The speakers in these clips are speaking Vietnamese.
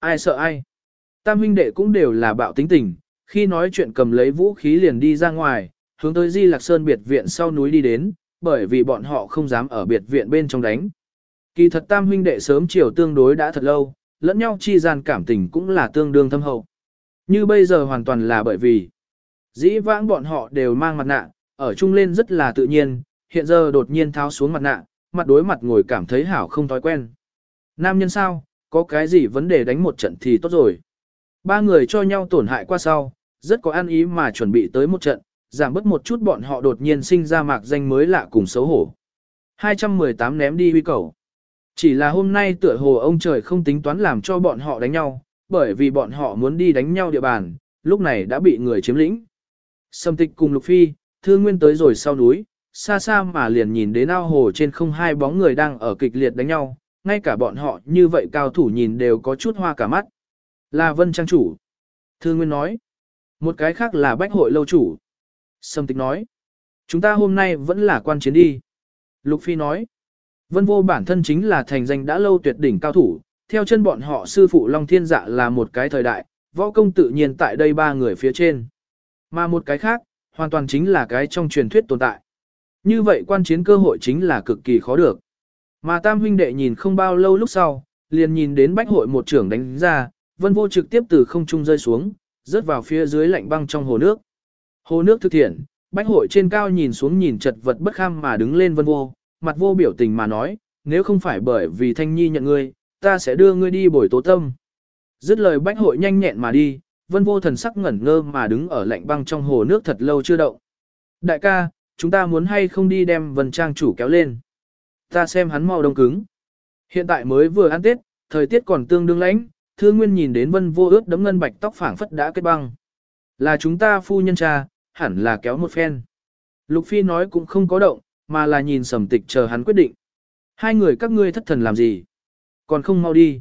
ai sợ ai. Tam huynh đệ cũng đều là bạo tính tình, khi nói chuyện cầm lấy vũ khí liền đi ra ngoài, hướng tới Di Lạc Sơn biệt viện sau núi đi đến, bởi vì bọn họ không dám ở biệt viện bên trong đánh. Kỳ thật tam huynh đệ sớm chiều tương đối đã thật lâu, lẫn nhau chi gian cảm tình cũng là tương đương thâm hậu. Như bây giờ hoàn toàn là bởi vì dĩ vãng bọn họ đều mang mặt nạ, ở chung lên rất là tự nhiên, hiện giờ đột nhiên tháo xuống mặt nạ, mặt đối mặt ngồi cảm thấy hảo không thói quen. Nam nhân sao, có cái gì vấn đề đánh một trận thì tốt rồi. Ba người cho nhau tổn hại qua sau, rất có ăn ý mà chuẩn bị tới một trận, giảm bớt một chút bọn họ đột nhiên sinh ra mạc danh mới lạ cùng xấu hổ. 218 ném đi huy cầu. Chỉ là hôm nay tựa hồ ông trời không tính toán làm cho bọn họ đánh nhau, bởi vì bọn họ muốn đi đánh nhau địa bàn, lúc này đã bị người chiếm lĩnh. Sâm tịch cùng Lục Phi, thương nguyên tới rồi sau núi, xa xa mà liền nhìn đến ao hồ trên không hai bóng người đang ở kịch liệt đánh nhau, ngay cả bọn họ như vậy cao thủ nhìn đều có chút hoa cả mắt. Là Vân Trang chủ. Thư Nguyên nói. Một cái khác là Bách hội lâu chủ. Sâm tịch nói. Chúng ta hôm nay vẫn là quan chiến đi. Lục Phi nói. Vân vô bản thân chính là thành danh đã lâu tuyệt đỉnh cao thủ, theo chân bọn họ sư phụ Long Thiên Dạ là một cái thời đại, võ công tự nhiên tại đây ba người phía trên. Mà một cái khác, hoàn toàn chính là cái trong truyền thuyết tồn tại. Như vậy quan chiến cơ hội chính là cực kỳ khó được. Mà tam huynh đệ nhìn không bao lâu lúc sau, liền nhìn đến bách hội một trưởng đánh ra, vân vô trực tiếp từ không trung rơi xuống, rớt vào phía dưới lạnh băng trong hồ nước. Hồ nước thực thiện, bách hội trên cao nhìn xuống nhìn chật vật bất kham mà đứng lên vân vô, mặt vô biểu tình mà nói, nếu không phải bởi vì thanh nhi nhận ngươi, ta sẽ đưa ngươi đi bồi tố tâm. Dứt lời bách hội nhanh nhẹn mà đi, vân vô thần sắc ngẩn ngơ mà đứng ở lạnh băng trong hồ nước thật lâu chưa động. Đại ca, chúng ta muốn hay không đi đem vân trang chủ kéo lên. Ta xem hắn mau đông cứng. Hiện tại mới vừa ăn tết, thời tiết còn tương đương lãnh, thư nguyên nhìn đến vân vô ướt đấm ngân bạch tóc phảng phất đã kết băng. Là chúng ta phu nhân cha, hẳn là kéo một phen. Lục Phi nói cũng không có động, mà là nhìn sầm tịch chờ hắn quyết định. Hai người các ngươi thất thần làm gì? Còn không mau đi.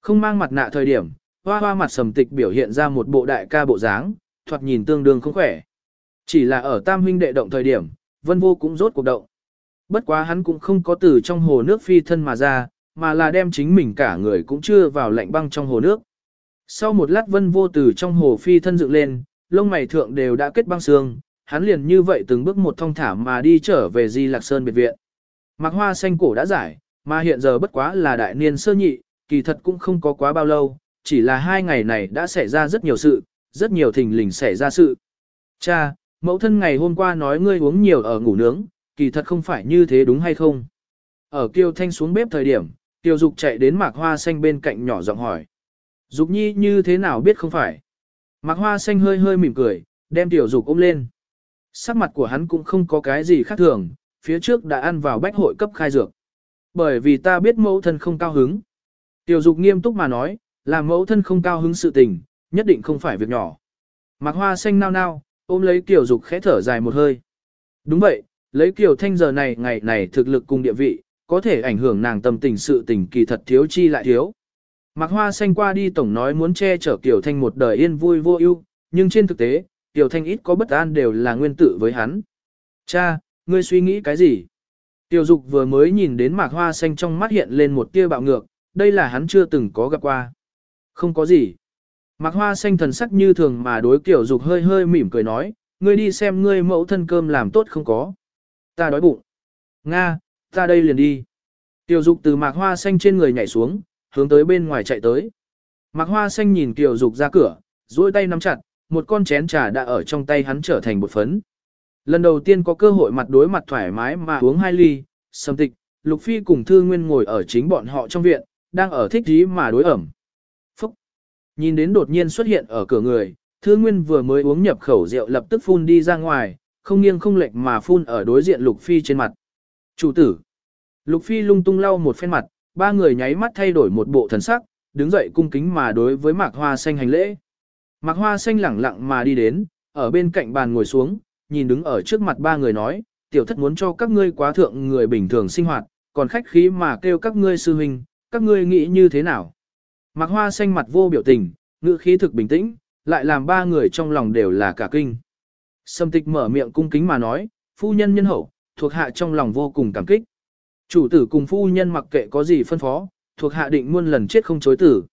Không mang mặt nạ thời điểm, hoa hoa mặt sầm tịch biểu hiện ra một bộ đại ca bộ dáng, thoạt nhìn tương đương không khỏe. Chỉ là ở tam huynh đệ động thời điểm, vân vô cũng rốt cuộc động. Bất quá hắn cũng không có từ trong hồ nước phi thân mà ra, mà là đem chính mình cả người cũng chưa vào lạnh băng trong hồ nước. Sau một lát vân vô từ trong hồ phi thân dựng lên, lông mày thượng đều đã kết băng xương, hắn liền như vậy từng bước một thong thả mà đi trở về Di Lạc Sơn biệt viện. Mặc hoa xanh cổ đã giải, mà hiện giờ bất quá là đại niên sơ nhị, kỳ thật cũng không có quá bao lâu, chỉ là hai ngày này đã xảy ra rất nhiều sự, rất nhiều thình lình xảy ra sự. Cha, mẫu thân ngày hôm qua nói ngươi uống nhiều ở ngủ nướng, kỳ thật không phải như thế đúng hay không? Ở Kiều Thanh xuống bếp thời điểm, Kiều Dục chạy đến Mạc Hoa Xanh bên cạnh nhỏ giọng hỏi. Dục nhi như thế nào biết không phải? Mạc Hoa Xanh hơi hơi mỉm cười, đem Tiểu Dục ôm lên. Sắc mặt của hắn cũng không có cái gì khác thường, phía trước đã ăn vào bách hội cấp khai dược. Bởi vì ta biết mẫu thân không cao hứng. Tiểu Dục nghiêm túc mà nói, làm mẫu thân không cao hứng sự tình, nhất định không phải việc nhỏ. Mạc Hoa Xanh nao nao, ôm lấy Tiểu Dục khẽ thở dài một hơi. Đúng vậy, lấy Kiều Thanh giờ này ngày này thực lực cùng địa vị, có thể ảnh hưởng nàng tâm tình sự tình kỳ thật thiếu chi lại thiếu. Mạc Hoa Xanh qua đi tổng nói muốn che chở Kiều Thanh một đời yên vui vô ưu, nhưng trên thực tế, Kiều Thanh ít có bất an đều là nguyên tử với hắn. Cha, ngươi suy nghĩ cái gì? Tiểu Dục vừa mới nhìn đến Mạc Hoa Xanh trong mắt hiện lên một tia bạo ngược, đây là hắn chưa từng có gặp qua. Không có gì. Mạc Hoa Xanh thần sắc như thường mà đối Tiểu Dục hơi hơi mỉm cười nói, ngươi đi xem ngươi mẫu thân cơm làm tốt không có. Ta đói bụng. Nga, ta đây liền đi. Tiểu Dục từ Mạc Hoa Xanh trên người nhảy xuống, hướng tới bên ngoài chạy tới. Mạc Hoa Xanh nhìn Tiểu Dục ra cửa, duỗi tay nắm chặt, một con chén trà đã ở trong tay hắn trở thành bột phấn. Lần đầu tiên có cơ hội mặt đối mặt thoải mái mà uống hai ly, sâm tịch, Lục Phi cùng Thư Nguyên ngồi ở chính bọn họ trong viện, đang ở thích trí mà đối ẩm. Phúc! Nhìn đến đột nhiên xuất hiện ở cửa người, Thư Nguyên vừa mới uống nhập khẩu rượu lập tức phun đi ra ngoài, không nghiêng không lệch mà phun ở đối diện Lục Phi trên mặt. Chủ tử! Lục Phi lung tung lau một phen mặt, ba người nháy mắt thay đổi một bộ thần sắc, đứng dậy cung kính mà đối với mạc hoa xanh hành lễ. Mạc hoa xanh lẳng lặng mà đi đến, ở bên cạnh bàn ngồi xuống, nhìn đứng ở trước mặt ba người nói, tiểu thất muốn cho các ngươi quá thượng người bình thường sinh hoạt, còn khách khí mà kêu các ngươi sư huynh, các ngươi nghĩ như thế nào? Mạc hoa xanh mặt vô biểu tình, ngữ khí thực bình tĩnh, lại làm ba người trong lòng đều là cả kinh. Sâm tịch mở miệng cung kính mà nói, phu nhân nhân hậu, thuộc hạ trong lòng vô cùng cảm kích. Chủ tử cùng phu nhân mặc kệ có gì phân phó, thuộc hạ định muôn lần chết không chối tử.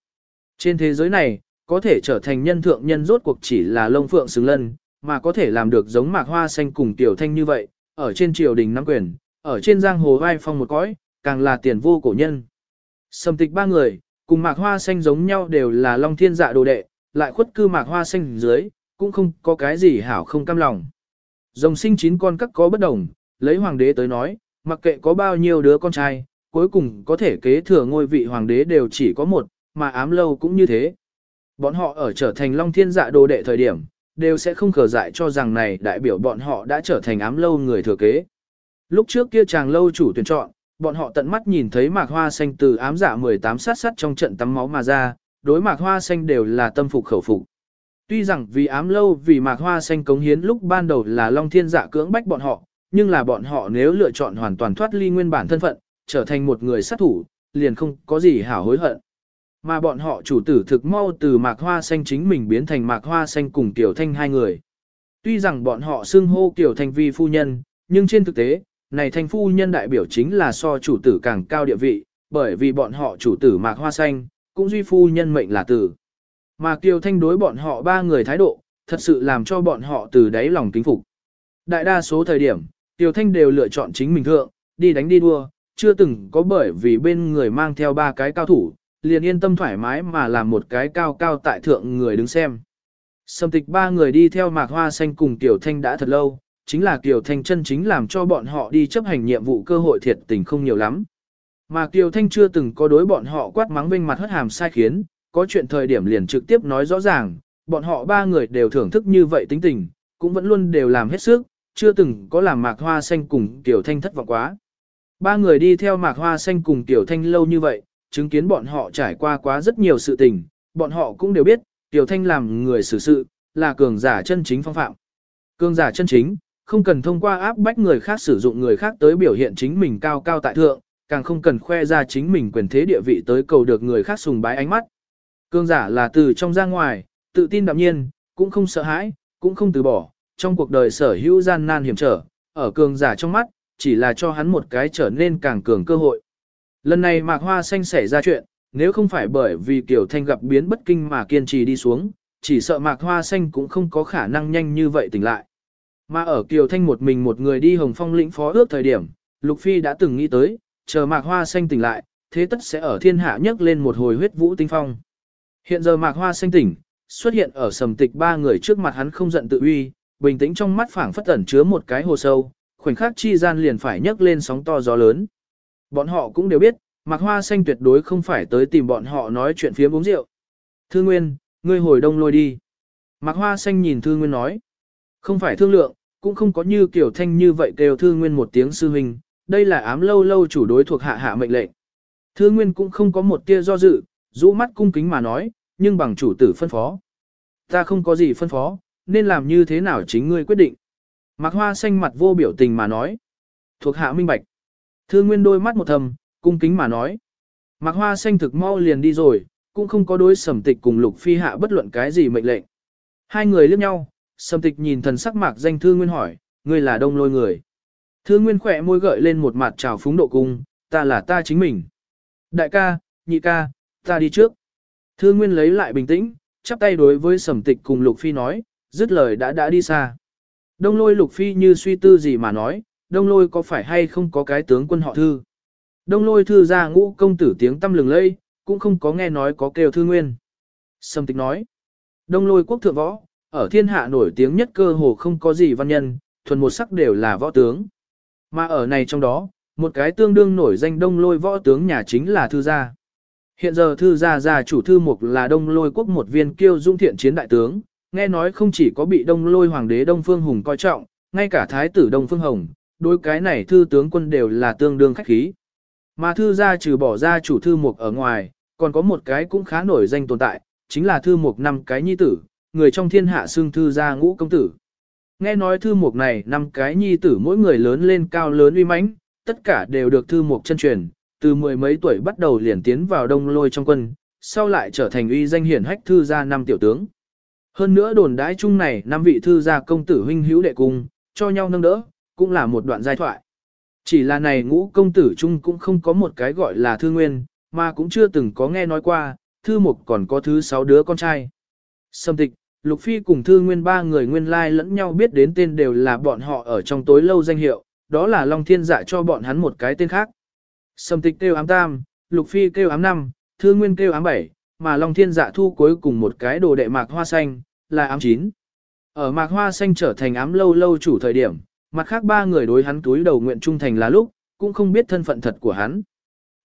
Trên thế giới này, có thể trở thành nhân thượng nhân rốt cuộc chỉ là lông phượng xứng lân, mà có thể làm được giống mạc hoa xanh cùng tiểu thanh như vậy, ở trên triều đình nắm quyền, ở trên giang hồ vai phong một cõi, càng là tiền vô cổ nhân. Sầm tịch ba người, cùng mạc hoa xanh giống nhau đều là long thiên dạ đồ đệ, lại khuất cư mạc hoa xanh dưới, cũng không có cái gì hảo không cam lòng. Rồng sinh chín con các có bất đồng, lấy hoàng đế tới nói, mặc kệ có bao nhiêu đứa con trai, cuối cùng có thể kế thừa ngôi vị hoàng đế đều chỉ có một, mà ám lâu cũng như thế. Bọn họ ở trở thành long thiên dạ đồ đệ thời điểm, đều sẽ không khờ dại cho rằng này đại biểu bọn họ đã trở thành ám lâu người thừa kế. Lúc trước kia chàng lâu chủ tuyển chọn, bọn họ tận mắt nhìn thấy mạc hoa xanh từ ám dạ 18 sát sát trong trận tắm máu mà ra, đối mạc hoa xanh đều là tâm phục khẩu phục. Tuy rằng vì ám lâu vì mạc hoa xanh cống hiến lúc ban đầu là long thiên dạ cưỡng bách bọn họ, nhưng là bọn họ nếu lựa chọn hoàn toàn thoát ly nguyên bản thân phận, trở thành một người sát thủ, liền không có gì hảo hối hận. Mà bọn họ chủ tử thực mau từ mạc hoa xanh chính mình biến thành mạc hoa xanh cùng Tiểu Thanh hai người. Tuy rằng bọn họ xưng hô Tiểu Thanh vi phu nhân, nhưng trên thực tế, này thanh phu nhân đại biểu chính là so chủ tử càng cao địa vị, bởi vì bọn họ chủ tử mạc hoa xanh, cũng duy phu nhân mệnh là tử. Mà Kiều Thanh đối bọn họ ba người thái độ, thật sự làm cho bọn họ từ đáy lòng kính phục. Đại đa số thời điểm, Kiều Thanh đều lựa chọn chính mình thượng, đi đánh đi đua, chưa từng có bởi vì bên người mang theo ba cái cao thủ, liền yên tâm thoải mái mà làm một cái cao cao tại thượng người đứng xem. Sầm tịch ba người đi theo mạc hoa xanh cùng Kiều Thanh đã thật lâu, chính là Kiều Thanh chân chính làm cho bọn họ đi chấp hành nhiệm vụ cơ hội thiệt tình không nhiều lắm. Mà Kiều Thanh chưa từng có đối bọn họ quát mắng bên mặt hất hàm sai khiến, có chuyện thời điểm liền trực tiếp nói rõ ràng, bọn họ ba người đều thưởng thức như vậy tính tình, cũng vẫn luôn đều làm hết sức, chưa từng có làm mạc hoa xanh cùng Tiểu Thanh thất vọng quá. Ba người đi theo mạc hoa xanh cùng Tiểu Thanh lâu như vậy, chứng kiến bọn họ trải qua quá rất nhiều sự tình, bọn họ cũng đều biết, Tiểu Thanh làm người xử sự, là cường giả chân chính phong phạm. Cường giả chân chính, không cần thông qua áp bách người khác sử dụng người khác tới biểu hiện chính mình cao cao tại thượng, càng không cần khoe ra chính mình quyền thế địa vị tới cầu được người khác sùng bái ánh mắt. Cường giả là từ trong ra ngoài, tự tin đạm nhiên, cũng không sợ hãi, cũng không từ bỏ, trong cuộc đời sở hữu gian nan hiểm trở, ở cường giả trong mắt, chỉ là cho hắn một cái trở nên càng cường cơ hội. Lần này Mạc Hoa Xanh xảy ra chuyện, nếu không phải bởi vì Kiều Thanh gặp biến bất kinh mà kiên trì đi xuống, chỉ sợ Mạc Hoa Xanh cũng không có khả năng nhanh như vậy tỉnh lại. Mà ở Kiều Thanh một mình một người đi Hồng Phong lĩnh phó ước thời điểm, Lục Phi đã từng nghĩ tới, chờ Mạc Hoa Xanh tỉnh lại, thế tất sẽ ở thiên hạ nhấc lên một hồi huyết vũ tinh phong. Hiện giờ Mạc Hoa Xanh tỉnh, xuất hiện ở sầm tịch ba người trước mặt hắn không giận tự uy, bình tĩnh trong mắt phảng phất ẩn chứa một cái hồ sâu, khoảnh khắc chi gian liền phải nhấc lên sóng to gió lớn. Bọn họ cũng đều biết, Mạc Hoa Xanh tuyệt đối không phải tới tìm bọn họ nói chuyện phía uống rượu. Thư Nguyên, ngươi hồi đông lôi đi. Mạc Hoa Xanh nhìn Thư Nguyên nói. Không phải thương lượng, cũng không có như kiểu thanh như vậy kêu Thư Nguyên một tiếng sư huynh, đây là ám lâu lâu chủ đối thuộc hạ hạ mệnh lệnh. Thư Nguyên cũng không có một tia do dự, rũ mắt cung kính mà nói, nhưng bằng chủ tử phân phó. Ta không có gì phân phó, nên làm như thế nào chính ngươi quyết định. Mạc Hoa Xanh mặt vô biểu tình mà nói. Thuộc hạ minh bạch. Thư Nguyên đôi mắt một thầm, cung kính mà nói. Mạc Hoa Xanh thực mau liền đi rồi, cũng không có đối sầm tịch cùng Lục Phi hạ bất luận cái gì mệnh lệnh. Hai người liếc nhau, sầm tịch nhìn thần sắc mạc danh Thư Nguyên hỏi, ngươi là đông lôi người. Thư Nguyên khỏe môi gợi lên một mặt trào phúng độ cung, ta là ta chính mình. Đại ca, nhị ca, ta đi trước. Thư Nguyên lấy lại bình tĩnh, chắp tay đối với sầm tịch cùng Lục Phi nói, dứt lời đã đã đi xa. Đông lôi Lục Phi như suy tư gì mà nói, đông lôi có phải hay không có cái tướng quân họ thư. Đông lôi thư ra ngũ công tử tiếng tâm lừng lây, cũng không có nghe nói có kêu thư nguyên. Sầm tịch nói, đông lôi quốc thượng võ, ở thiên hạ nổi tiếng nhất cơ hồ không có gì văn nhân, thuần một sắc đều là võ tướng. Mà ở này trong đó, một cái tương đương nổi danh đông lôi võ tướng nhà chính là thư gia. Hiện giờ thư gia gia chủ thư mục là đông lôi quốc một viên kiêu dung thiện chiến đại tướng, nghe nói không chỉ có bị đông lôi hoàng đế đông phương hùng coi trọng, ngay cả thái tử đông phương hồng, đối cái này thư tướng quân đều là tương đương khách khí. Mà thư gia trừ bỏ ra chủ thư mục ở ngoài, còn có một cái cũng khá nổi danh tồn tại, chính là thư mục năm cái nhi tử, người trong thiên hạ xương thư gia ngũ công tử. Nghe nói thư mục này năm cái nhi tử mỗi người lớn lên cao lớn uy mãnh, tất cả đều được thư mục chân truyền, từ mười mấy tuổi bắt đầu liền tiến vào đông lôi trong quân, sau lại trở thành uy danh hiển hách thư gia năm tiểu tướng. Hơn nữa đồn đãi chung này năm vị thư gia công tử huynh hữu đệ cùng cho nhau nâng đỡ, cũng là một đoạn giai thoại. Chỉ là này ngũ công tử chung cũng không có một cái gọi là thư nguyên, mà cũng chưa từng có nghe nói qua, thư mục còn có thứ sáu đứa con trai. Sâm tịch, Lục Phi cùng thư nguyên ba người nguyên lai lẫn nhau biết đến tên đều là bọn họ ở trong tối lâu danh hiệu, đó là Long Thiên dạ cho bọn hắn một cái tên khác. Sầm tịch kêu ám tam, Lục Phi kêu ám năm, thư nguyên kêu ám bảy, mà Long Thiên dạ thu cuối cùng một cái đồ đệ mạc hoa xanh, là ám chín. Ở mạc hoa xanh trở thành ám lâu lâu chủ thời điểm, mặt khác ba người đối hắn túi đầu nguyện trung thành là lúc, cũng không biết thân phận thật của hắn.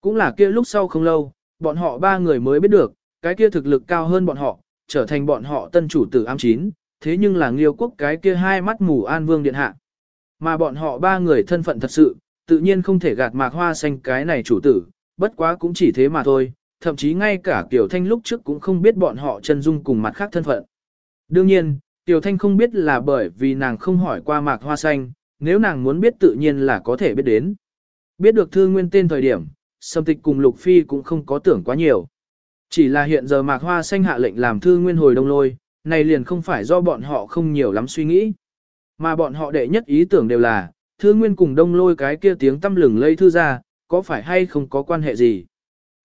Cũng là kia lúc sau không lâu, bọn họ ba người mới biết được, cái kia thực lực cao hơn bọn họ, trở thành bọn họ tân chủ tử ám chín, thế nhưng là nghiêu quốc cái kia hai mắt mù an vương điện hạ. Mà bọn họ ba người thân phận thật sự, tự nhiên không thể gạt mạc hoa xanh cái này chủ tử, bất quá cũng chỉ thế mà thôi, thậm chí ngay cả Tiểu Thanh lúc trước cũng không biết bọn họ chân dung cùng mặt khác thân phận. Đương nhiên, Tiểu Thanh không biết là bởi vì nàng không hỏi qua mạc hoa xanh, nếu nàng muốn biết tự nhiên là có thể biết đến. Biết được thư nguyên tên thời điểm, Sâm Tịch cùng Lục Phi cũng không có tưởng quá nhiều. Chỉ là hiện giờ Mạc Hoa Xanh hạ lệnh làm thư nguyên hồi đông lôi, này liền không phải do bọn họ không nhiều lắm suy nghĩ. Mà bọn họ đệ nhất ý tưởng đều là, thư nguyên cùng đông lôi cái kia tiếng tâm lừng lây thư ra, có phải hay không có quan hệ gì.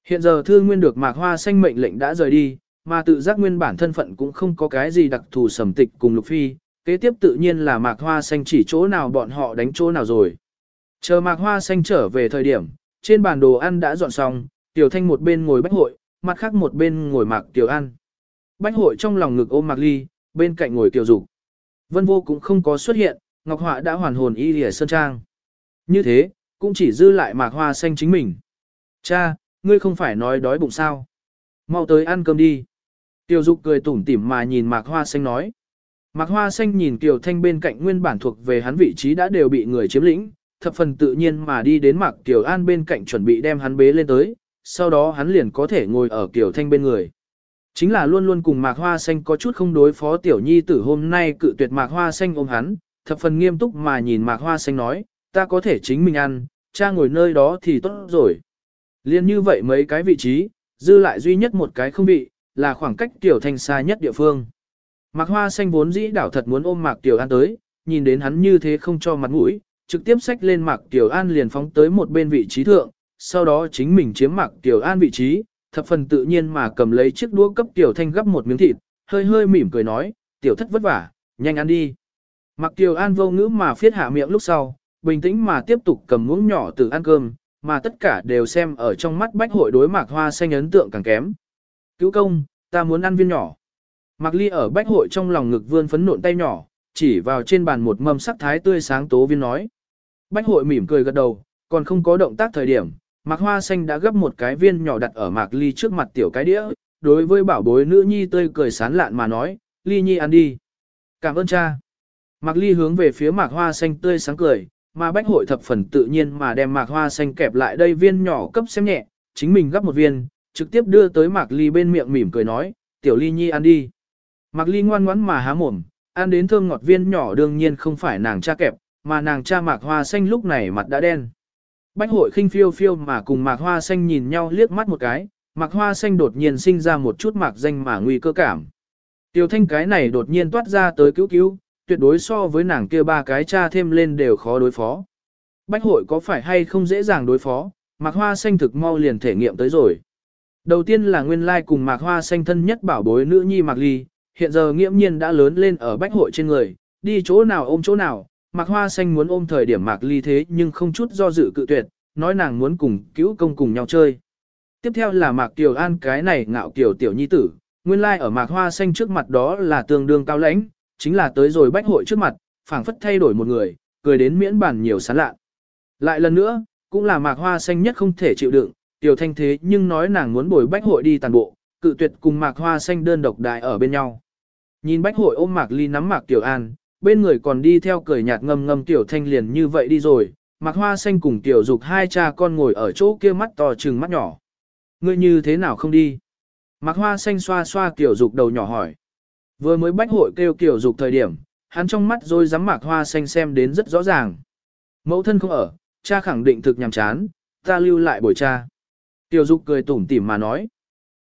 Hiện giờ thư nguyên được Mạc Hoa Xanh mệnh lệnh đã rời đi, mà tự giác nguyên bản thân phận cũng không có cái gì đặc thù sầm tịch cùng Lục Phi, kế tiếp tự nhiên là Mạc Hoa Xanh chỉ chỗ nào bọn họ đánh chỗ nào rồi. Chờ Mạc Hoa Xanh trở về thời điểm, trên bàn đồ ăn đã dọn xong, Tiểu Thanh một bên ngồi bách hội, mặt khác một bên ngồi Mạc Tiểu ăn. Bách hội trong lòng ngực ôm Mạc Ly, bên cạnh ngồi Tiểu Dục. Vân Vô cũng không có xuất hiện, Ngọc Họa đã hoàn hồn y lìa sơn trang. Như thế, cũng chỉ dư lại Mạc Hoa Xanh chính mình. Cha, ngươi không phải nói đói bụng sao? Mau tới ăn cơm đi. Tiểu Dục cười tủm tỉm mà nhìn Mạc Hoa Xanh nói. Mạc Hoa Xanh nhìn Kiều Thanh bên cạnh nguyên bản thuộc về hắn vị trí đã đều bị người chiếm lĩnh, thập phần tự nhiên mà đi đến Mạc Kiều An bên cạnh chuẩn bị đem hắn bế lên tới, sau đó hắn liền có thể ngồi ở Kiều Thanh bên người. Chính là luôn luôn cùng Mạc Hoa Xanh có chút không đối phó tiểu nhi tử hôm nay cự tuyệt Mạc Hoa Xanh ôm hắn, thập phần nghiêm túc mà nhìn Mạc Hoa Xanh nói, ta có thể chính mình ăn, cha ngồi nơi đó thì tốt rồi. Liên như vậy mấy cái vị trí, dư lại duy nhất một cái không vị, là khoảng cách Tiểu Thanh xa nhất địa phương. Mạc Hoa Xanh vốn dĩ đảo thật muốn ôm Mạc Tiểu An tới, nhìn đến hắn như thế không cho mặt mũi, trực tiếp xách lên Mạc Tiểu An liền phóng tới một bên vị trí thượng, sau đó chính mình chiếm Mạc Tiểu An vị trí, thập phần tự nhiên mà cầm lấy chiếc đũa cấp Tiểu Thanh gấp một miếng thịt, hơi hơi mỉm cười nói, Tiểu thất vất vả, nhanh ăn đi. Mặc Kiều An vô ngữ mà phiết hạ miệng lúc sau, bình tĩnh mà tiếp tục cầm muỗng nhỏ từ ăn cơm, mà tất cả đều xem ở trong mắt bách hội đối Mạc Hoa Xanh ấn tượng càng kém. Cứu công, ta muốn ăn viên nhỏ. Mạc Ly ở bách hội trong lòng ngực vươn phấn nộn tay nhỏ, chỉ vào trên bàn một mâm sắc thái tươi sáng tố viên nói. Bách hội mỉm cười gật đầu, còn không có động tác thời điểm, Mạc Hoa Xanh đã gấp một cái viên nhỏ đặt ở Mạc Ly trước mặt tiểu cái đĩa, đối với bảo bối nữ nhi tươi cười sán lạn mà nói, Ly nhi ăn đi. Cảm ơn cha. Mạc Ly hướng về phía Mạc Hoa Xanh tươi sáng cười, mà Bách hội thập phần tự nhiên mà đem Mạc Hoa Xanh kẹp lại đây viên nhỏ cấp xem nhẹ, chính mình gấp một viên, trực tiếp đưa tới Mạc Ly bên miệng mỉm cười nói, tiểu Ly nhi ăn đi. Mạc Ly ngoan ngoãn mà há mồm, ăn đến thơm ngọt viên nhỏ đương nhiên không phải nàng cha kẹp, mà nàng cha Mạc Hoa Xanh lúc này mặt đã đen. Bách hội khinh phiêu phiêu mà cùng Mạc Hoa Xanh nhìn nhau liếc mắt một cái, Mạc Hoa Xanh đột nhiên sinh ra một chút mạc danh mà nguy cơ cảm. Tiểu thanh cái này đột nhiên toát ra tới cứu cứu, tuyệt đối so với nàng kia ba cái cha thêm lên đều khó đối phó. Bách hội có phải hay không dễ dàng đối phó, Mạc Hoa Xanh thực mau liền thể nghiệm tới rồi. Đầu tiên là nguyên lai cùng Mạc Hoa Xanh thân nhất bảo bối nữ nhi Mạc Ly, hiện giờ nghiễm nhiên đã lớn lên ở bách hội trên người, đi chỗ nào ôm chỗ nào, Mạc Hoa Xanh muốn ôm thời điểm Mạc Ly thế nhưng không chút do dự cự tuyệt, nói nàng muốn cùng cứu công cùng nhau chơi. Tiếp theo là Mạc Kiều An cái này ngạo kiều tiểu nhi tử, nguyên lai ở Mạc Hoa Xanh trước mặt đó là tương đương cao lãnh, chính là tới rồi bách hội trước mặt, phảng phất thay đổi một người, cười đến miễn bản nhiều sán lạ. Lại lần nữa, cũng là Mạc Hoa Xanh nhất không thể chịu đựng, tiểu thanh thế nhưng nói nàng muốn bồi bách hội đi tàn bộ, cự tuyệt cùng Mạc Hoa Xanh đơn độc đại ở bên nhau. Nhìn bách hội ôm Mạc Ly nắm Mạc Tiểu An, bên người còn đi theo cười nhạt ngâm ngâm Tiểu Thanh liền như vậy đi rồi, Mạc Hoa Xanh cùng Tiểu Dục hai cha con ngồi ở chỗ kia mắt to trừng mắt nhỏ. Ngươi như thế nào không đi? Mạc Hoa Xanh xoa xoa Tiểu Dục đầu nhỏ hỏi. Vừa mới bách hội kêu kiểu Dục thời điểm, hắn trong mắt rồi dám Mạc Hoa Xanh xem đến rất rõ ràng. Mẫu thân không ở, cha khẳng định thực nhằm chán, ta lưu lại bồi cha. Tiểu Dục cười tủm tỉm mà nói.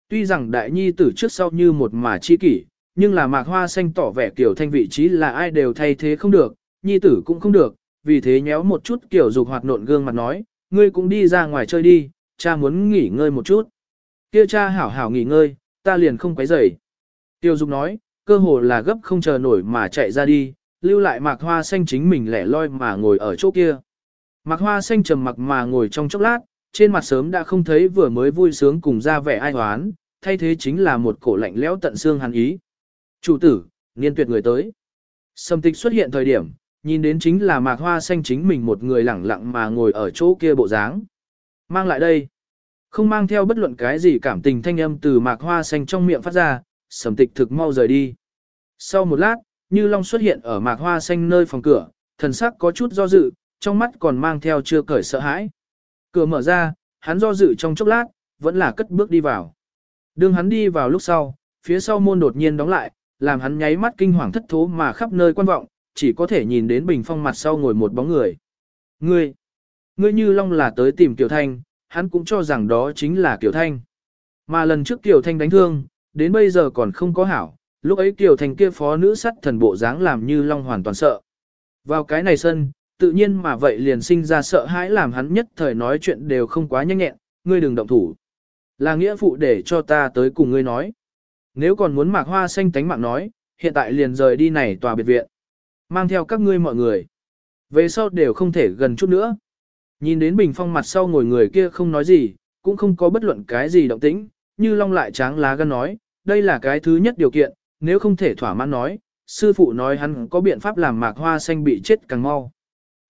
Tuy rằng đại nhi tử trước sau như một mà chi kỷ, nhưng là mạc hoa xanh tỏ vẻ kiểu thanh vị trí là ai đều thay thế không được, nhi tử cũng không được, vì thế nhéo một chút kiểu dục hoạt nộn gương mặt nói, ngươi cũng đi ra ngoài chơi đi, cha muốn nghỉ ngơi một chút. Kia cha hảo hảo nghỉ ngơi, ta liền không quấy rầy. Tiêu Dục nói, cơ hồ là gấp không chờ nổi mà chạy ra đi, lưu lại mạc hoa xanh chính mình lẻ loi mà ngồi ở chỗ kia. Mạc hoa xanh trầm mặc mà ngồi trong chốc lát, trên mặt sớm đã không thấy vừa mới vui sướng cùng ra vẻ ai hoán, thay thế chính là một cổ lạnh lẽo tận xương hàn ý. Chủ tử, niên tuyệt người tới. Sâm tịch xuất hiện thời điểm, nhìn đến chính là mạc hoa xanh chính mình một người lẳng lặng mà ngồi ở chỗ kia bộ dáng. Mang lại đây. Không mang theo bất luận cái gì cảm tình thanh âm từ mạc hoa xanh trong miệng phát ra, sầm tịch thực mau rời đi. Sau một lát, Như Long xuất hiện ở mạc hoa xanh nơi phòng cửa, thần sắc có chút do dự, trong mắt còn mang theo chưa cởi sợ hãi. Cửa mở ra, hắn do dự trong chốc lát, vẫn là cất bước đi vào. Đường hắn đi vào lúc sau, phía sau môn đột nhiên đóng lại, làm hắn nháy mắt kinh hoàng thất thố mà khắp nơi quan vọng, chỉ có thể nhìn đến bình phong mặt sau ngồi một bóng người. Ngươi, ngươi như long là tới tìm Kiều Thanh, hắn cũng cho rằng đó chính là Kiều Thanh. Mà lần trước Kiều Thanh đánh thương, đến bây giờ còn không có hảo, lúc ấy Kiều thành kia phó nữ sắt thần bộ dáng làm như long hoàn toàn sợ. Vào cái này sân, tự nhiên mà vậy liền sinh ra sợ hãi làm hắn nhất thời nói chuyện đều không quá nhanh nhẹn, ngươi đừng động thủ. Là nghĩa phụ để cho ta tới cùng ngươi nói. Nếu còn muốn mạc hoa xanh tánh mạng nói, hiện tại liền rời đi này tòa biệt viện. Mang theo các ngươi mọi người. Về sau đều không thể gần chút nữa. Nhìn đến bình phong mặt sau ngồi người kia không nói gì, cũng không có bất luận cái gì động tĩnh, như long lại tráng lá gan nói, đây là cái thứ nhất điều kiện, nếu không thể thỏa mãn nói, sư phụ nói hắn có biện pháp làm mạc hoa xanh bị chết càng mau.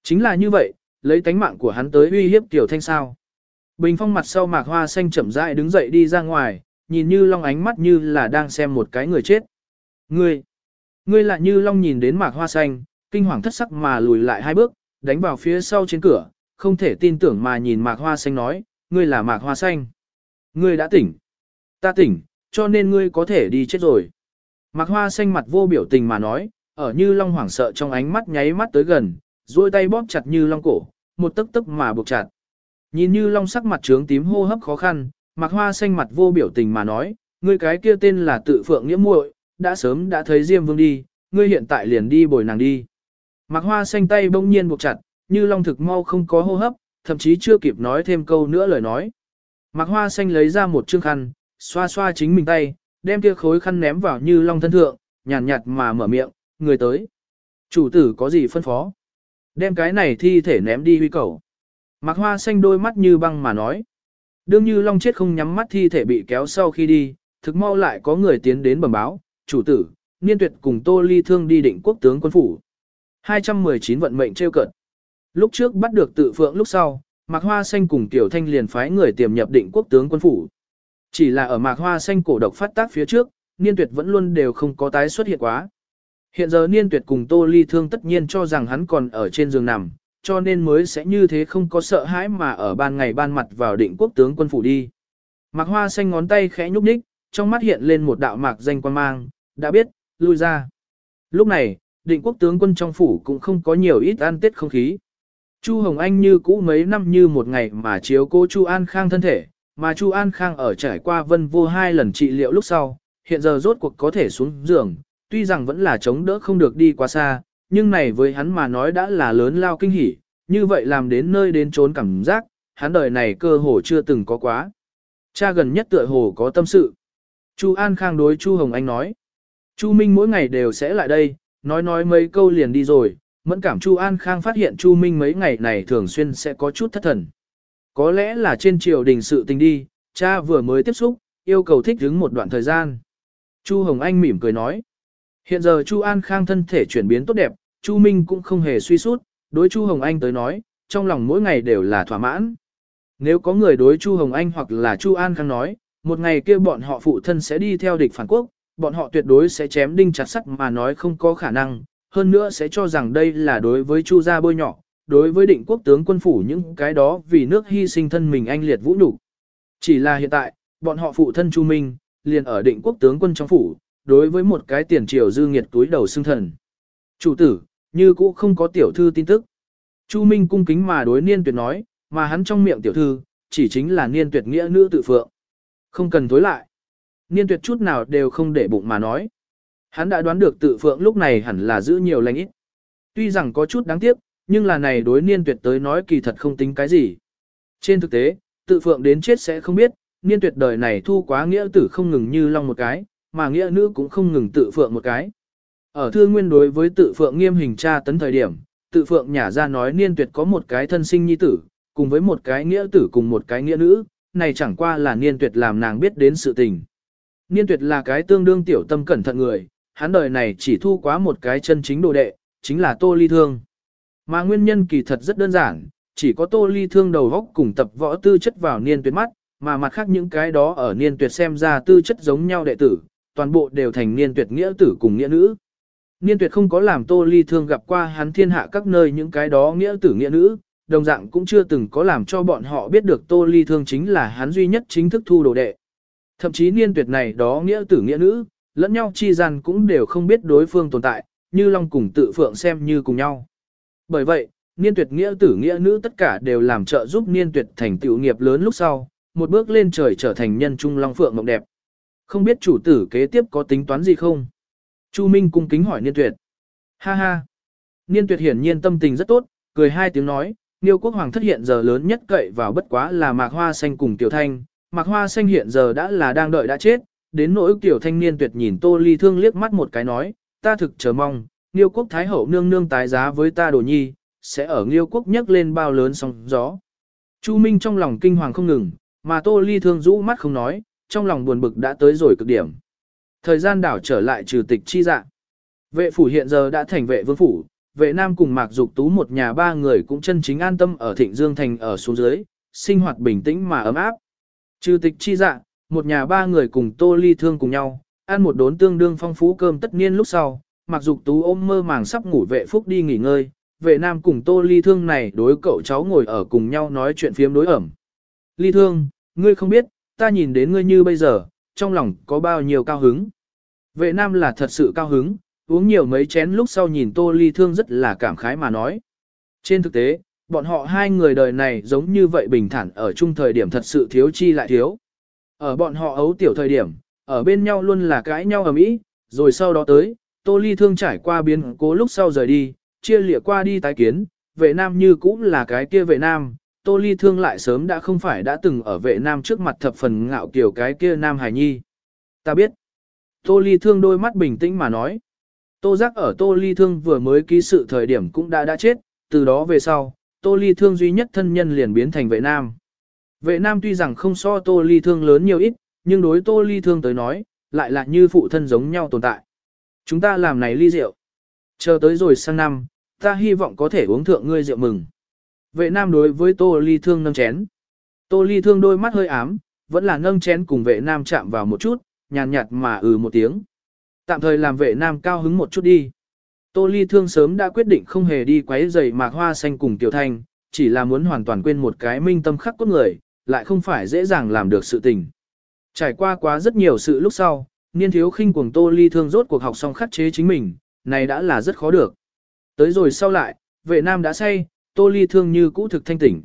Chính là như vậy, lấy tánh mạng của hắn tới uy hiếp tiểu thanh sao. Bình phong mặt sau mạc hoa xanh chậm rãi đứng dậy đi ra ngoài, nhìn như long ánh mắt như là đang xem một cái người chết. Ngươi, ngươi lại như long nhìn đến mạc hoa xanh, kinh hoàng thất sắc mà lùi lại hai bước, đánh vào phía sau trên cửa, không thể tin tưởng mà nhìn mạc hoa xanh nói, ngươi là mạc hoa xanh. Ngươi đã tỉnh. Ta tỉnh, cho nên ngươi có thể đi chết rồi. Mạc hoa xanh mặt vô biểu tình mà nói, ở như long hoảng sợ trong ánh mắt nháy mắt tới gần, duỗi tay bóp chặt như long cổ, một tức tức mà buộc chặt. Nhìn như long sắc mặt trướng tím hô hấp khó khăn, Mạc Hoa xanh mặt vô biểu tình mà nói, ngươi cái kia tên là tự phượng nghĩa muội, đã sớm đã thấy Diêm Vương đi, ngươi hiện tại liền đi bồi nàng đi. Mạc Hoa xanh tay bỗng nhiên buộc chặt, như long thực mau không có hô hấp, thậm chí chưa kịp nói thêm câu nữa lời nói. Mạc Hoa xanh lấy ra một chương khăn, xoa xoa chính mình tay, đem kia khối khăn ném vào như long thân thượng, nhàn nhạt, nhạt mà mở miệng, người tới. Chủ tử có gì phân phó? Đem cái này thi thể ném đi huy cầu. Mạc Hoa xanh đôi mắt như băng mà nói. Đương như Long chết không nhắm mắt thi thể bị kéo sau khi đi, thực mau lại có người tiến đến bẩm báo, chủ tử, niên tuyệt cùng Tô Ly Thương đi định quốc tướng quân phủ. 219 vận mệnh trêu cợt. Lúc trước bắt được tự phượng lúc sau, Mạc Hoa Xanh cùng Tiểu Thanh liền phái người tiềm nhập định quốc tướng quân phủ. Chỉ là ở Mạc Hoa Xanh cổ độc phát tác phía trước, niên tuyệt vẫn luôn đều không có tái xuất hiện quá. Hiện giờ niên tuyệt cùng Tô Ly Thương tất nhiên cho rằng hắn còn ở trên giường nằm, cho nên mới sẽ như thế không có sợ hãi mà ở ban ngày ban mặt vào định quốc tướng quân phủ đi. Mạc Hoa xanh ngón tay khẽ nhúc nhích, trong mắt hiện lên một đạo mạc danh quan mang, đã biết, lui ra. Lúc này, định quốc tướng quân trong phủ cũng không có nhiều ít an tết không khí. Chu Hồng Anh như cũ mấy năm như một ngày mà chiếu cố Chu An Khang thân thể, mà Chu An Khang ở trải qua vân vô hai lần trị liệu lúc sau, hiện giờ rốt cuộc có thể xuống giường, tuy rằng vẫn là chống đỡ không được đi quá xa, nhưng này với hắn mà nói đã là lớn lao kinh hỉ, như vậy làm đến nơi đến trốn cảm giác, hắn đời này cơ hồ chưa từng có quá. Cha gần nhất tựa hồ có tâm sự. Chu An Khang đối Chu Hồng Anh nói. Chu Minh mỗi ngày đều sẽ lại đây, nói nói mấy câu liền đi rồi, mẫn cảm Chu An Khang phát hiện Chu Minh mấy ngày này thường xuyên sẽ có chút thất thần. Có lẽ là trên triều đình sự tình đi, cha vừa mới tiếp xúc, yêu cầu thích ứng một đoạn thời gian. Chu Hồng Anh mỉm cười nói. Hiện giờ Chu An Khang thân thể chuyển biến tốt đẹp, Chu Minh cũng không hề suy sút, đối Chu Hồng Anh tới nói, trong lòng mỗi ngày đều là thỏa mãn. Nếu có người đối Chu Hồng Anh hoặc là Chu An Khang nói, một ngày kia bọn họ phụ thân sẽ đi theo địch phản quốc, bọn họ tuyệt đối sẽ chém đinh chặt sắt mà nói không có khả năng, hơn nữa sẽ cho rằng đây là đối với Chu gia bôi nhỏ, đối với định quốc tướng quân phủ những cái đó vì nước hy sinh thân mình anh liệt vũ nhục. Chỉ là hiện tại, bọn họ phụ thân Chu Minh, liền ở định quốc tướng quân trong phủ, đối với một cái tiền triều dư nghiệt túi đầu xương thần. Chủ tử, như cũ không có tiểu thư tin tức. Chu Minh cung kính mà đối niên tuyệt nói, mà hắn trong miệng tiểu thư, chỉ chính là niên tuyệt nghĩa nữ tự phượng. Không cần tối lại. Niên tuyệt chút nào đều không để bụng mà nói. Hắn đã đoán được tự phượng lúc này hẳn là giữ nhiều lành ít. Tuy rằng có chút đáng tiếc, nhưng là này đối niên tuyệt tới nói kỳ thật không tính cái gì. Trên thực tế, tự phượng đến chết sẽ không biết, niên tuyệt đời này thu quá nghĩa tử không ngừng như long một cái, mà nghĩa nữ cũng không ngừng tự phượng một cái. Ở thư nguyên đối với tự phượng nghiêm hình tra tấn thời điểm, tự phượng nhả ra nói niên tuyệt có một cái thân sinh nhi tử, cùng với một cái nghĩa tử cùng một cái nghĩa nữ, này chẳng qua là niên tuyệt làm nàng biết đến sự tình. Niên tuyệt là cái tương đương tiểu tâm cẩn thận người, hắn đời này chỉ thu quá một cái chân chính đồ đệ, chính là tô ly thương. Mà nguyên nhân kỳ thật rất đơn giản, chỉ có tô ly thương đầu góc cùng tập võ tư chất vào niên tuyệt mắt, mà mặt khác những cái đó ở niên tuyệt xem ra tư chất giống nhau đệ tử, toàn bộ đều thành niên tuyệt nghĩa tử cùng nghĩa nữ. Niên tuyệt không có làm tô ly thương gặp qua hắn thiên hạ các nơi những cái đó nghĩa tử nghĩa nữ, đồng dạng cũng chưa từng có làm cho bọn họ biết được tô ly thương chính là hắn duy nhất chính thức thu đồ đệ. Thậm chí niên tuyệt này đó nghĩa tử nghĩa nữ, lẫn nhau chi gian cũng đều không biết đối phương tồn tại, như Long cùng tự phượng xem như cùng nhau. Bởi vậy, niên tuyệt nghĩa tử nghĩa nữ tất cả đều làm trợ giúp niên tuyệt thành tiểu nghiệp lớn lúc sau, một bước lên trời trở thành nhân trung Long Phượng mộng đẹp. Không biết chủ tử kế tiếp có tính toán gì không? Chu Minh cung kính hỏi niên tuyệt. Ha ha! Niên tuyệt hiển nhiên tâm tình rất tốt, cười hai tiếng nói, Niêu quốc hoàng thất hiện giờ lớn nhất cậy vào bất quá là mạc hoa xanh cùng tiểu thanh, mạc hoa xanh hiện giờ đã là đang đợi đã chết, đến nỗi tiểu thanh niên tuyệt nhìn tô ly thương liếc mắt một cái nói, ta thực chờ mong, Nghiêu quốc thái hậu nương nương tái giá với ta đồ nhi, sẽ ở nghiêu quốc nhấc lên bao lớn sóng gió. Chu Minh trong lòng kinh hoàng không ngừng, mà tô ly thương rũ mắt không nói, trong lòng buồn bực đã tới rồi cực điểm. Thời gian đảo trở lại trừ tịch chi dạ. Vệ phủ hiện giờ đã thành vệ vương phủ, vệ nam cùng mạc dục tú một nhà ba người cũng chân chính an tâm ở thịnh dương thành ở xuống dưới, sinh hoạt bình tĩnh mà ấm áp. Trừ tịch chi dạ, một nhà ba người cùng tô ly thương cùng nhau, ăn một đốn tương đương phong phú cơm tất niên lúc sau, mặc dục tú ôm mơ màng sắp ngủ vệ phúc đi nghỉ ngơi, vệ nam cùng tô ly thương này đối cậu cháu ngồi ở cùng nhau nói chuyện phiếm đối ẩm. Ly thương, ngươi không biết, ta nhìn đến ngươi như bây giờ, trong lòng có bao nhiêu cao hứng. Vệ nam là thật sự cao hứng, uống nhiều mấy chén lúc sau nhìn tô ly thương rất là cảm khái mà nói. Trên thực tế, bọn họ hai người đời này giống như vậy bình thản ở chung thời điểm thật sự thiếu chi lại thiếu. Ở bọn họ ấu tiểu thời điểm, ở bên nhau luôn là cãi nhau ở mỹ, rồi sau đó tới, tô ly thương trải qua biến cố lúc sau rời đi, chia lịa qua đi tái kiến, vệ nam như cũng là cái kia vệ nam, tô ly thương lại sớm đã không phải đã từng ở vệ nam trước mặt thập phần ngạo kiểu cái kia nam hải nhi. Ta biết. Tô ly thương đôi mắt bình tĩnh mà nói. Tô giác ở tô ly thương vừa mới ký sự thời điểm cũng đã đã chết, từ đó về sau, tô ly thương duy nhất thân nhân liền biến thành vệ nam. Vệ nam tuy rằng không so tô ly thương lớn nhiều ít, nhưng đối tô ly thương tới nói, lại là như phụ thân giống nhau tồn tại. Chúng ta làm này ly rượu. Chờ tới rồi sang năm, ta hy vọng có thể uống thượng ngươi rượu mừng. Vệ nam đối với tô ly thương nâng chén. Tô ly thương đôi mắt hơi ám, vẫn là nâng chén cùng vệ nam chạm vào một chút, nhàn nhạt mà ừ một tiếng. Tạm thời làm vệ nam cao hứng một chút đi. Tô ly thương sớm đã quyết định không hề đi quấy giày mạc hoa xanh cùng tiểu thanh, chỉ là muốn hoàn toàn quên một cái minh tâm khắc cốt người, lại không phải dễ dàng làm được sự tình. Trải qua quá rất nhiều sự lúc sau, niên thiếu khinh cuồng tô ly thương rốt cuộc học xong khắc chế chính mình, này đã là rất khó được. Tới rồi sau lại, vệ nam đã say, tô ly thương như cũ thực thanh tỉnh.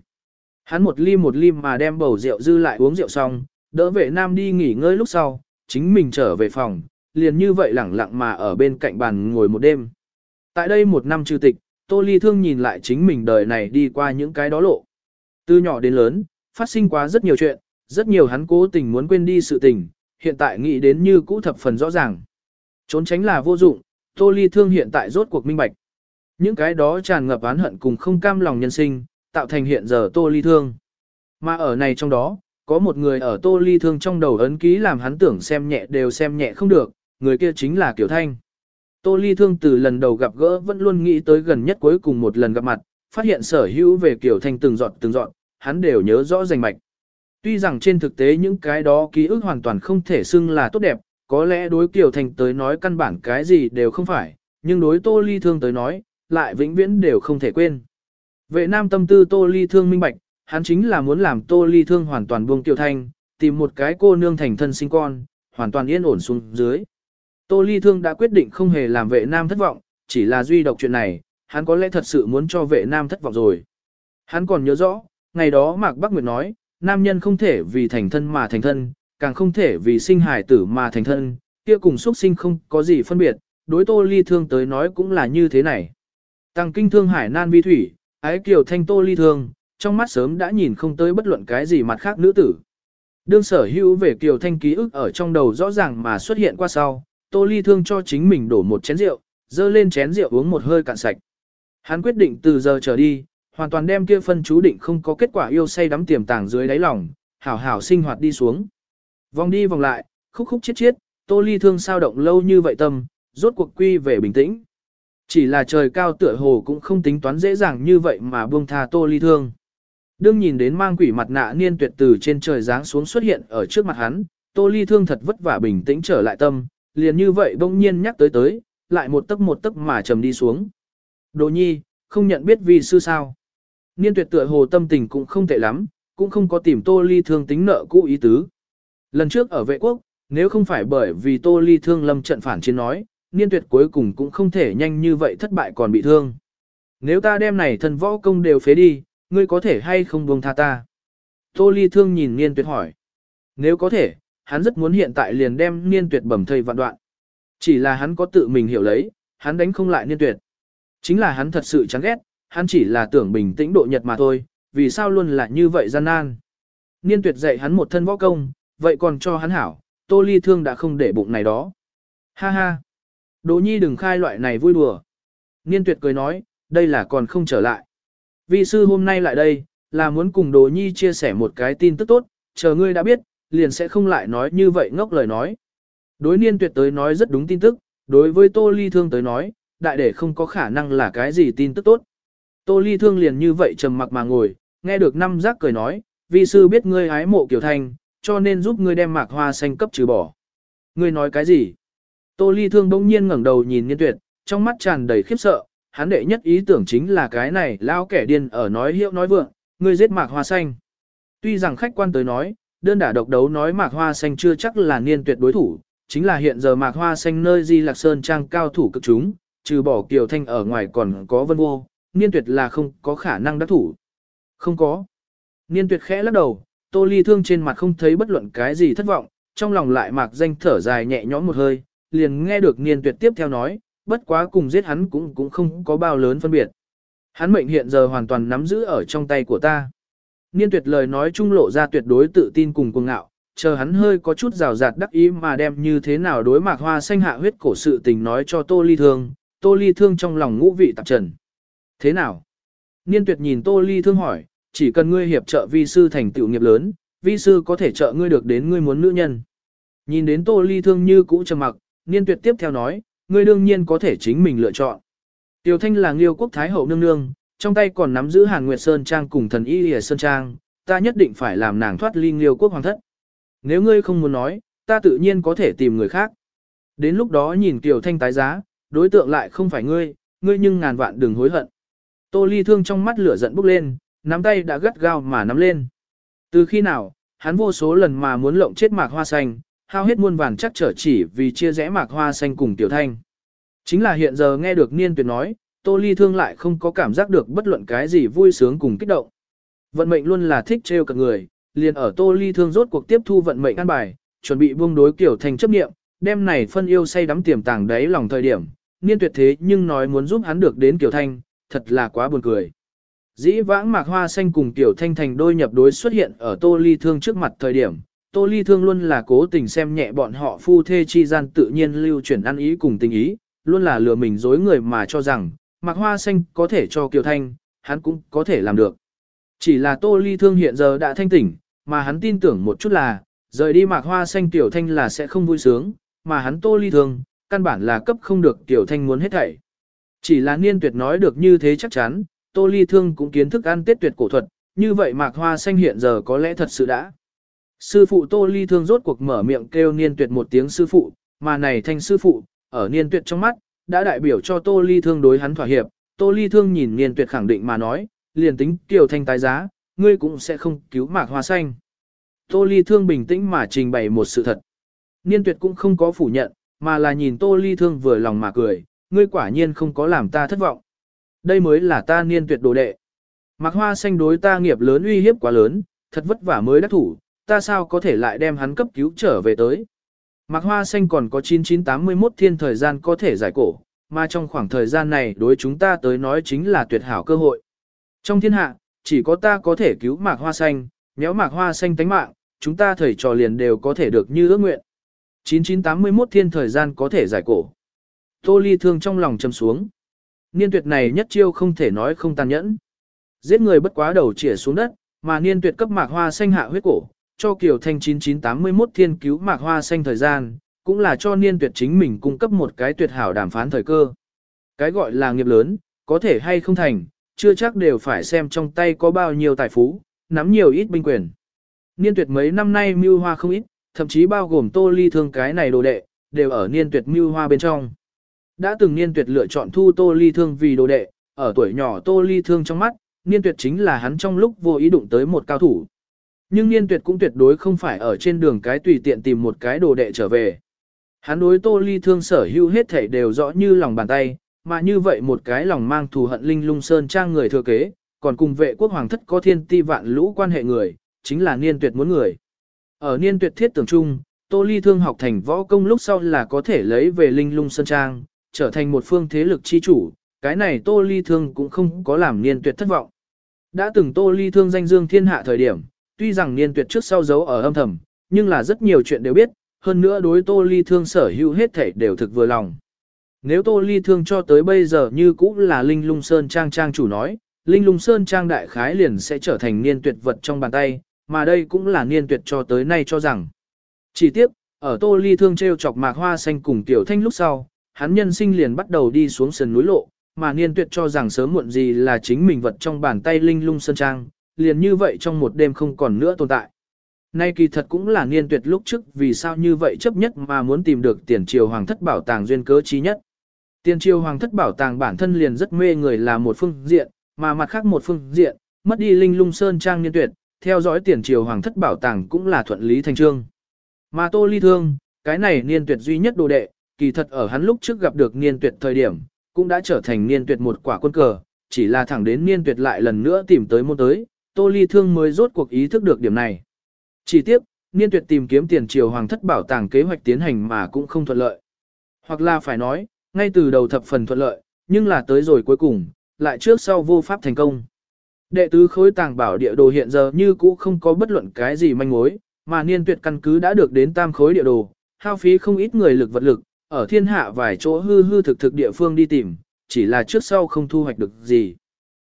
Hắn một ly một ly mà đem bầu rượu dư lại uống rượu xong, đỡ vệ nam đi nghỉ ngơi lúc sau, chính mình trở về phòng, liền như vậy lẳng lặng mà ở bên cạnh bàn ngồi một đêm. Tại đây một năm trừ tịch, tô ly thương nhìn lại chính mình đời này đi qua những cái đó lộ. Từ nhỏ đến lớn, phát sinh quá rất nhiều chuyện, rất nhiều hắn cố tình muốn quên đi sự tình, hiện tại nghĩ đến như cũ thập phần rõ ràng. Trốn tránh là vô dụng, Tô Ly Thương hiện tại rốt cuộc minh bạch. Những cái đó tràn ngập oán hận cùng không cam lòng nhân sinh, tạo thành hiện giờ Tô Ly Thương. Mà ở này trong đó, có một người ở Tô Ly Thương trong đầu ấn ký làm hắn tưởng xem nhẹ đều xem nhẹ không được, người kia chính là Kiều Thanh. Tô Ly Thương từ lần đầu gặp gỡ vẫn luôn nghĩ tới gần nhất cuối cùng một lần gặp mặt, phát hiện sở hữu về Kiều Thanh từng dọn từng dọn, hắn đều nhớ rõ rành mạch. Tuy rằng trên thực tế những cái đó ký ức hoàn toàn không thể xưng là tốt đẹp, có lẽ đối Kiều Thành tới nói căn bản cái gì đều không phải, nhưng đối Tô Ly Thương tới nói, lại vĩnh viễn đều không thể quên. Vệ nam tâm tư Tô Ly Thương minh bạch, hắn chính là muốn làm Tô Ly Thương hoàn toàn buông Kiều Thành, tìm một cái cô nương thành thân sinh con, hoàn toàn yên ổn xuống dưới. Tô Ly Thương đã quyết định không hề làm vệ nam thất vọng, chỉ là duy độc chuyện này, hắn có lẽ thật sự muốn cho vệ nam thất vọng rồi. Hắn còn nhớ rõ, ngày đó Mạc Bắc Nguyệt nói, nam nhân không thể vì thành thân mà thành thân, càng không thể vì sinh hài tử mà thành thân, kia cùng xuất sinh không có gì phân biệt, đối tô ly thương tới nói cũng là như thế này. Tăng kinh thương hải nan vi thủy, ái kiều thanh tô ly thương, trong mắt sớm đã nhìn không tới bất luận cái gì mặt khác nữ tử. Đương sở hữu về Kiều Thanh ký ức ở trong đầu rõ ràng mà xuất hiện qua sau, Tô Ly Thương cho chính mình đổ một chén rượu, dơ lên chén rượu uống một hơi cạn sạch. Hắn quyết định từ giờ trở đi, hoàn toàn đem kia phân chú định không có kết quả yêu say đắm tiềm tàng dưới đáy lòng, hảo hảo sinh hoạt đi xuống. Vòng đi vòng lại, khúc khúc chiết chiết, Tô Ly Thương sao động lâu như vậy tâm, rốt cuộc quy về bình tĩnh. Chỉ là trời cao tựa hồ cũng không tính toán dễ dàng như vậy mà buông tha Tô Ly Thương. Đương nhìn đến mang quỷ mặt nạ niên tuyệt từ trên trời giáng xuống xuất hiện ở trước mặt hắn, Tô Ly Thương thật vất vả bình tĩnh trở lại tâm, liền như vậy bỗng nhiên nhắc tới tới, lại một tấc một tấc mà trầm đi xuống. Đồ nhi, không nhận biết vì sư sao. Niên tuyệt tựa hồ tâm tình cũng không tệ lắm, cũng không có tìm Tô Ly Thương tính nợ cũ ý tứ. Lần trước ở vệ quốc, nếu không phải bởi vì Tô Ly Thương lâm trận phản chiến nói, niên tuyệt cuối cùng cũng không thể nhanh như vậy thất bại còn bị thương. Nếu ta đem này thần võ công đều phế đi, ngươi có thể hay không buông tha ta? Tô Ly Thương nhìn niên tuyệt hỏi. Nếu có thể, hắn rất muốn hiện tại liền đem niên tuyệt bẩm thây vạn đoạn. Chỉ là hắn có tự mình hiểu lấy, hắn đánh không lại niên tuyệt. Chính là hắn thật sự chán ghét, hắn chỉ là tưởng bình tĩnh độ nhật mà thôi, vì sao luôn là như vậy gian nan. Niên tuyệt dạy hắn một thân võ công, vậy còn cho hắn hảo, tô ly thương đã không để bụng này đó. Ha ha! Đỗ nhi đừng khai loại này vui đùa. Niên tuyệt cười nói, đây là còn không trở lại. Vị sư hôm nay lại đây, là muốn cùng Đỗ nhi chia sẻ một cái tin tức tốt, chờ ngươi đã biết, liền sẽ không lại nói như vậy ngốc lời nói. Đối niên tuyệt tới nói rất đúng tin tức, đối với tô ly thương tới nói, đại để không có khả năng là cái gì tin tức tốt. Tô ly thương liền như vậy trầm mặc mà ngồi, nghe được năm giác cười nói, Vi sư biết ngươi ái mộ Kiều Thanh, cho nên giúp ngươi đem mạc hoa xanh cấp trừ bỏ. Ngươi nói cái gì? Tô ly thương bỗng nhiên ngẩng đầu nhìn niên tuyệt, trong mắt tràn đầy khiếp sợ, hắn đệ nhất ý tưởng chính là cái này lao kẻ điên ở nói hiệu nói vượng, ngươi giết mạc hoa xanh. Tuy rằng khách quan tới nói, đơn đả độc đấu nói mạc hoa xanh chưa chắc là niên tuyệt đối thủ, chính là hiện giờ mạc hoa xanh nơi di lạc sơn trang cao thủ cực chúng, trừ bỏ kiều thanh ở ngoài còn có vân vô, niên tuyệt là không có khả năng đắc thủ. Không có. Niên tuyệt khẽ lắc đầu, tô ly thương trên mặt không thấy bất luận cái gì thất vọng, trong lòng lại mạc danh thở dài nhẹ nhõm một hơi, liền nghe được niên tuyệt tiếp theo nói, bất quá cùng giết hắn cũng cũng không có bao lớn phân biệt. Hắn mệnh hiện giờ hoàn toàn nắm giữ ở trong tay của ta. Niên tuyệt lời nói trung lộ ra tuyệt đối tự tin cùng cuồng ngạo, chờ hắn hơi có chút rào rạt đắc ý mà đem như thế nào đối mạc hoa xanh hạ huyết cổ sự tình nói cho tô ly thương, tô ly thương trong lòng ngũ vị tạp trần. Thế nào? Niên tuyệt nhìn tô ly thương hỏi, chỉ cần ngươi hiệp trợ vi sư thành tựu nghiệp lớn, vi sư có thể trợ ngươi được đến ngươi muốn nữ nhân. Nhìn đến tô ly thương như cũ trầm mặc, niên tuyệt tiếp theo nói, ngươi đương nhiên có thể chính mình lựa chọn. Tiểu thanh là nghiêu quốc thái hậu nương nương, trong tay còn nắm giữ Hàn Nguyệt Sơn Trang cùng thần y Lìa Sơn Trang, ta nhất định phải làm nàng thoát ly nghiêu quốc hoàng thất. Nếu ngươi không muốn nói, ta tự nhiên có thể tìm người khác. Đến lúc đó nhìn tiểu Thanh tái giá, đối tượng lại không phải ngươi, ngươi nhưng ngàn vạn đừng hối hận. Tô Ly Thương trong mắt lửa giận bốc lên, nắm tay đã gắt gao mà nắm lên. Từ khi nào, hắn vô số lần mà muốn lộng chết mạc hoa xanh, hao hết muôn vàn chắc trở chỉ vì chia rẽ mạc hoa xanh cùng Tiểu Thanh. Chính là hiện giờ nghe được Niên Tuyệt nói, Tô Ly Thương lại không có cảm giác được bất luận cái gì vui sướng cùng kích động. Vận mệnh luôn là thích trêu cả người, liền ở Tô Ly Thương rốt cuộc tiếp thu vận mệnh an bài, chuẩn bị buông đối kiểu thành chấp niệm, Đêm này phân yêu say đắm tiềm tàng đáy lòng thời điểm, niên tuyệt thế nhưng nói muốn giúp hắn được đến Kiều Thanh, thật là quá buồn cười. Dĩ vãng mạc hoa xanh cùng Tiểu Thanh thành đôi nhập đối xuất hiện ở Tô Ly Thương trước mặt thời điểm, Tô Ly Thương luôn là cố tình xem nhẹ bọn họ phu thê chi gian tự nhiên lưu chuyển ăn ý cùng tình ý, luôn là lừa mình dối người mà cho rằng, mạc hoa xanh có thể cho Kiều Thanh, hắn cũng có thể làm được. Chỉ là Tô Ly Thương hiện giờ đã thanh tỉnh, mà hắn tin tưởng một chút là, rời đi mạc hoa xanh Tiểu Thanh là sẽ không vui sướng, mà hắn Tô Ly Thương, căn bản là cấp không được Tiểu Thanh muốn hết thảy. Chỉ là niên tuyệt nói được như thế chắc chắn, Tô Ly Thương cũng kiến thức ăn tết tuyệt cổ thuật, như vậy mạc hoa xanh hiện giờ có lẽ thật sự đã. Sư phụ Tô Ly Thương rốt cuộc mở miệng kêu niên tuyệt một tiếng sư phụ, mà này thanh sư phụ, ở niên tuyệt trong mắt, đã đại biểu cho Tô Ly Thương đối hắn thỏa hiệp. Tô Ly Thương nhìn niên tuyệt khẳng định mà nói, liền tính tiểu thanh tái giá, ngươi cũng sẽ không cứu mạc hoa xanh. Tô Ly Thương bình tĩnh mà trình bày một sự thật. Niên tuyệt cũng không có phủ nhận, mà là nhìn Tô Ly Thương vừa lòng mà cười, ngươi quả nhiên không có làm ta thất vọng. Đây mới là ta niên tuyệt đồ đệ. Mạc hoa xanh đối ta nghiệp lớn uy hiếp quá lớn, thật vất vả mới đắc thủ, ta sao có thể lại đem hắn cấp cứu trở về tới. Mạc hoa xanh còn có 9981 thiên thời gian có thể giải cổ, mà trong khoảng thời gian này đối chúng ta tới nói chính là tuyệt hảo cơ hội. Trong thiên hạ, chỉ có ta có thể cứu mạc hoa xanh, nhéo mạc hoa xanh tánh mạng, chúng ta thầy trò liền đều có thể được như ước nguyện. 9981 thiên thời gian có thể giải cổ. Tô ly thương trong lòng châm xuống. Niên tuyệt này nhất chiêu không thể nói không tàn nhẫn. Giết người bất quá đầu chĩa xuống đất, mà niên tuyệt cấp mạc hoa xanh hạ huyết cổ, cho Kiều Thanh 9981 thiên cứu mạc hoa xanh thời gian, cũng là cho niên tuyệt chính mình cung cấp một cái tuyệt hảo đàm phán thời cơ. Cái gọi là nghiệp lớn, có thể hay không thành, chưa chắc đều phải xem trong tay có bao nhiêu tài phú, nắm nhiều ít binh quyền. Niên tuyệt mấy năm nay mưu hoa không ít, thậm chí bao gồm tô ly thương cái này đồ đệ, đều ở niên tuyệt mưu hoa bên trong. Đã từng niên tuyệt lựa chọn thu tô ly thương vì đồ đệ, ở tuổi nhỏ tô ly thương trong mắt, niên tuyệt chính là hắn trong lúc vô ý đụng tới một cao thủ. Nhưng niên tuyệt cũng tuyệt đối không phải ở trên đường cái tùy tiện tìm một cái đồ đệ trở về. Hắn đối tô ly thương sở hữu hết thảy đều rõ như lòng bàn tay, mà như vậy một cái lòng mang thù hận linh lung sơn trang người thừa kế, còn cùng vệ quốc hoàng thất có thiên ti vạn lũ quan hệ người, chính là niên tuyệt muốn người. Ở niên tuyệt thiết tưởng chung, tô ly thương học thành võ công lúc sau là có thể lấy về linh lung sơn trang, trở thành một phương thế lực chi chủ, cái này tô ly thương cũng không có làm niên tuyệt thất vọng. Đã từng tô ly thương danh dương thiên hạ thời điểm, tuy rằng niên tuyệt trước sau giấu ở âm thầm, nhưng là rất nhiều chuyện đều biết, hơn nữa đối tô ly thương sở hữu hết thảy đều thực vừa lòng. Nếu tô ly thương cho tới bây giờ như cũng là Linh Lung Sơn Trang Trang chủ nói, Linh Lung Sơn Trang đại khái liền sẽ trở thành niên tuyệt vật trong bàn tay, mà đây cũng là niên tuyệt cho tới nay cho rằng. Chỉ tiếp, ở tô ly thương treo chọc mạc hoa xanh cùng tiểu thanh lúc sau, hắn nhân sinh liền bắt đầu đi xuống sườn núi lộ, mà niên tuyệt cho rằng sớm muộn gì là chính mình vật trong bàn tay Linh Lung Sơn Trang, liền như vậy trong một đêm không còn nữa tồn tại. Nay kỳ thật cũng là niên tuyệt lúc trước vì sao như vậy chấp nhất mà muốn tìm được tiền triều hoàng thất bảo tàng duyên cớ trí nhất. Tiền triều hoàng thất bảo tàng bản thân liền rất mê người là một phương diện, mà mặt khác một phương diện, mất đi linh lung sơn trang niên tuyệt, theo dõi tiền triều hoàng thất bảo tàng cũng là thuận lý thành trương. Mà tô ly thương, cái này niên tuyệt duy nhất đồ đệ, kỳ thật ở hắn lúc trước gặp được niên tuyệt thời điểm, cũng đã trở thành niên tuyệt một quả quân cờ, chỉ là thẳng đến niên tuyệt lại lần nữa tìm tới môn tới, tô ly thương mới rốt cuộc ý thức được điểm này. Chỉ tiếp, niên tuyệt tìm kiếm tiền triều hoàng thất bảo tàng kế hoạch tiến hành mà cũng không thuận lợi. Hoặc là phải nói, ngay từ đầu thập phần thuận lợi, nhưng là tới rồi cuối cùng, lại trước sau vô pháp thành công. Đệ tứ khối tàng bảo địa đồ hiện giờ như cũ không có bất luận cái gì manh mối, mà niên tuyệt căn cứ đã được đến tam khối địa đồ, hao phí không ít người lực vật lực, ở thiên hạ vài chỗ hư hư thực thực địa phương đi tìm, chỉ là trước sau không thu hoạch được gì.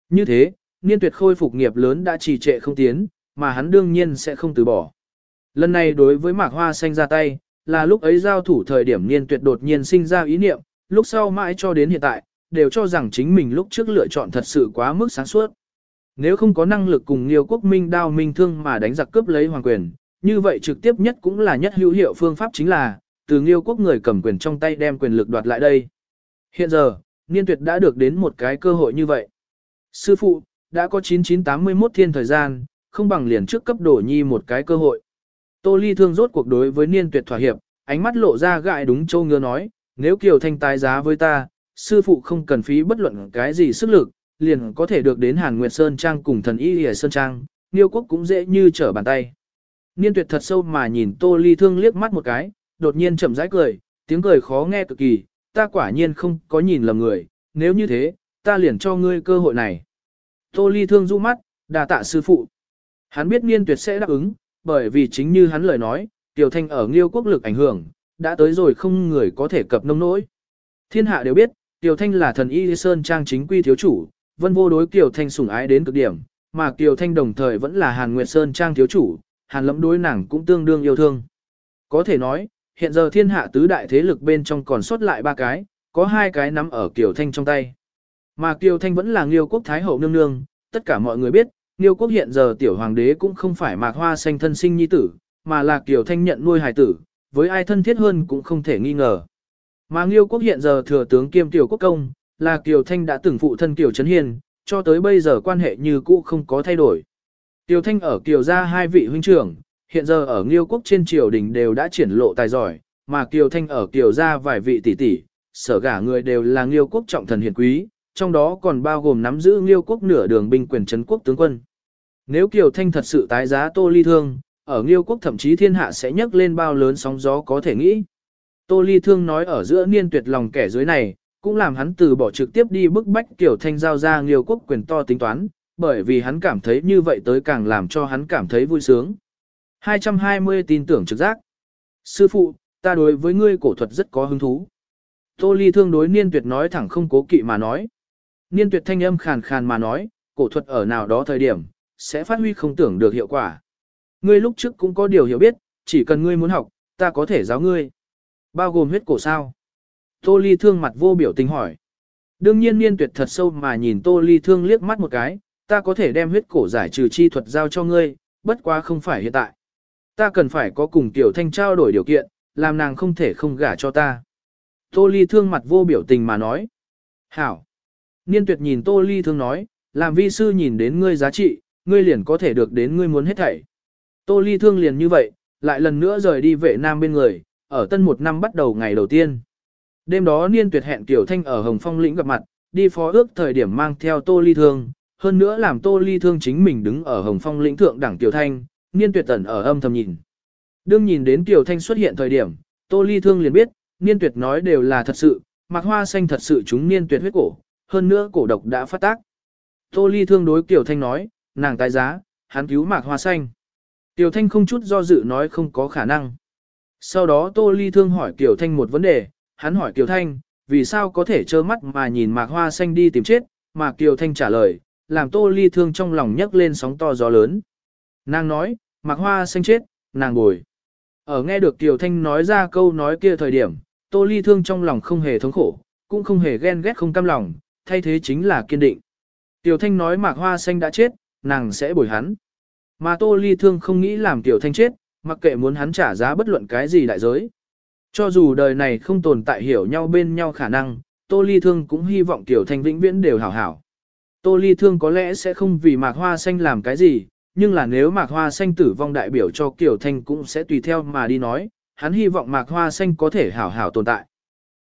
Như thế, niên tuyệt khôi phục nghiệp lớn đã trì trệ không tiến, mà hắn đương nhiên sẽ không từ bỏ. Lần này đối với mạc hoa xanh ra tay, là lúc ấy giao thủ thời điểm niên tuyệt đột nhiên sinh ra ý niệm, lúc sau mãi cho đến hiện tại, đều cho rằng chính mình lúc trước lựa chọn thật sự quá mức sáng suốt. Nếu không có năng lực cùng Liêu Quốc Minh đao minh thương mà đánh giặc cướp lấy hoàng quyền, như vậy trực tiếp nhất cũng là nhất hữu hiệu phương pháp chính là, từ Nghiêu Quốc người cầm quyền trong tay đem quyền lực đoạt lại đây. Hiện giờ, Niên Tuyệt đã được đến một cái cơ hội như vậy. Sư phụ, đã có 9981 thiên thời gian, không bằng liền trước cấp đổ nhi một cái cơ hội. Tô Ly thương rốt cuộc đối với Niên Tuyệt thỏa hiệp, ánh mắt lộ ra gại đúng châu ngứa nói, nếu Kiều Thanh tái giá với ta, sư phụ không cần phí bất luận cái gì sức lực, liền có thể được đến Hàn Nguyệt Sơn Trang cùng thần Y Lìa Sơn Trang, Niêu Quốc cũng dễ như trở bàn tay. Niên tuyệt thật sâu mà nhìn Tô Ly Thương liếc mắt một cái, đột nhiên chậm rãi cười, tiếng cười khó nghe cực kỳ, ta quả nhiên không có nhìn lầm người, nếu như thế, ta liền cho ngươi cơ hội này. Tô Ly Thương du mắt, đà tạ sư phụ. Hắn biết Niên tuyệt sẽ đáp ứng, bởi vì chính như hắn lời nói, Tiểu Thanh ở Nghiêu quốc lực ảnh hưởng, đã tới rồi không người có thể cập nông nỗi. Thiên hạ đều biết, Tiểu Thanh là thần y sơn trang chính quy thiếu chủ, vân vô đối tiểu Thanh sủng ái đến cực điểm, mà tiểu Thanh đồng thời vẫn là Hàn Nguyệt Sơn trang thiếu chủ, Hàn Lâm đối nàng cũng tương đương yêu thương. Có thể nói, hiện giờ thiên hạ tứ đại thế lực bên trong còn sót lại ba cái, có hai cái nắm ở Kiều Thanh trong tay. Mà Kiều Thanh vẫn là Nghiêu quốc thái hậu nương nương, tất cả mọi người biết, Nghiêu quốc hiện giờ tiểu hoàng đế cũng không phải Mạc Hoa xanh thân sinh nhi tử, mà là Kiều Thanh nhận nuôi hài tử, với ai thân thiết hơn cũng không thể nghi ngờ. Mà Nghiêu quốc hiện giờ thừa tướng kiêm tiểu quốc công, là Kiều Thanh đã từng phụ thân Kiều Trấn Hiền, cho tới bây giờ quan hệ như cũ không có thay đổi. Kiều Thanh ở Kiều gia hai vị huynh trưởng, hiện giờ ở Nghiêu quốc trên triều đình đều đã triển lộ tài giỏi, mà Kiều Thanh ở Kiều gia vài vị tỷ tỷ, sở gả người đều là Nghiêu quốc trọng thần hiền quý, trong đó còn bao gồm nắm giữ Nghiêu quốc nửa đường binh quyền trấn quốc tướng quân. Nếu Kiều Thanh thật sự tái giá Tô Ly Thương, ở Nghiêu quốc thậm chí thiên hạ sẽ nhấc lên bao lớn sóng gió có thể nghĩ. Tô Ly Thương nói ở giữa niên tuyệt lòng kẻ dưới này, cũng làm hắn từ bỏ trực tiếp đi bức bách Kiều Thanh giao ra Nghiêu quốc quyền to tính toán, bởi vì hắn cảm thấy như vậy tới càng làm cho hắn cảm thấy vui sướng. 220 tin tưởng trực giác. Sư phụ, ta đối với ngươi cổ thuật rất có hứng thú. Tô Ly thương đối Niên Tuyệt nói thẳng không cố kỵ mà nói. Niên Tuyệt thanh âm khàn khàn mà nói, cổ thuật ở nào đó thời điểm, sẽ phát huy không tưởng được hiệu quả. Ngươi lúc trước cũng có điều hiểu biết, chỉ cần ngươi muốn học, ta có thể giáo ngươi. Bao gồm huyết cổ sao? Tô Ly thương mặt vô biểu tình hỏi. Đương nhiên Niên Tuyệt thật sâu mà nhìn Tô Ly thương liếc mắt một cái, ta có thể đem huyết cổ giải trừ chi thuật giao cho ngươi, bất quá không phải hiện tại. Ta cần phải có cùng Tiểu Thanh trao đổi điều kiện, làm nàng không thể không gả cho ta. Tô Ly thương mặt vô biểu tình mà nói. Hảo. Niên tuyệt nhìn Tô Ly thương nói, làm vi sư nhìn đến ngươi giá trị, ngươi liền có thể được đến ngươi muốn hết thảy. Tô Ly thương liền như vậy, lại lần nữa rời đi vệ nam bên người, ở tân một năm bắt đầu ngày đầu tiên. Đêm đó Niên tuyệt hẹn Tiểu Thanh ở Hồng Phong lĩnh gặp mặt, đi phó ước thời điểm mang theo Tô Ly thương, hơn nữa làm Tô Ly thương chính mình đứng ở Hồng Phong lĩnh thượng đẳng Tiểu Thanh, Niên tuyệt tẩn ở âm thầm nhìn. Đương nhìn đến Tiểu Thanh xuất hiện thời điểm, Tô Ly thương liền biết, niên tuyệt nói đều là thật sự, mặc hoa xanh thật sự chúng niên tuyệt huyết cổ, hơn nữa cổ độc đã phát tác. Tô Ly thương đối Tiểu Thanh nói, nàng tái giá, hắn cứu mạc hoa xanh. Tiểu Thanh không chút do dự nói không có khả năng. Sau đó Tô Ly thương hỏi Tiểu Thanh một vấn đề, hắn hỏi Tiểu Thanh, vì sao có thể trơ mắt mà nhìn mạc hoa xanh đi tìm chết, mà Tiểu Thanh trả lời, làm Tô Ly thương trong lòng nhấc lên sóng to gió lớn. Nàng nói, Mặc hoa xanh chết, nàng bồi. Ở nghe được Tiểu Thanh nói ra câu nói kia thời điểm, Tô Ly Thương trong lòng không hề thống khổ, cũng không hề ghen ghét không cam lòng, thay thế chính là kiên định. Tiểu Thanh nói Mạc Hoa Xanh đã chết, nàng sẽ bồi hắn. Mà Tô Ly Thương không nghĩ làm Tiểu Thanh chết, mặc kệ muốn hắn trả giá bất luận cái gì đại giới. Cho dù đời này không tồn tại hiểu nhau bên nhau khả năng, Tô Ly Thương cũng hy vọng Tiểu Thanh vĩnh viễn đều hảo hảo. Tô Ly Thương có lẽ sẽ không vì Mạc Hoa Xanh làm cái gì, nhưng là nếu Mạc Hoa Xanh tử vong đại biểu cho Kiều Thanh cũng sẽ tùy theo mà đi nói, hắn hy vọng mạc hoa xanh có thể hảo hảo tồn tại.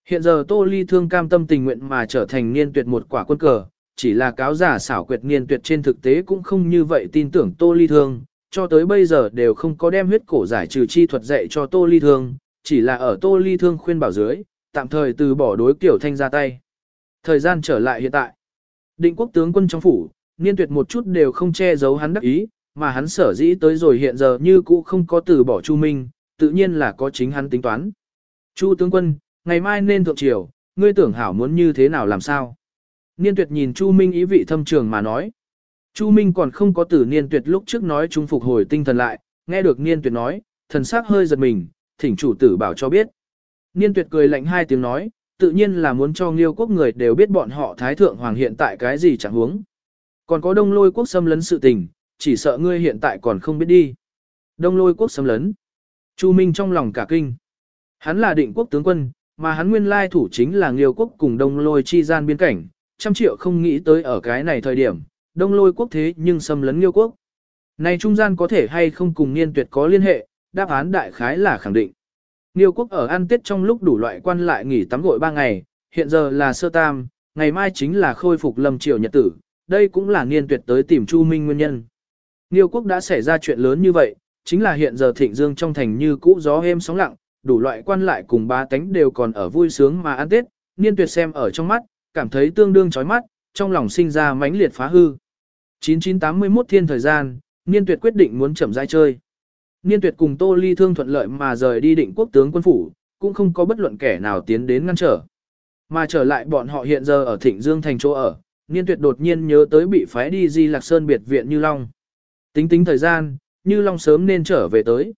Hiện giờ Tô Ly thương cam tâm tình nguyện mà trở thành niên tuyệt một quả quân cờ, chỉ là cáo giả xảo quyệt niên tuyệt trên thực tế cũng không như vậy tin tưởng Tô Ly thương, cho tới bây giờ đều không có đem huyết cổ giải trừ chi thuật dạy cho Tô Ly thương, chỉ là ở Tô Ly thương khuyên bảo dưới, tạm thời từ bỏ đối kiểu thanh ra tay. Thời gian trở lại hiện tại. Định quốc tướng quân trong phủ, niên tuyệt một chút đều không che giấu hắn đắc ý, mà hắn sở dĩ tới rồi hiện giờ như cũ không có từ bỏ Chu Minh, tự nhiên là có chính hắn tính toán. Chu tướng quân, ngày mai nên thượng triều, ngươi tưởng hảo muốn như thế nào làm sao? Niên tuyệt nhìn Chu Minh ý vị thâm trường mà nói. Chu Minh còn không có từ niên tuyệt lúc trước nói chúng phục hồi tinh thần lại, nghe được niên tuyệt nói, thần sắc hơi giật mình, thỉnh chủ tử bảo cho biết. Niên tuyệt cười lạnh hai tiếng nói, tự nhiên là muốn cho nghiêu quốc người đều biết bọn họ thái thượng hoàng hiện tại cái gì chẳng huống. Còn có đông lôi quốc xâm lấn sự tình, chỉ sợ ngươi hiện tại còn không biết đi. Đông lôi quốc xâm lấn. Chu Minh trong lòng cả kinh. Hắn là định quốc tướng quân, mà hắn nguyên lai thủ chính là Nghiêu quốc cùng Đông Lôi chi gian biên cảnh, trăm triệu không nghĩ tới ở cái này thời điểm, Đông Lôi quốc thế nhưng xâm lấn Nghiêu quốc. Này trung gian có thể hay không cùng niên tuyệt có liên hệ, đáp án đại khái là khẳng định. Nghiêu quốc ở ăn tết trong lúc đủ loại quan lại nghỉ tắm gội ba ngày, hiện giờ là sơ tam, ngày mai chính là khôi phục lâm triều nhật tử, đây cũng là niên tuyệt tới tìm Chu Minh nguyên nhân. Nghiêu quốc đã xảy ra chuyện lớn như vậy, chính là hiện giờ thịnh dương trong thành như cũ gió êm sóng lặng, đủ loại quan lại cùng ba tánh đều còn ở vui sướng mà ăn tết, niên tuyệt xem ở trong mắt, cảm thấy tương đương chói mắt, trong lòng sinh ra mãnh liệt phá hư. 9981 thiên thời gian, niên tuyệt quyết định muốn chậm rãi chơi. Niên tuyệt cùng Tô Ly thương thuận lợi mà rời đi định quốc tướng quân phủ, cũng không có bất luận kẻ nào tiến đến ngăn trở. Mà trở lại bọn họ hiện giờ ở Thịnh Dương thành chỗ ở, Niên tuyệt đột nhiên nhớ tới bị phái đi Di Lạc Sơn biệt viện Như Long. Tính tính thời gian, như Long sớm nên trở về tới.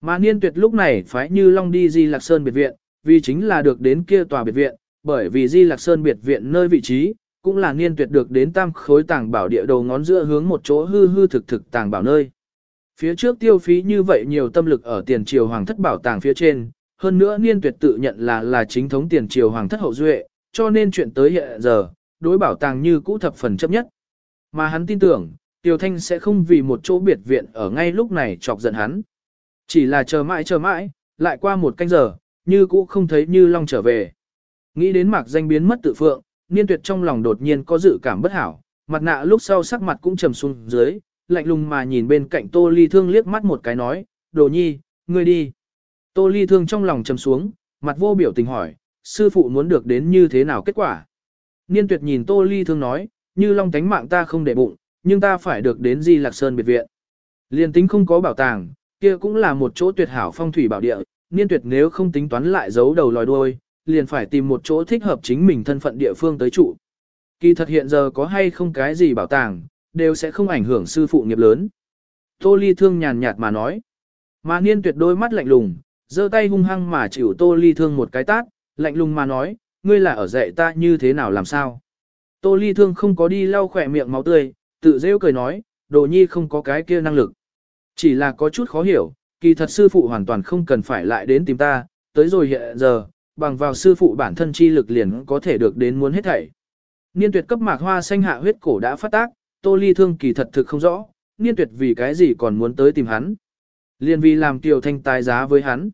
Mà niên tuyệt lúc này phải Như Long đi Di Lạc Sơn biệt viện, vì chính là được đến kia tòa biệt viện, bởi vì Di Lạc Sơn biệt viện nơi vị trí, cũng là niên tuyệt được đến tam khối tàng bảo địa đầu ngón giữa hướng một chỗ hư hư thực thực tàng bảo nơi. Phía trước tiêu phí như vậy nhiều tâm lực ở tiền triều hoàng thất bảo tàng phía trên, hơn nữa niên tuyệt tự nhận là là chính thống tiền triều hoàng thất hậu duệ, cho nên chuyện tới hiện giờ, đối bảo tàng như cũ thập phần chấp nhất. Mà hắn tin tưởng, Tiểu Thanh sẽ không vì một chỗ biệt viện ở ngay lúc này chọc giận hắn. Chỉ là chờ mãi chờ mãi, lại qua một canh giờ, như cũ không thấy Như Long trở về. Nghĩ đến mạc danh biến mất tự phượng, niên tuyệt trong lòng đột nhiên có dự cảm bất hảo, mặt nạ lúc sau sắc mặt cũng trầm xuống dưới, lạnh lùng mà nhìn bên cạnh Tô Ly Thương liếc mắt một cái nói, đồ nhi, ngươi đi. Tô Ly Thương trong lòng trầm xuống, mặt vô biểu tình hỏi, sư phụ muốn được đến như thế nào kết quả. Niên tuyệt nhìn Tô Ly Thương nói, như long tánh mạng ta không để bụng, nhưng ta phải được đến Di Lạc Sơn biệt viện. Liên tính không có bảo tàng, kia cũng là một chỗ tuyệt hảo phong thủy bảo địa, niên tuyệt nếu không tính toán lại giấu đầu lòi đuôi, liền phải tìm một chỗ thích hợp chính mình thân phận địa phương tới trụ. Kỳ thật hiện giờ có hay không cái gì bảo tàng, đều sẽ không ảnh hưởng sư phụ nghiệp lớn. Tô Ly Thương nhàn nhạt mà nói. Mà niên tuyệt đôi mắt lạnh lùng, giơ tay hung hăng mà chịu Tô Ly Thương một cái tát, lạnh lùng mà nói, ngươi là ở dạy ta như thế nào làm sao. Tô Ly Thương không có đi lau khỏe miệng máu tươi, tự rêu cười nói, đồ nhi không có cái kia năng lực. Chỉ là có chút khó hiểu, kỳ thật sư phụ hoàn toàn không cần phải lại đến tìm ta, tới rồi hiện giờ, bằng vào sư phụ bản thân chi lực liền có thể được đến muốn hết thảy. Niên tuyệt cấp mạc hoa xanh hạ huyết cổ đã phát tác, tô ly thương kỳ thật thực không rõ, niên tuyệt vì cái gì còn muốn tới tìm hắn. Liền vì làm tiểu thanh tài giá với hắn.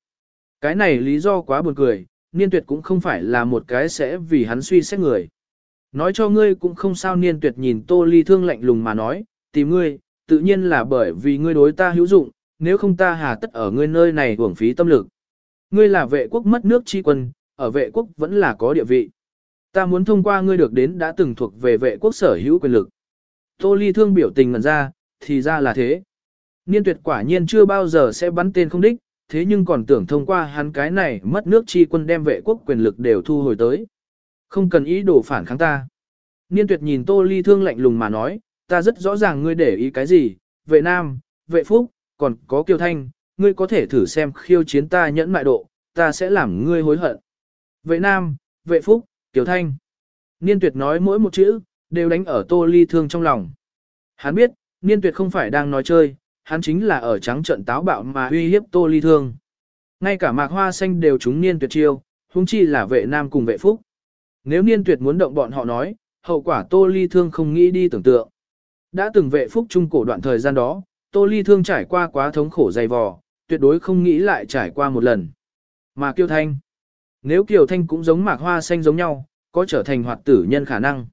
Cái này lý do quá buồn cười, niên tuyệt cũng không phải là một cái sẽ vì hắn suy xét người. Nói cho ngươi cũng không sao niên tuyệt nhìn tô ly thương lạnh lùng mà nói, tìm ngươi, tự nhiên là bởi vì ngươi đối ta hữu dụng, nếu không ta hà tất ở ngươi nơi này hưởng phí tâm lực. Ngươi là vệ quốc mất nước chi quân, ở vệ quốc vẫn là có địa vị. Ta muốn thông qua ngươi được đến đã từng thuộc về vệ quốc sở hữu quyền lực. Tô Ly Thương biểu tình ngần ra, thì ra là thế. Niên tuyệt quả nhiên chưa bao giờ sẽ bắn tên không đích, thế nhưng còn tưởng thông qua hắn cái này mất nước chi quân đem vệ quốc quyền lực đều thu hồi tới. Không cần ý đồ phản kháng ta. Niên tuyệt nhìn Tô Ly Thương lạnh lùng mà nói, ta rất rõ ràng ngươi để ý cái gì, vệ nam, vệ phúc, còn có Kiều thanh, ngươi có thể thử xem khiêu chiến ta nhẫn mại độ, ta sẽ làm ngươi hối hận. Vệ nam, vệ phúc, kiều thanh. Niên tuyệt nói mỗi một chữ, đều đánh ở tô ly thương trong lòng. Hắn biết, niên tuyệt không phải đang nói chơi, hắn chính là ở trắng trận táo bạo mà uy hiếp tô ly thương. Ngay cả mạc hoa xanh đều trúng niên tuyệt chiêu, huống chi là vệ nam cùng vệ phúc. Nếu niên tuyệt muốn động bọn họ nói, hậu quả tô ly thương không nghĩ đi tưởng tượng. Đã từng vệ phúc trung cổ đoạn thời gian đó, tô ly thương trải qua quá thống khổ dày vò, tuyệt đối không nghĩ lại trải qua một lần. Mà kiêu thanh, nếu kiều thanh cũng giống mạc hoa xanh giống nhau, có trở thành hoạt tử nhân khả năng.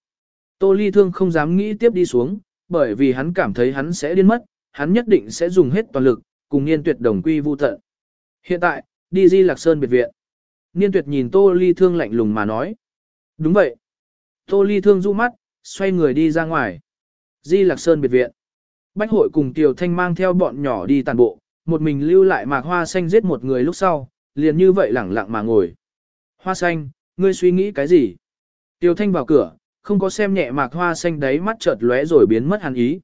Tô ly thương không dám nghĩ tiếp đi xuống, bởi vì hắn cảm thấy hắn sẽ điên mất, hắn nhất định sẽ dùng hết toàn lực, cùng niên tuyệt đồng quy vu tận. Hiện tại, đi Di Lạc Sơn biệt viện. Niên tuyệt nhìn Tô Ly Thương lạnh lùng mà nói. Đúng vậy. Tô Ly Thương du mắt, xoay người đi ra ngoài. Di Lạc Sơn biệt viện. Bách hội cùng Tiểu Thanh mang theo bọn nhỏ đi tàn bộ, một mình lưu lại mạc hoa xanh giết một người lúc sau, liền như vậy lẳng lặng mà ngồi. Hoa xanh, ngươi suy nghĩ cái gì? Tiểu Thanh vào cửa, không có xem nhẹ mạc hoa xanh đáy mắt chợt lóe rồi biến mất hẳn ý.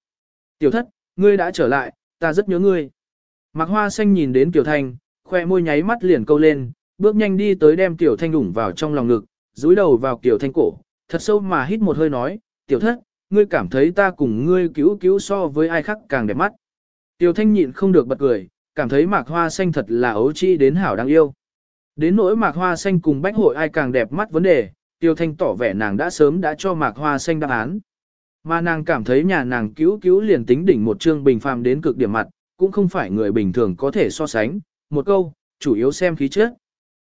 Tiểu thất, ngươi đã trở lại, ta rất nhớ ngươi. Mạc hoa xanh nhìn đến Tiểu Thanh, khoe môi nháy mắt liền câu lên, bước nhanh đi tới đem Tiểu Thanh đủng vào trong lòng ngực, dúi đầu vào Tiểu Thanh cổ, thật sâu mà hít một hơi nói, Tiểu thất, ngươi cảm thấy ta cùng ngươi cứu cứu so với ai khác càng đẹp mắt. Tiểu thanh nhịn không được bật cười, cảm thấy mạc hoa xanh thật là ấu chi đến hảo đáng yêu. Đến nỗi mạc hoa xanh cùng bách hội ai càng đẹp mắt vấn đề, tiêu thanh tỏ vẻ nàng đã sớm đã cho mạc hoa xanh đáp án. Mà nàng cảm thấy nhà nàng cứu cứu liền tính đỉnh một chương bình phàm đến cực điểm mặt, cũng không phải người bình thường có thể so sánh. Một câu, chủ yếu xem khí chất.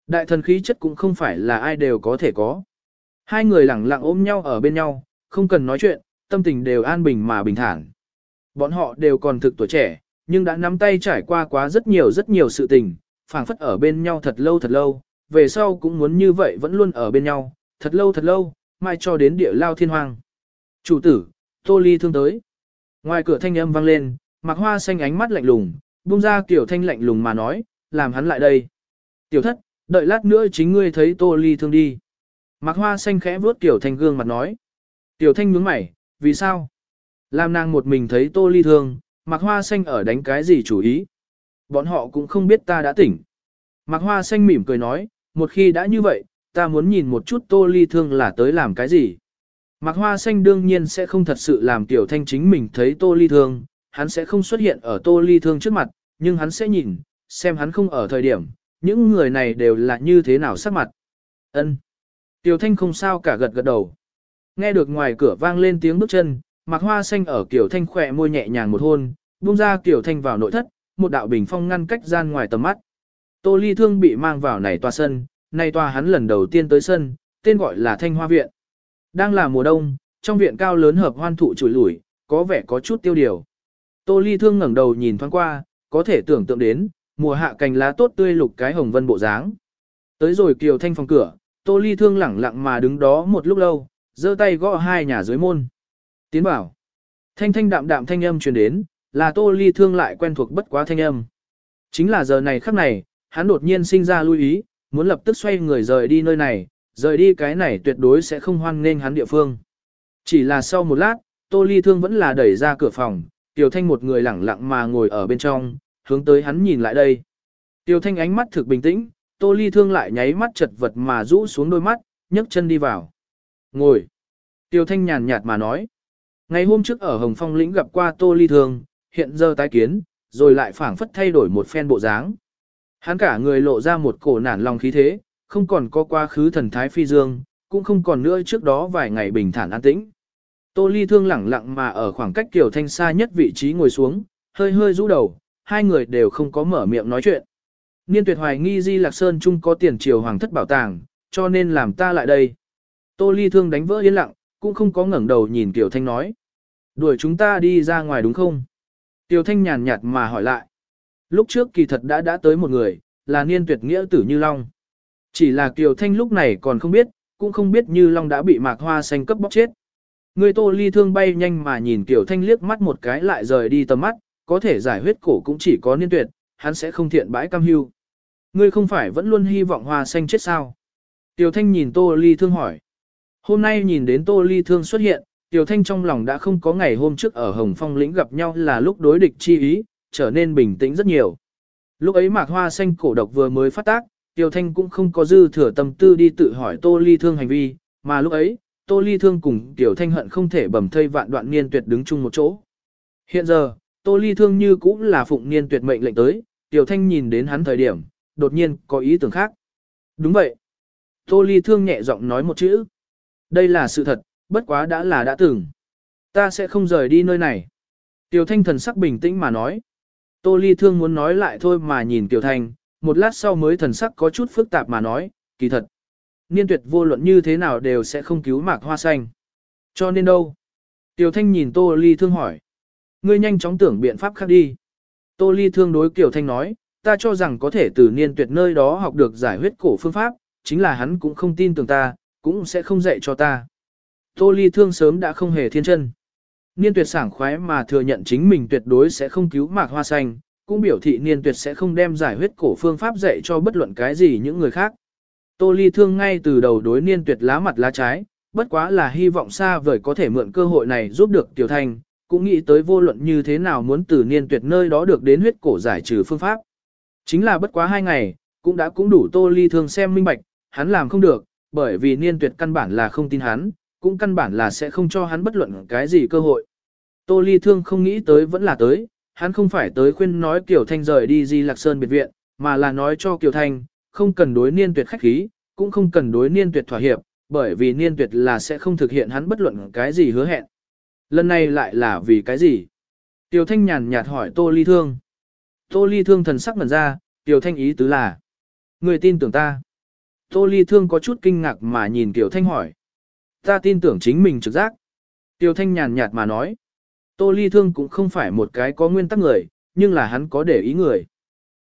Đại thần khí chất cũng không phải là ai đều có thể có. Hai người lặng lặng ôm nhau ở bên nhau, không cần nói chuyện, tâm tình đều an bình mà bình thản. Bọn họ đều còn thực tuổi trẻ, nhưng đã nắm tay trải qua quá rất nhiều rất nhiều sự tình, phảng phất ở bên nhau thật lâu thật lâu, về sau cũng muốn như vậy vẫn luôn ở bên nhau, thật lâu thật lâu, mai cho đến địa lao thiên hoàng. Chủ tử, Tô Ly thương tới. Ngoài cửa thanh âm vang lên, mặc hoa xanh ánh mắt lạnh lùng, buông ra kiểu thanh lạnh lùng mà nói, làm hắn lại đây. Tiểu thất, đợi lát nữa chính ngươi thấy Tô Ly thương đi. Mặc hoa xanh khẽ vuốt Tiểu thanh gương mặt nói. Tiểu thanh nhướng mày, vì sao? Làm nàng một mình thấy tô ly thương, mặc hoa xanh ở đánh cái gì chủ ý. Bọn họ cũng không biết ta đã tỉnh. Mặc hoa xanh mỉm cười nói, một khi đã như vậy, ta muốn nhìn một chút tô ly thương là tới làm cái gì. Mặc hoa xanh đương nhiên sẽ không thật sự làm tiểu thanh chính mình thấy tô ly thương, hắn sẽ không xuất hiện ở tô ly thương trước mặt, nhưng hắn sẽ nhìn, xem hắn không ở thời điểm, những người này đều là như thế nào sắc mặt. Ân. Tiểu thanh không sao cả gật gật đầu. Nghe được ngoài cửa vang lên tiếng bước chân, mặc hoa xanh ở kiểu thanh khỏe môi nhẹ nhàng một hôn, buông ra kiểu thanh vào nội thất, một đạo bình phong ngăn cách gian ngoài tầm mắt. Tô ly thương bị mang vào này tòa sân, này tòa hắn lần đầu tiên tới sân, tên gọi là thanh hoa viện. Đang là mùa đông, trong viện cao lớn hợp hoan thụ chùi lủi, có vẻ có chút tiêu điều. Tô ly thương ngẩng đầu nhìn thoáng qua, có thể tưởng tượng đến, mùa hạ cành lá tốt tươi lục cái hồng vân bộ dáng. Tới rồi kiều thanh phòng cửa, tô ly thương lẳng lặng mà đứng đó một lúc lâu, giơ tay gõ hai nhà dưới môn. Tiến bảo. Thanh thanh đạm đạm thanh âm truyền đến, là tô ly thương lại quen thuộc bất quá thanh âm. Chính là giờ này khắc này, hắn đột nhiên sinh ra lưu ý, muốn lập tức xoay người rời đi nơi này, rời đi cái này tuyệt đối sẽ không hoan nghênh hắn địa phương. Chỉ là sau một lát, Tô Ly Thương vẫn là đẩy ra cửa phòng, Tiểu Thanh một người lẳng lặng mà ngồi ở bên trong, hướng tới hắn nhìn lại đây. tiêu Thanh ánh mắt thực bình tĩnh, Tô Ly Thương lại nháy mắt chật vật mà rũ xuống đôi mắt, nhấc chân đi vào. Ngồi. tiêu Thanh nhàn nhạt mà nói. Ngày hôm trước ở Hồng Phong lĩnh gặp qua Tô Ly Thương, hiện giờ tái kiến, rồi lại phảng phất thay đổi một phen bộ dáng. Hắn cả người lộ ra một cổ nản lòng khí thế, không còn có quá khứ thần thái phi dương, cũng không còn nữa trước đó vài ngày bình thản an tĩnh. Tô Ly Thương lẳng lặng mà ở khoảng cách Kiều Thanh xa nhất vị trí ngồi xuống, hơi hơi rũ đầu, hai người đều không có mở miệng nói chuyện. Niên tuyệt hoài nghi Di Lạc Sơn trung có tiền triều hoàng thất bảo tàng, cho nên làm ta lại đây. Tô Ly Thương đánh vỡ yên lặng, cũng không có ngẩng đầu nhìn Kiều Thanh nói. Đuổi chúng ta đi ra ngoài đúng không? Kiều Thanh nhàn nhạt mà hỏi lại. Lúc trước kỳ thật đã đã tới một người, là niên tuyệt nghĩa tử Như Long. Chỉ là Kiều Thanh lúc này còn không biết, cũng không biết Như Long đã bị mạc hoa xanh cấp bóc chết. Người tô ly thương bay nhanh mà nhìn Kiều Thanh liếc mắt một cái lại rời đi tầm mắt, có thể giải huyết cổ cũng chỉ có niên tuyệt, hắn sẽ không thiện bãi cam hưu. Ngươi không phải vẫn luôn hy vọng hoa xanh chết sao? Tiểu Thanh nhìn Tô Ly Thương hỏi. Hôm nay nhìn đến Tô Ly Thương xuất hiện, Tiểu Thanh trong lòng đã không có ngày hôm trước ở Hồng Phong lĩnh gặp nhau là lúc đối địch chi ý, trở nên bình tĩnh rất nhiều. Lúc ấy mạc hoa xanh cổ độc vừa mới phát tác, Tiểu Thanh cũng không có dư thừa tâm tư đi tự hỏi Tô Ly Thương hành vi, mà lúc ấy, Tô Ly Thương cùng Tiểu Thanh hận không thể bầm thây vạn đoạn niên tuyệt đứng chung một chỗ. Hiện giờ, Tô Ly Thương như cũng là phụng niên tuyệt mệnh lệnh tới, Tiểu Thanh nhìn đến hắn thời điểm, đột nhiên có ý tưởng khác. Đúng vậy. Tô Ly Thương nhẹ giọng nói một chữ. Đây là sự thật, bất quá đã là đã từng. Ta sẽ không rời đi nơi này. Tiểu Thanh thần sắc bình tĩnh mà nói. Tô Ly Thương muốn nói lại thôi mà nhìn Tiểu Thanh, một lát sau mới thần sắc có chút phức tạp mà nói, kỳ thật. Niên tuyệt vô luận như thế nào đều sẽ không cứu mạc hoa xanh. Cho nên đâu? Tiểu Thanh nhìn Tô Ly Thương hỏi. Ngươi nhanh chóng tưởng biện pháp khác đi. Tô Ly Thương đối Tiểu Thanh nói, ta cho rằng có thể từ niên tuyệt nơi đó học được giải huyết cổ phương pháp, chính là hắn cũng không tin tưởng ta, cũng sẽ không dạy cho ta. Tô Ly Thương sớm đã không hề thiên chân. Niên tuyệt sảng khoái mà thừa nhận chính mình tuyệt đối sẽ không cứu mạc hoa xanh, cũng biểu thị niên tuyệt sẽ không đem giải huyết cổ phương pháp dạy cho bất luận cái gì những người khác. Tô Ly Thương ngay từ đầu đối niên tuyệt lá mặt lá trái, bất quá là hy vọng xa vời có thể mượn cơ hội này giúp được Tiểu Thanh, cũng nghĩ tới vô luận như thế nào muốn từ niên tuyệt nơi đó được đến huyết cổ giải trừ phương pháp. Chính là bất quá hai ngày, cũng đã cũng đủ Tô Ly Thương xem minh bạch, hắn làm không được, bởi vì niên tuyệt căn bản là không tin hắn, cũng căn bản là sẽ không cho hắn bất luận cái gì cơ hội. Tô Ly Thương không nghĩ tới vẫn là tới, hắn không phải tới khuyên nói Kiều Thanh rời đi Di Lạc Sơn biệt viện, mà là nói cho Kiều Thanh, không cần đối niên tuyệt khách khí, cũng không cần đối niên tuyệt thỏa hiệp, bởi vì niên tuyệt là sẽ không thực hiện hắn bất luận cái gì hứa hẹn. Lần này lại là vì cái gì? Tiểu Thanh nhàn nhạt hỏi Tô Ly Thương. Tô Ly Thương thần sắc ngẩn ra, Tiểu Thanh ý tứ là. Người tin tưởng ta. Tô Ly Thương có chút kinh ngạc mà nhìn Tiểu Thanh hỏi. Ta tin tưởng chính mình trực giác. Tiểu Thanh nhàn nhạt mà nói. Tô Ly Thương cũng không phải một cái có nguyên tắc người, nhưng là hắn có để ý người.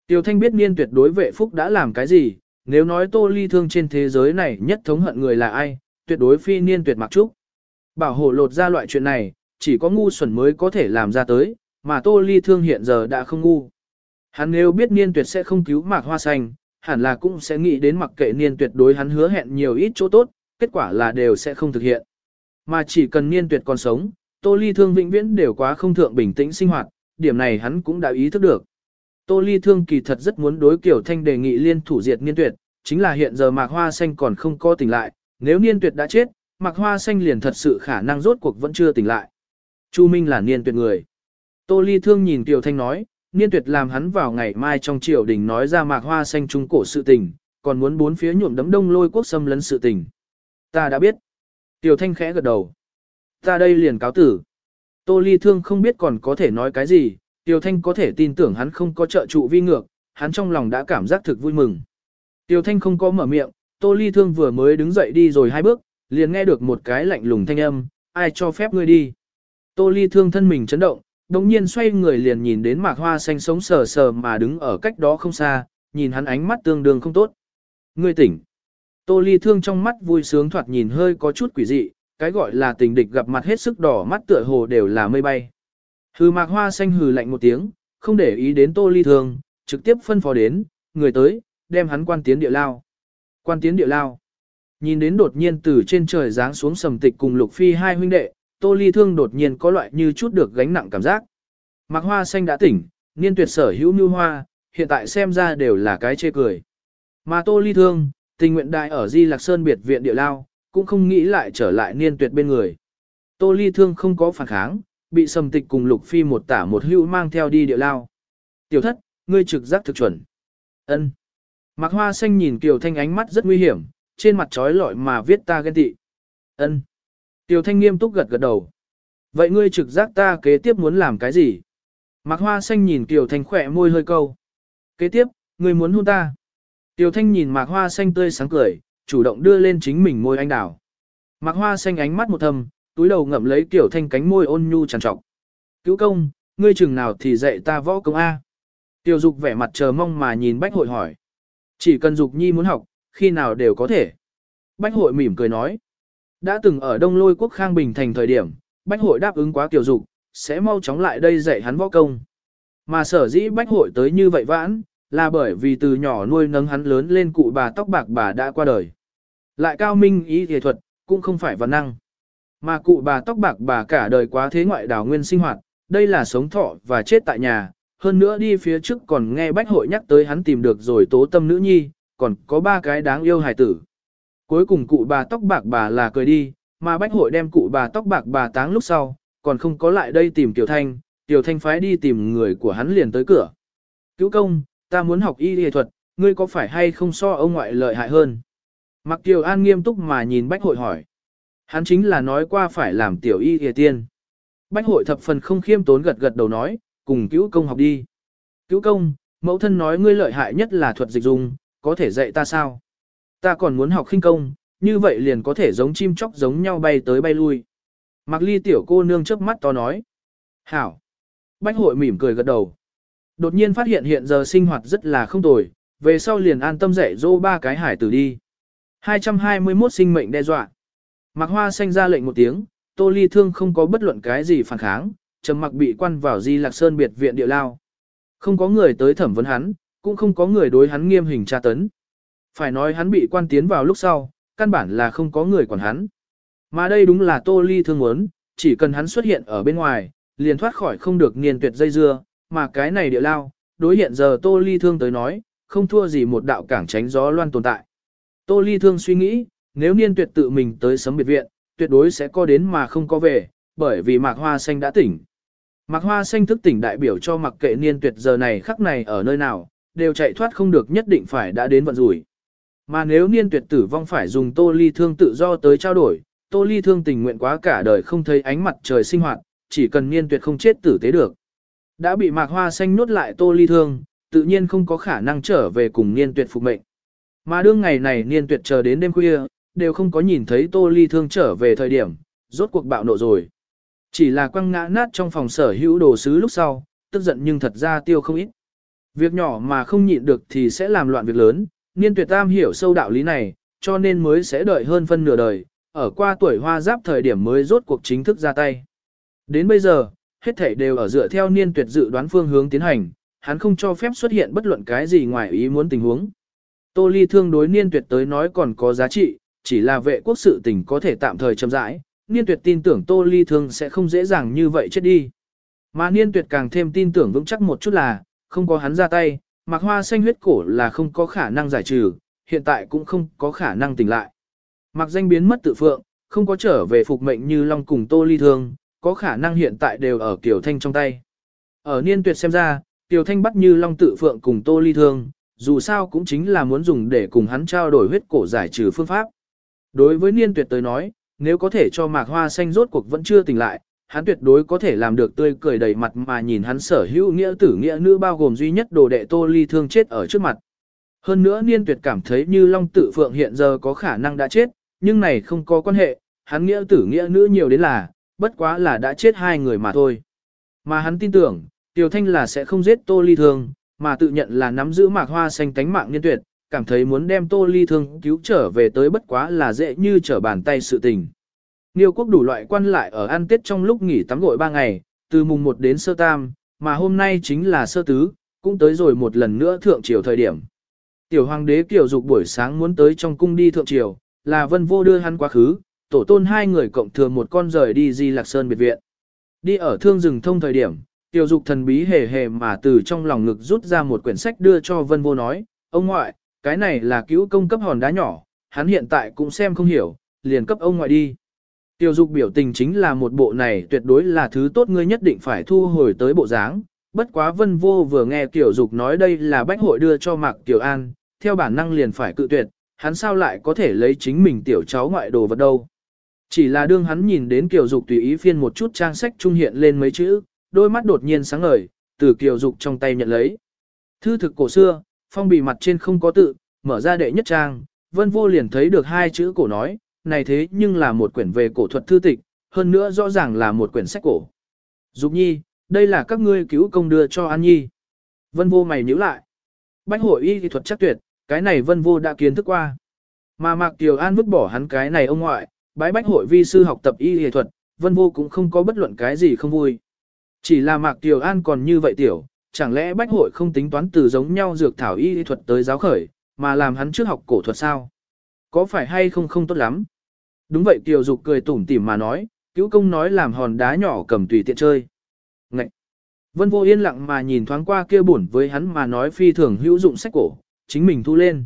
Tiểu Thanh biết niên tuyệt đối vệ phúc đã làm cái gì, nếu nói Tô Ly Thương trên thế giới này nhất thống hận người là ai, tuyệt đối phi niên tuyệt mặc trúc. Bảo hộ lột ra loại chuyện này, chỉ có ngu xuẩn mới có thể làm ra tới, mà Tô Ly Thương hiện giờ đã không ngu. Hắn nếu biết niên tuyệt sẽ không cứu mạc hoa xanh, hẳn là cũng sẽ nghĩ đến mặc kệ niên tuyệt đối hắn hứa hẹn nhiều ít chỗ tốt, kết quả là đều sẽ không thực hiện. Mà chỉ cần niên tuyệt còn sống, Tô Ly Thương vĩnh viễn đều quá không thượng bình tĩnh sinh hoạt, điểm này hắn cũng đã ý thức được. Tô Ly Thương kỳ thật rất muốn đối Kiều Thanh đề nghị liên thủ diệt niên tuyệt, chính là hiện giờ Mạc Hoa Xanh còn không có tỉnh lại, nếu niên tuyệt đã chết, Mạc Hoa Xanh liền thật sự khả năng rốt cuộc vẫn chưa tỉnh lại. Chu Minh là niên tuyệt người. Tô Ly Thương nhìn Kiều Thanh nói, niên tuyệt làm hắn vào ngày mai trong triều đình nói ra Mạc Hoa Xanh trung cổ sự tình, còn muốn bốn phía nhuộm đấm đông lôi quốc xâm lấn sự tình. Ta đã biết. Tiểu Thanh khẽ gật đầu. Ta đây liền cáo tử. Tô Ly Thương không biết còn có thể nói cái gì, Tiêu Thanh có thể tin tưởng hắn không có trợ trụ vi ngược, hắn trong lòng đã cảm giác thực vui mừng. Tiêu Thanh không có mở miệng, Tô Ly Thương vừa mới đứng dậy đi rồi hai bước, liền nghe được một cái lạnh lùng thanh âm, ai cho phép ngươi đi. Tô Ly Thương thân mình chấn động, đồng nhiên xoay người liền nhìn đến mạc hoa xanh sống sờ sờ mà đứng ở cách đó không xa, nhìn hắn ánh mắt tương đương không tốt. Ngươi tỉnh. Tô Ly Thương trong mắt vui sướng thoạt nhìn hơi có chút quỷ dị, cái gọi là tình địch gặp mặt hết sức đỏ mắt tựa hồ đều là mây bay. Hừ mạc hoa xanh hừ lạnh một tiếng, không để ý đến tô ly thương, trực tiếp phân phó đến, người tới, đem hắn quan tiến địa lao. Quan tiến địa lao. Nhìn đến đột nhiên từ trên trời giáng xuống sầm tịch cùng lục phi hai huynh đệ, tô ly thương đột nhiên có loại như chút được gánh nặng cảm giác. Mạc hoa xanh đã tỉnh, niên tuyệt sở hữu như hoa, hiện tại xem ra đều là cái chê cười. Mà tô ly thương, tình nguyện đại ở Di Lạc Sơn biệt viện địa lao, cũng không nghĩ lại trở lại niên tuyệt bên người. Tô ly thương không có phản kháng, bị sầm tịch cùng lục phi một tả một hữu mang theo đi địa lao. Tiểu thất, ngươi trực giác thực chuẩn. ân Mạc hoa xanh nhìn Kiều Thanh ánh mắt rất nguy hiểm, trên mặt trói lọi mà viết ta ghen tị. ân Tiểu Thanh nghiêm túc gật gật đầu. Vậy ngươi trực giác ta kế tiếp muốn làm cái gì? Mạc hoa xanh nhìn tiểu Thanh khỏe môi hơi câu. Kế tiếp, ngươi muốn hôn ta. Tiểu Thanh nhìn Mạc hoa xanh tươi sáng cười, chủ động đưa lên chính mình môi anh đào. Mạc hoa xanh ánh mắt một thầm, túi đầu ngậm lấy Tiểu Thanh cánh môi ôn nhu trằn trọc. Cứu công, ngươi chừng nào thì dạy ta võ công A. Tiểu Dục vẻ mặt chờ mong mà nhìn Bách Hội hỏi. Chỉ cần Dục Nhi muốn học, khi nào đều có thể. Bách Hội mỉm cười nói. Đã từng ở Đông Lôi Quốc Khang Bình thành thời điểm, Bách Hội đáp ứng quá Tiểu Dục, sẽ mau chóng lại đây dạy hắn võ công. Mà sở dĩ Bách Hội tới như vậy vãn, là bởi vì từ nhỏ nuôi nấng hắn lớn lên cụ bà tóc bạc bà đã qua đời. Lại cao minh ý thể thuật, cũng không phải văn năng. Mà cụ bà tóc bạc bà cả đời quá thế ngoại đảo nguyên sinh hoạt, đây là sống thọ và chết tại nhà, hơn nữa đi phía trước còn nghe bách hội nhắc tới hắn tìm được rồi tố tâm nữ nhi, còn có ba cái đáng yêu hài tử. Cuối cùng cụ bà tóc bạc bà là cười đi, mà bách hội đem cụ bà tóc bạc bà táng lúc sau, còn không có lại đây tìm Tiểu Thanh, Tiểu Thanh phái đi tìm người của hắn liền tới cửa. Cứu công, ta muốn học y y thuật, ngươi có phải hay không so ông ngoại lợi hại hơn? Mặc Tiểu An nghiêm túc mà nhìn bách hội hỏi. Hắn chính là nói qua phải làm tiểu y y tiên. Bách hội thập phần không khiêm tốn gật gật đầu nói, cùng cứu công học đi. Cứu công, mẫu thân nói ngươi lợi hại nhất là thuật dịch dung, có thể dạy ta sao? Ta còn muốn học khinh công, như vậy liền có thể giống chim chóc giống nhau bay tới bay lui. Mạc ly tiểu cô nương chớp mắt to nói. Hảo. Bách hội mỉm cười gật đầu. Đột nhiên phát hiện hiện giờ sinh hoạt rất là không tồi, về sau liền an tâm dạy dỗ ba cái hải tử đi. 221 sinh mệnh đe dọa. Mạc hoa xanh ra lệnh một tiếng, tô ly thương không có bất luận cái gì phản kháng, trầm mặc bị quan vào Di Lạc Sơn biệt viện địa lao. Không có người tới thẩm vấn hắn, cũng không có người đối hắn nghiêm hình tra tấn. Phải nói hắn bị quan tiến vào lúc sau, căn bản là không có người quản hắn. Mà đây đúng là Tô Ly thương muốn, chỉ cần hắn xuất hiện ở bên ngoài, liền thoát khỏi không được niên tuyệt dây dưa, mà cái này địa lao, đối hiện giờ Tô Ly thương tới nói, không thua gì một đạo cảng tránh gió loan tồn tại. Tô Ly thương suy nghĩ, nếu niên tuyệt tự mình tới sấm biệt viện, tuyệt đối sẽ có đến mà không có về, bởi vì mạc hoa xanh đã tỉnh. Mạc Hoa Xanh thức tỉnh đại biểu cho mặc kệ niên tuyệt giờ này khắc này ở nơi nào, đều chạy thoát không được nhất định phải đã đến vận rủi. Mà nếu niên tuyệt tử vong phải dùng tô ly thương tự do tới trao đổi, tô ly thương tình nguyện quá cả đời không thấy ánh mặt trời sinh hoạt, chỉ cần niên tuyệt không chết tử tế được. Đã bị Mạc Hoa Xanh nuốt lại tô ly thương, tự nhiên không có khả năng trở về cùng niên tuyệt phục mệnh. Mà đương ngày này niên tuyệt chờ đến đêm khuya, đều không có nhìn thấy tô ly thương trở về thời điểm, rốt cuộc bạo nộ rồi. Chỉ là quăng ngã nát trong phòng sở hữu đồ sứ lúc sau, tức giận nhưng thật ra tiêu không ít. Việc nhỏ mà không nhịn được thì sẽ làm loạn việc lớn, niên tuyệt tam hiểu sâu đạo lý này, cho nên mới sẽ đợi hơn phân nửa đời, ở qua tuổi hoa giáp thời điểm mới rốt cuộc chính thức ra tay. Đến bây giờ, hết thảy đều ở dựa theo niên tuyệt dự đoán phương hướng tiến hành, hắn không cho phép xuất hiện bất luận cái gì ngoài ý muốn tình huống. Tô Ly thương đối niên tuyệt tới nói còn có giá trị, chỉ là vệ quốc sự tình có thể tạm thời chậm rãi, niên tuyệt tin tưởng Tô Ly Thương sẽ không dễ dàng như vậy chết đi. Mà niên tuyệt càng thêm tin tưởng vững chắc một chút là, không có hắn ra tay, mạc hoa xanh huyết cổ là không có khả năng giải trừ, hiện tại cũng không có khả năng tỉnh lại. mạc danh biến mất tự phượng, không có trở về phục mệnh như Long cùng Tô Ly Thương, có khả năng hiện tại đều ở Kiều Thanh trong tay. Ở niên tuyệt xem ra, Kiều Thanh bắt như Long tự phượng cùng Tô Ly Thương, dù sao cũng chính là muốn dùng để cùng hắn trao đổi huyết cổ giải trừ phương pháp. Đối với niên tuyệt tới nói, nếu có thể cho mạc hoa xanh rốt cuộc vẫn chưa tỉnh lại, hắn tuyệt đối có thể làm được tươi cười đầy mặt mà nhìn hắn sở hữu nghĩa tử nghĩa nữ bao gồm duy nhất đồ đệ tô ly thương chết ở trước mặt. Hơn nữa niên tuyệt cảm thấy như Long Tự Phượng hiện giờ có khả năng đã chết, nhưng này không có quan hệ, hắn nghĩa tử nghĩa nữ nhiều đến là, bất quá là đã chết hai người mà thôi. Mà hắn tin tưởng, Tiểu Thanh là sẽ không giết Tô Ly Thương, mà tự nhận là nắm giữ mạc hoa xanh tánh mạng niên tuyệt, cảm thấy muốn đem Tô Ly Thương cứu trở về tới bất quá là dễ như trở bàn tay sự tình. Niêu quốc đủ loại quan lại ở ăn tết trong lúc nghỉ tắm gội ba ngày, từ mùng 1 đến sơ tam, mà hôm nay chính là sơ tứ, cũng tới rồi một lần nữa thượng triều thời điểm. Tiểu hoàng đế Kiều Dục buổi sáng muốn tới trong cung đi thượng triều, là vân vô đưa hắn quá khứ, tổ tôn hai người cộng thừa một con rời đi Di Lạc Sơn biệt viện. Đi ở thương rừng thông thời điểm, Tiểu Dục thần bí hề hề mà từ trong lòng ngực rút ra một quyển sách đưa cho vân vô nói, ông ngoại, cái này là cứu công cấp hòn đá nhỏ, hắn hiện tại cũng xem không hiểu, liền cấp ông ngoại đi. Tiểu dục biểu tình chính là một bộ này tuyệt đối là thứ tốt ngươi nhất định phải thu hồi tới bộ dáng. Bất quá vân vô vừa nghe tiểu dục nói đây là bách hội đưa cho mạc tiểu an, theo bản năng liền phải cự tuyệt, hắn sao lại có thể lấy chính mình tiểu cháu ngoại đồ vật đâu. Chỉ là đương hắn nhìn đến tiểu dục tùy ý phiên một chút trang sách trung hiện lên mấy chữ, đôi mắt đột nhiên sáng ngời, từ tiểu dục trong tay nhận lấy. Thư thực cổ xưa, phong bì mặt trên không có tự, mở ra đệ nhất trang, vân vô liền thấy được hai chữ cổ nói, này thế nhưng là một quyển về cổ thuật thư tịch, hơn nữa rõ ràng là một quyển sách cổ. Dục nhi, đây là các ngươi cứu công đưa cho An Nhi. Vân vô mày nhíu lại. Bách hội y thì thuật chắc tuyệt, cái này vân vô đã kiến thức qua. Mà Mạc Tiểu An vứt bỏ hắn cái này ông ngoại, bái bách hội vi sư học tập y y thuật, vân vô cũng không có bất luận cái gì không vui. Chỉ là Mạc Tiểu An còn như vậy tiểu, chẳng lẽ bách hội không tính toán từ giống nhau dược thảo y y thuật tới giáo khởi, mà làm hắn trước học cổ thuật sao? Có phải hay không không tốt lắm? Đúng vậy Kiều Dục cười tủm tỉm mà nói, cứu công nói làm hòn đá nhỏ cầm tùy tiện chơi. Ngậy! Vân vô yên lặng mà nhìn thoáng qua kia buồn với hắn mà nói phi thường hữu dụng sách cổ, chính mình thu lên.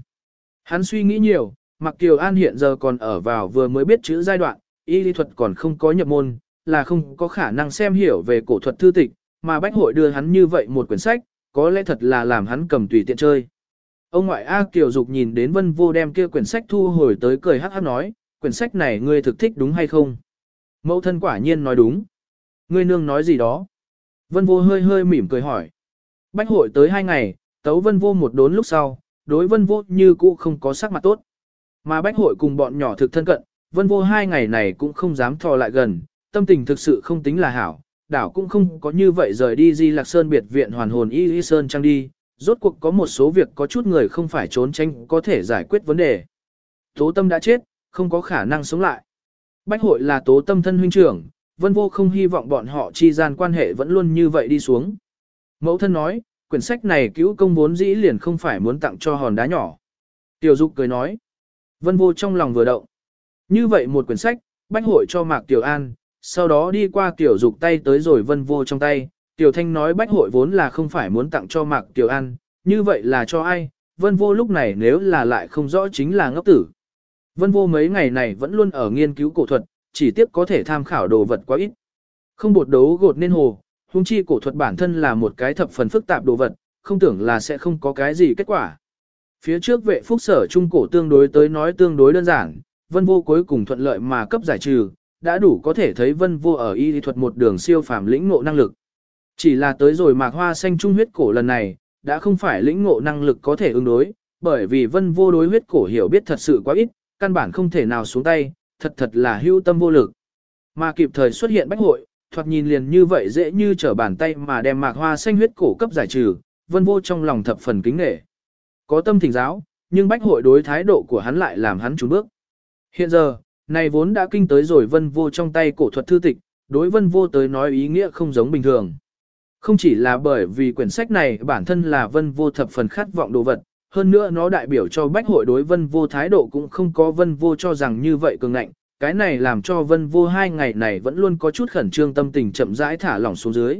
Hắn suy nghĩ nhiều, mặc Kiều An hiện giờ còn ở vào vừa mới biết chữ giai đoạn, y lý thuật còn không có nhập môn, là không có khả năng xem hiểu về cổ thuật thư tịch, mà bách hội đưa hắn như vậy một quyển sách, có lẽ thật là làm hắn cầm tùy tiện chơi. Ông ngoại A Kiều Dục nhìn đến Vân Vô đem kia quyển sách thu hồi tới cười hắc hắc nói, quyển sách này ngươi thực thích đúng hay không? Mẫu thân quả nhiên nói đúng. Ngươi nương nói gì đó? Vân Vô hơi hơi mỉm cười hỏi. Bách hội tới hai ngày, tấu Vân Vô một đốn lúc sau, đối Vân Vô như cũ không có sắc mặt tốt. Mà Bách hội cùng bọn nhỏ thực thân cận, Vân Vô hai ngày này cũng không dám thò lại gần, tâm tình thực sự không tính là hảo, đảo cũng không có như vậy rời đi Di Lạc Sơn biệt viện hoàn hồn Y Y Sơn trang đi, rốt cuộc có một số việc có chút người không phải trốn tránh có thể giải quyết vấn đề. Tố tâm đã chết, không có khả năng sống lại. Bách hội là tố tâm thân huynh trưởng, vân vô không hy vọng bọn họ chi gian quan hệ vẫn luôn như vậy đi xuống. Mẫu thân nói, quyển sách này cứu công vốn dĩ liền không phải muốn tặng cho hòn đá nhỏ. Tiểu Dục cười nói, vân vô trong lòng vừa động. Như vậy một quyển sách, bách hội cho Mạc Tiểu An, sau đó đi qua Tiểu Dục tay tới rồi vân vô trong tay. Tiểu Thanh nói bách hội vốn là không phải muốn tặng cho Mạc Tiểu An, như vậy là cho ai, vân vô lúc này nếu là lại không rõ chính là ngốc tử. Vân vô mấy ngày này vẫn luôn ở nghiên cứu cổ thuật, chỉ tiếc có thể tham khảo đồ vật quá ít. Không bột đấu gột nên hồ, huống chi cổ thuật bản thân là một cái thập phần phức tạp đồ vật, không tưởng là sẽ không có cái gì kết quả. Phía trước vệ phúc sở trung cổ tương đối tới nói tương đối đơn giản, vân vô cuối cùng thuận lợi mà cấp giải trừ, đã đủ có thể thấy vân vô ở y lý thuật một đường siêu phàm lĩnh ngộ năng lực. Chỉ là tới rồi mạc hoa xanh trung huyết cổ lần này, đã không phải lĩnh ngộ năng lực có thể ứng đối, bởi vì vân vô đối huyết cổ hiểu biết thật sự quá ít, căn bản không thể nào xuống tay, thật thật là hưu tâm vô lực. Mà kịp thời xuất hiện bách hội, thoạt nhìn liền như vậy dễ như trở bàn tay mà đem mạc hoa xanh huyết cổ cấp giải trừ, vân vô trong lòng thập phần kính nghệ. Có tâm thỉnh giáo, nhưng bách hội đối thái độ của hắn lại làm hắn trốn bước. Hiện giờ, này vốn đã kinh tới rồi vân vô trong tay cổ thuật thư tịch, đối vân vô tới nói ý nghĩa không giống bình thường. Không chỉ là bởi vì quyển sách này bản thân là vân vô thập phần khát vọng đồ vật, hơn nữa nó đại biểu cho bách hội đối vân vô thái độ cũng không có vân vô cho rằng như vậy cường ngạnh, cái này làm cho vân vô hai ngày này vẫn luôn có chút khẩn trương tâm tình chậm rãi thả lỏng xuống dưới.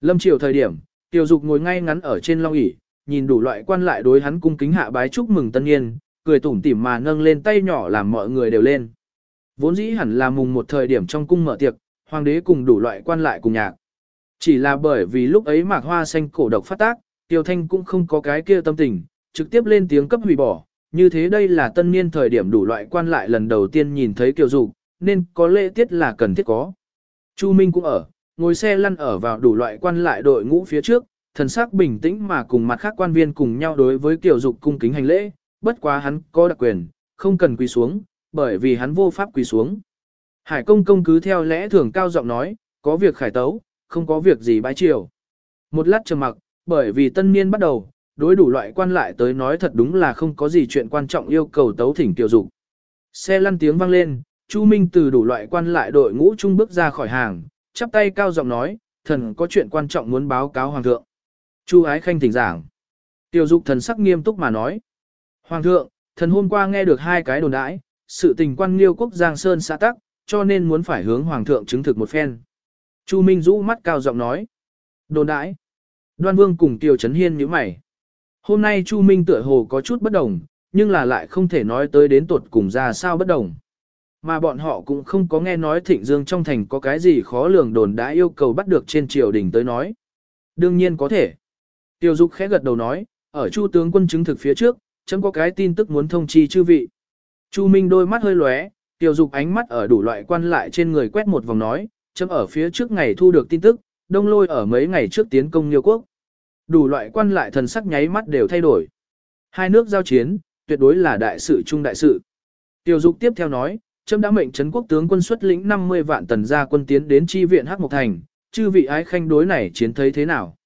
Lâm chiều thời điểm, tiểu dục ngồi ngay ngắn ở trên long ỷ nhìn đủ loại quan lại đối hắn cung kính hạ bái chúc mừng tân niên, cười tủm tỉm mà nâng lên tay nhỏ làm mọi người đều lên. Vốn dĩ hẳn là mùng một thời điểm trong cung mở tiệc, hoàng đế cùng đủ loại quan lại cùng nhạc. Chỉ là bởi vì lúc ấy mạc hoa xanh cổ độc phát tác, tiêu thanh cũng không có cái kia tâm tình, trực tiếp lên tiếng cấp hủy bỏ, như thế đây là tân niên thời điểm đủ loại quan lại lần đầu tiên nhìn thấy kiều dục, nên có lễ tiết là cần thiết có. Chu Minh cũng ở, ngồi xe lăn ở vào đủ loại quan lại đội ngũ phía trước, thần sắc bình tĩnh mà cùng mặt khác quan viên cùng nhau đối với kiều dục cung kính hành lễ, bất quá hắn có đặc quyền, không cần quỳ xuống, bởi vì hắn vô pháp quỳ xuống. Hải công công cứ theo lẽ thường cao giọng nói, có việc khải tấu, không có việc gì bái chiều. Một lát trầm mặc, bởi vì tân niên bắt đầu, đối đủ loại quan lại tới nói thật đúng là không có gì chuyện quan trọng yêu cầu tấu thỉnh tiểu dục. Xe lăn tiếng vang lên, Chu Minh từ đủ loại quan lại đội ngũ trung bước ra khỏi hàng, chắp tay cao giọng nói, thần có chuyện quan trọng muốn báo cáo hoàng thượng. Chu ái khanh thỉnh giảng. Tiểu dục thần sắc nghiêm túc mà nói. Hoàng thượng, thần hôm qua nghe được hai cái đồn đãi, sự tình quan liêu quốc Giang Sơn xã tắc, cho nên muốn phải hướng Hoàng thượng chứng thực một phen. Chu Minh rũ mắt cao giọng nói. Đồn đãi. Đoan Vương cùng Tiêu Trấn Hiên nhíu mày. Hôm nay Chu Minh tựa hồ có chút bất đồng, nhưng là lại không thể nói tới đến tuột cùng ra sao bất đồng. Mà bọn họ cũng không có nghe nói Thịnh Dương trong thành có cái gì khó lường đồn đã yêu cầu bắt được trên triều đình tới nói. Đương nhiên có thể. Tiêu Dục khẽ gật đầu nói, ở Chu tướng quân chứng thực phía trước, chấm có cái tin tức muốn thông chi chư vị. Chu Minh đôi mắt hơi lóe, Tiêu Dục ánh mắt ở đủ loại quan lại trên người quét một vòng nói, chấm ở phía trước ngày thu được tin tức, đông lôi ở mấy ngày trước tiến công Liêu quốc. Đủ loại quan lại thần sắc nháy mắt đều thay đổi. Hai nước giao chiến, tuyệt đối là đại sự chung đại sự. Tiêu Dục tiếp theo nói, chấm đã mệnh trấn quốc tướng quân xuất lĩnh 50 vạn tần gia quân tiến đến chi viện Hắc Mộc Thành, chư vị ái khanh đối này chiến thấy thế nào?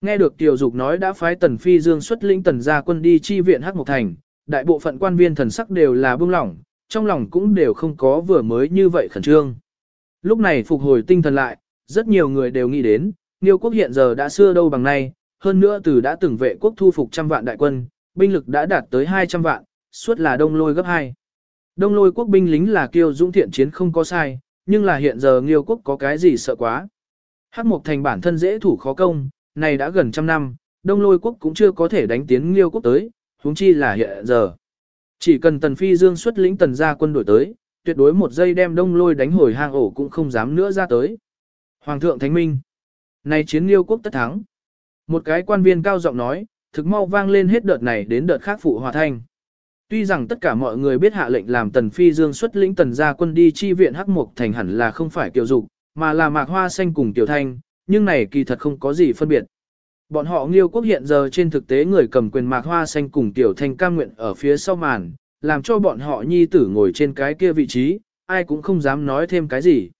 Nghe được Tiêu Dục nói đã phái tần phi dương xuất lĩnh tần gia quân đi chi viện Hắc Mộc Thành, đại bộ phận quan viên thần sắc đều là bưng lỏng, trong lòng cũng đều không có vừa mới như vậy khẩn trương. Lúc này phục hồi tinh thần lại, rất nhiều người đều nghĩ đến, Niêu quốc hiện giờ đã xưa đâu bằng nay, hơn nữa từ đã từng vệ quốc thu phục trăm vạn đại quân, binh lực đã đạt tới 200 vạn, suốt là đông lôi gấp 2. Đông lôi quốc binh lính là kiêu dũng thiện chiến không có sai, nhưng là hiện giờ Nghiêu quốc có cái gì sợ quá. Hắc Mộc Thành bản thân dễ thủ khó công, này đã gần trăm năm, Đông lôi quốc cũng chưa có thể đánh tiến Nghiêu quốc tới, huống chi là hiện giờ. Chỉ cần Tần Phi Dương xuất lĩnh tần gia quân đổi tới, tuyệt đối một giây đem Đông lôi đánh hồi hang ổ cũng không dám nữa ra tới. Hoàng thượng Thánh Minh. Này chiến Nghiêu quốc tất thắng. Một cái quan viên cao giọng nói, thực mau vang lên hết đợt này đến đợt khác phụ hòa thanh. Tuy rằng tất cả mọi người biết hạ lệnh làm Tần Phi Dương xuất lĩnh tần gia quân đi chi viện Hắc Mục thành hẳn là không phải Kiều Dục, mà là Mạc Hoa Xanh cùng Tiểu Thanh, nhưng này kỳ thật không có gì phân biệt. Bọn họ Nghiêu quốc hiện giờ trên thực tế người cầm quyền Mạc Hoa Xanh cùng Tiểu Thanh cam nguyện ở phía sau màn, làm cho bọn họ nhi tử ngồi trên cái kia vị trí, ai cũng không dám nói thêm cái gì.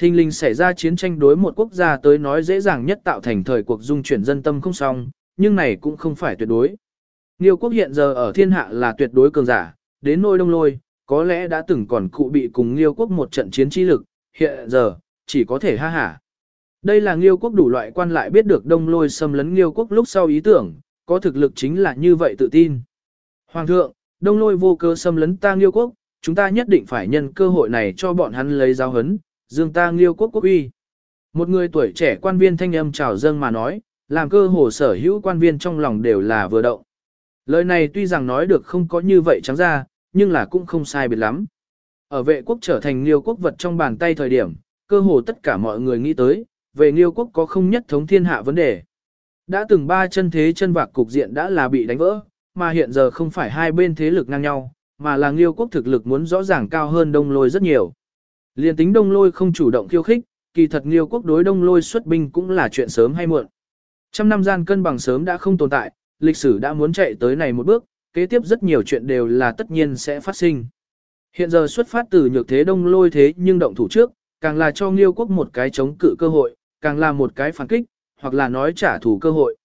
Thinh linh xảy ra chiến tranh đối một quốc gia tới nói dễ dàng nhất tạo thành thời cuộc dung chuyển dân tâm không xong, nhưng này cũng không phải tuyệt đối. Nghiêu quốc hiện giờ ở thiên hạ là tuyệt đối cường giả, đến nôi đông lôi, có lẽ đã từng còn cụ bị cùng Nghiêu quốc một trận chiến trí lực, hiện giờ, chỉ có thể ha hả. Đây là Nghiêu quốc đủ loại quan lại biết được đông lôi xâm lấn Nghiêu quốc lúc sau ý tưởng, có thực lực chính là như vậy tự tin. Hoàng thượng, đông lôi vô cơ xâm lấn ta Nghiêu quốc, chúng ta nhất định phải nhân cơ hội này cho bọn hắn lấy giáo hấn, dương ta Nghiêu quốc quốc uy. Một người tuổi trẻ quan viên thanh âm chào dâng mà nói, làm cơ hồ sở hữu quan viên trong lòng đều là vừa động. Lời này tuy rằng nói được không có như vậy trắng ra, nhưng là cũng không sai biệt lắm. Ở vệ quốc trở thành liêu quốc vật trong bàn tay thời điểm, cơ hồ tất cả mọi người nghĩ tới, về liêu quốc có không nhất thống thiên hạ vấn đề. Đã từng ba chân thế chân vạc cục diện đã là bị đánh vỡ, mà hiện giờ không phải hai bên thế lực ngang nhau, mà là liêu quốc thực lực muốn rõ ràng cao hơn đông lôi rất nhiều. Liên tính đông lôi không chủ động khiêu khích, kỳ thật liêu quốc đối đông lôi xuất binh cũng là chuyện sớm hay muộn. Trăm năm gian cân bằng sớm đã không tồn tại, lịch sử đã muốn chạy tới này một bước, kế tiếp rất nhiều chuyện đều là tất nhiên sẽ phát sinh. Hiện giờ xuất phát từ nhược thế đông lôi thế nhưng động thủ trước, càng là cho Nghiêu quốc một cái chống cự cơ hội, càng là một cái phản kích, hoặc là nói trả thù cơ hội.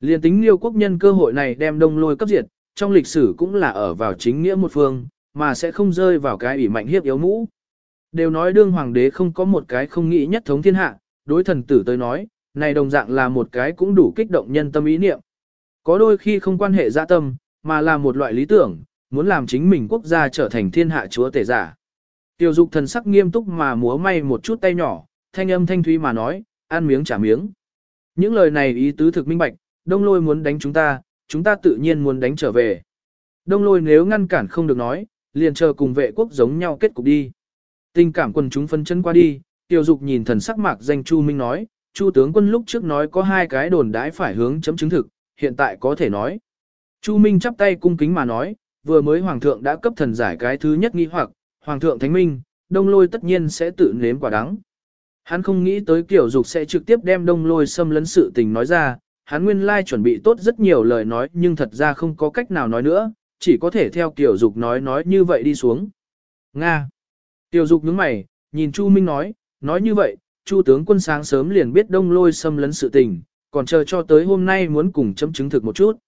Liên tính Nghiêu quốc nhân cơ hội này đem đông lôi cấp diệt, trong lịch sử cũng là ở vào chính nghĩa một phương, mà sẽ không rơi vào cái ủy mạnh hiếp yếu mũ. Đều nói đương hoàng đế không có một cái không nghĩ nhất thống thiên hạ, đối thần tử tới nói, này đồng dạng là một cái cũng đủ kích động nhân tâm ý niệm. Có đôi khi không quan hệ dạ tâm, mà là một loại lý tưởng, muốn làm chính mình quốc gia trở thành thiên hạ chúa tể giả. Tiêu dục thần sắc nghiêm túc mà múa may một chút tay nhỏ, thanh âm thanh thúy mà nói, ăn miếng trả miếng. Những lời này ý tứ thực minh bạch, đông lôi muốn đánh chúng ta, chúng ta tự nhiên muốn đánh trở về. Đông lôi nếu ngăn cản không được nói, liền chờ cùng vệ quốc giống nhau kết cục đi. Tình cảm quần chúng phân chân qua đi, tiêu dục nhìn thần sắc mạc danh Chu Minh nói, Chu tướng quân lúc trước nói có hai cái đồn đãi phải hướng chấm chứng thực, hiện tại có thể nói. Chu Minh chắp tay cung kính mà nói, vừa mới Hoàng thượng đã cấp thần giải cái thứ nhất nghi hoặc, Hoàng thượng Thánh Minh, đông lôi tất nhiên sẽ tự nếm quả đắng. Hắn không nghĩ tới kiểu dục sẽ trực tiếp đem đông lôi xâm lấn sự tình nói ra, hắn nguyên lai chuẩn bị tốt rất nhiều lời nói nhưng thật ra không có cách nào nói nữa, chỉ có thể theo kiểu dục nói nói như vậy đi xuống. Nga. Tiểu dục nhướng mày, nhìn Chu Minh nói, nói như vậy, Chu tướng quân sáng sớm liền biết đông lôi xâm lấn sự tình, còn chờ cho tới hôm nay muốn cùng chấm chứng thực một chút.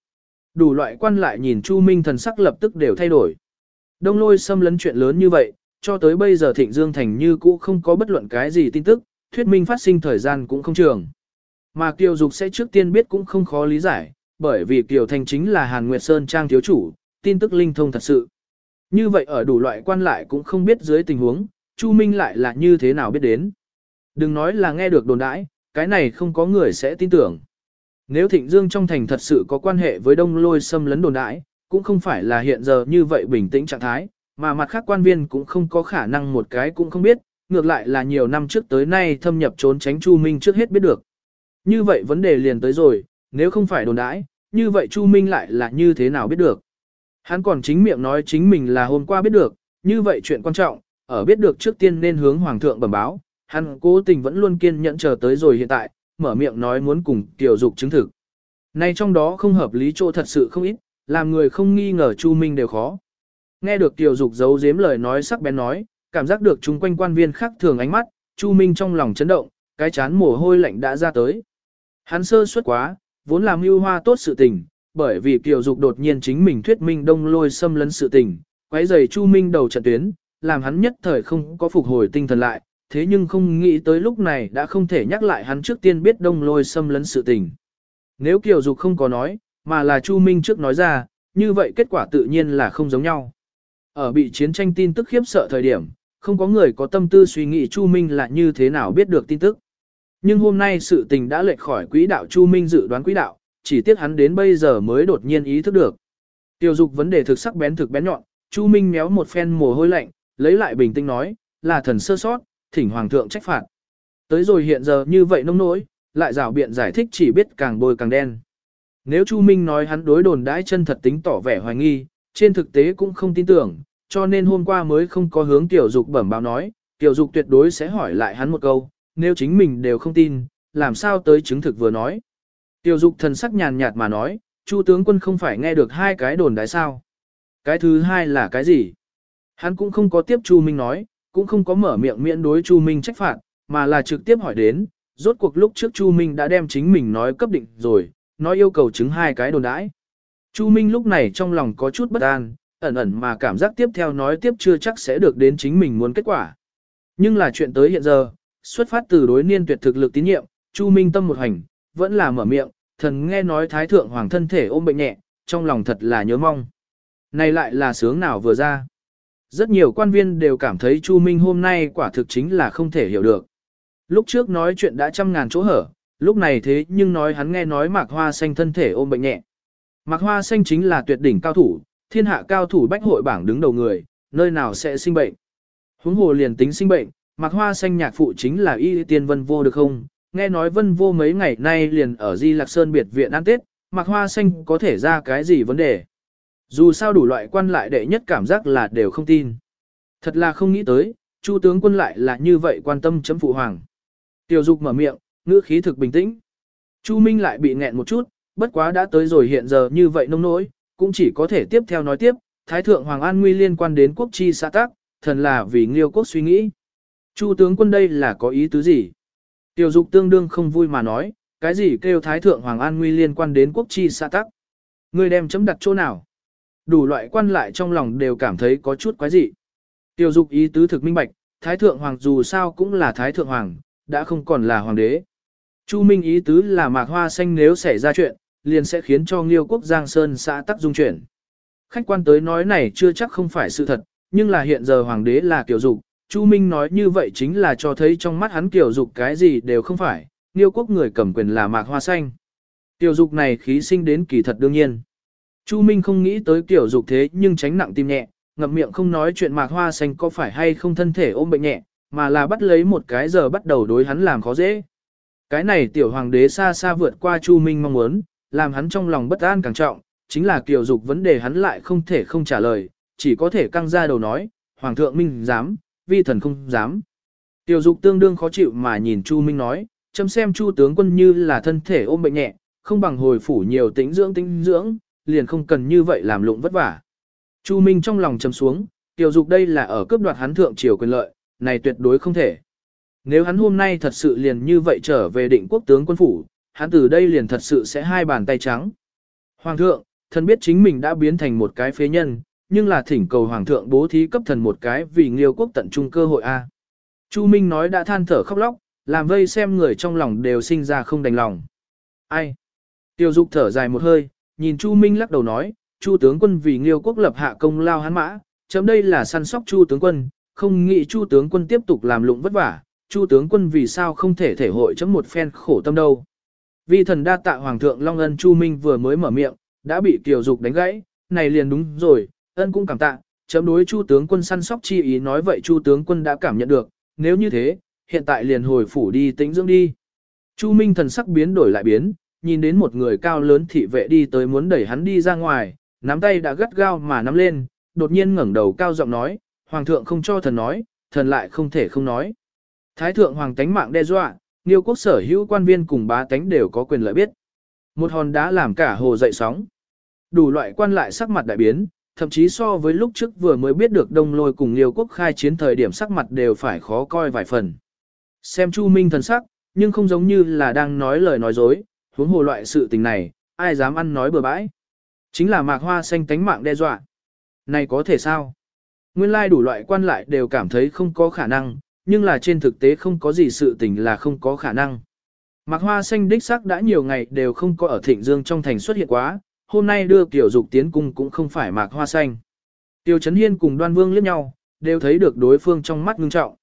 Đủ loại quan lại nhìn Chu Minh thần sắc lập tức đều thay đổi. Đông lôi xâm lấn chuyện lớn như vậy, cho tới bây giờ Thịnh Dương Thành như cũ không có bất luận cái gì tin tức, thuyết minh phát sinh thời gian cũng không trường. Mà Kiều Dục sẽ trước tiên biết cũng không khó lý giải, bởi vì Kiều Thành chính là Hàn Nguyệt Sơn Trang thiếu chủ, tin tức linh thông thật sự. Như vậy ở đủ loại quan lại cũng không biết dưới tình huống, Chu Minh lại là như thế nào biết đến. Đừng nói là nghe được đồn đãi, cái này không có người sẽ tin tưởng. Nếu Thịnh Dương trong thành thật sự có quan hệ với Đông Lôi xâm lấn đồn đãi, cũng không phải là hiện giờ như vậy bình tĩnh trạng thái, mà mặt khác quan viên cũng không có khả năng một cái cũng không biết, ngược lại là nhiều năm trước tới nay thâm nhập trốn tránh Chu Minh trước hết biết được. Như vậy vấn đề liền tới rồi, nếu không phải đồn đãi, như vậy Chu Minh lại là như thế nào biết được. Hắn còn chính miệng nói chính mình là hôm qua biết được, như vậy chuyện quan trọng, ở biết được trước tiên nên hướng Hoàng thượng bẩm báo, hắn cố tình vẫn luôn kiên nhẫn chờ tới rồi hiện tại, mở miệng nói muốn cùng tiểu dục chứng thực. Nay trong đó không hợp lý chỗ thật sự không ít, làm người không nghi ngờ Chu Minh đều khó. Nghe được tiểu dục giấu giếm lời nói sắc bén nói, cảm giác được chúng quanh quan viên khác thường ánh mắt, Chu Minh trong lòng chấn động, cái chán mồ hôi lạnh đã ra tới. Hắn sơ suất quá, vốn làm mưu hoa tốt sự tình, bởi vì tiểu dục đột nhiên chính mình thuyết minh đông lôi xâm lấn sự tình, quấy giày Chu Minh đầu trận tuyến, làm hắn nhất thời không có phục hồi tinh thần lại, thế nhưng không nghĩ tới lúc này đã không thể nhắc lại hắn trước tiên biết đông lôi xâm lấn sự tình. Nếu Kiều Dục không có nói, mà là Chu Minh trước nói ra, như vậy kết quả tự nhiên là không giống nhau. Ở bị chiến tranh tin tức khiếp sợ thời điểm, không có người có tâm tư suy nghĩ Chu Minh là như thế nào biết được tin tức. Nhưng hôm nay sự tình đã lệch khỏi quỹ đạo Chu Minh dự đoán quỹ đạo, chỉ tiếc hắn đến bây giờ mới đột nhiên ý thức được. Tiêu dục vấn đề thực sắc bén thực bén nhọn, Chu Minh méo một phen mồ hôi lạnh, lấy lại bình tĩnh nói, là thần sơ sót, thỉnh hoàng thượng trách phạt. Tới rồi hiện giờ như vậy nông nỗi, lại rào biện giải thích chỉ biết càng bôi càng đen. Nếu Chu Minh nói hắn đối đồn đãi chân thật tính tỏ vẻ hoài nghi, trên thực tế cũng không tin tưởng, cho nên hôm qua mới không có hướng tiểu dục bẩm báo nói, tiểu dục tuyệt đối sẽ hỏi lại hắn một câu, nếu chính mình đều không tin, làm sao tới chứng thực vừa nói. Tiểu dục thần sắc nhàn nhạt mà nói, Chu tướng quân không phải nghe được hai cái đồn đại sao. Cái thứ hai là cái gì? Hắn cũng không có tiếp Chu Minh nói, cũng không có mở miệng miễn đối Chu Minh trách phạt, mà là trực tiếp hỏi đến, rốt cuộc lúc trước Chu Minh đã đem chính mình nói cấp định rồi, nói yêu cầu chứng hai cái đồn đãi. Chu Minh lúc này trong lòng có chút bất an, ẩn ẩn mà cảm giác tiếp theo nói tiếp chưa chắc sẽ được đến chính mình muốn kết quả. Nhưng là chuyện tới hiện giờ, xuất phát từ đối niên tuyệt thực lực tín nhiệm, Chu Minh tâm một hành, vẫn là mở miệng, thần nghe nói thái thượng hoàng thân thể ôm bệnh nhẹ, trong lòng thật là nhớ mong. Này lại là sướng nào vừa ra. Rất nhiều quan viên đều cảm thấy Chu Minh hôm nay quả thực chính là không thể hiểu được. Lúc trước nói chuyện đã trăm ngàn chỗ hở, lúc này thế nhưng nói hắn nghe nói mạc hoa xanh thân thể ôm bệnh nhẹ. Mạc hoa xanh chính là tuyệt đỉnh cao thủ, thiên hạ cao thủ bách hội bảng đứng đầu người, nơi nào sẽ sinh bệnh. Huống hồ liền tính sinh bệnh, mạc hoa xanh nhạc phụ chính là y tiên vân vô được không? Nghe nói vân vô mấy ngày nay liền ở Di Lạc Sơn biệt viện ăn Tết, mặc hoa xanh có thể ra cái gì vấn đề. Dù sao đủ loại quan lại đệ nhất cảm giác là đều không tin. Thật là không nghĩ tới, Chu tướng quân lại là như vậy quan tâm chấm phụ hoàng. Tiểu dục mở miệng, ngữ khí thực bình tĩnh. Chu Minh lại bị nghẹn một chút, bất quá đã tới rồi hiện giờ như vậy nông nỗi, cũng chỉ có thể tiếp theo nói tiếp, Thái thượng Hoàng An Nguy liên quan đến quốc chi xã tác, thần là vì nghiêu quốc suy nghĩ. Chu tướng quân đây là có ý tứ gì? Tiểu dục tương đương không vui mà nói, cái gì kêu Thái thượng Hoàng An Nguy liên quan đến quốc chi xã tắc, Người đem chấm đặt chỗ nào? Đủ loại quan lại trong lòng đều cảm thấy có chút quái dị. Tiểu dục ý tứ thực minh bạch, Thái thượng Hoàng dù sao cũng là Thái thượng Hoàng, đã không còn là Hoàng đế. Chu Minh ý tứ là mạc hoa xanh nếu xảy ra chuyện, liền sẽ khiến cho Nghiêu quốc Giang Sơn xã tắc dung chuyển. Khách quan tới nói này chưa chắc không phải sự thật, nhưng là hiện giờ hoàng đế là kiểu dục, Chu Minh nói như vậy chính là cho thấy trong mắt hắn tiểu dục cái gì đều không phải, Nghiêu quốc người cầm quyền là mạc hoa xanh. Tiểu dục này khí sinh đến kỳ thật đương nhiên. Chu Minh không nghĩ tới tiểu dục thế nhưng tránh nặng tim nhẹ, ngậm miệng không nói chuyện mạc hoa xanh có phải hay không thân thể ôm bệnh nhẹ, mà là bắt lấy một cái giờ bắt đầu đối hắn làm khó dễ. Cái này tiểu hoàng đế xa xa vượt qua Chu Minh mong muốn, làm hắn trong lòng bất an càng trọng, chính là kiều dục vấn đề hắn lại không thể không trả lời, chỉ có thể căng ra đầu nói, Hoàng thượng Minh dám, vi thần không dám. Tiểu dục tương đương khó chịu mà nhìn Chu Minh nói, chấm xem Chu tướng quân như là thân thể ôm bệnh nhẹ, không bằng hồi phủ nhiều tính dưỡng tính dưỡng, liền không cần như vậy làm lụng vất vả. Chu Minh trong lòng chấm xuống, tiểu dục đây là ở cướp đoạt hắn thượng triều quyền lợi, này tuyệt đối không thể. Nếu hắn hôm nay thật sự liền như vậy trở về định quốc tướng quân phủ, hắn từ đây liền thật sự sẽ hai bàn tay trắng. Hoàng thượng, thần biết chính mình đã biến thành một cái phế nhân, nhưng là thỉnh cầu hoàng thượng bố thí cấp thần một cái vì nghiêu quốc tận trung cơ hội a. Chu Minh nói đã than thở khóc lóc, làm vây xem người trong lòng đều sinh ra không đành lòng. Ai? Tiêu dục thở dài một hơi, nhìn Chu Minh lắc đầu nói, Chu tướng quân vì Nghiêu quốc lập hạ công lao hắn mã, chấm đây là săn sóc Chu tướng quân, không nghĩ Chu tướng quân tiếp tục làm lụng vất vả, Chu tướng quân vì sao không thể thể hội chấm một phen khổ tâm đâu. Vi thần đa tạ hoàng thượng Long Ân Chu Minh vừa mới mở miệng, đã bị Kiều Dục đánh gãy, này liền đúng rồi, ân cũng cảm tạ, chấm đối Chu tướng quân săn sóc chi ý nói vậy Chu tướng quân đã cảm nhận được, nếu như thế, hiện tại liền hồi phủ đi tĩnh dưỡng đi. Chu Minh thần sắc biến đổi lại biến, nhìn đến một người cao lớn thị vệ đi tới muốn đẩy hắn đi ra ngoài, nắm tay đã gắt gao mà nắm lên, đột nhiên ngẩng đầu cao giọng nói, Hoàng thượng không cho thần nói, thần lại không thể không nói. Thái thượng hoàng tánh mạng đe dọa, Niêu quốc sở hữu quan viên cùng bá tánh đều có quyền lợi biết. Một hòn đá làm cả hồ dậy sóng. Đủ loại quan lại sắc mặt đại biến, thậm chí so với lúc trước vừa mới biết được đông lôi cùng Liêu quốc khai chiến thời điểm sắc mặt đều phải khó coi vài phần. Xem Chu Minh thần sắc, nhưng không giống như là đang nói lời nói dối, huống hồ loại sự tình này, ai dám ăn nói bừa bãi. Chính là mạc hoa xanh tánh mạng đe dọa. Này có thể sao? Nguyên lai đủ loại quan lại đều cảm thấy không có khả năng, nhưng là trên thực tế không có gì sự tình là không có khả năng. Mạc hoa xanh đích sắc đã nhiều ngày đều không có ở thịnh dương trong thành xuất hiện quá, hôm nay đưa tiểu dục tiến cung cũng không phải mạc hoa xanh. Tiêu Trấn Hiên cùng đoan vương liếc nhau, đều thấy được đối phương trong mắt ngưng trọng.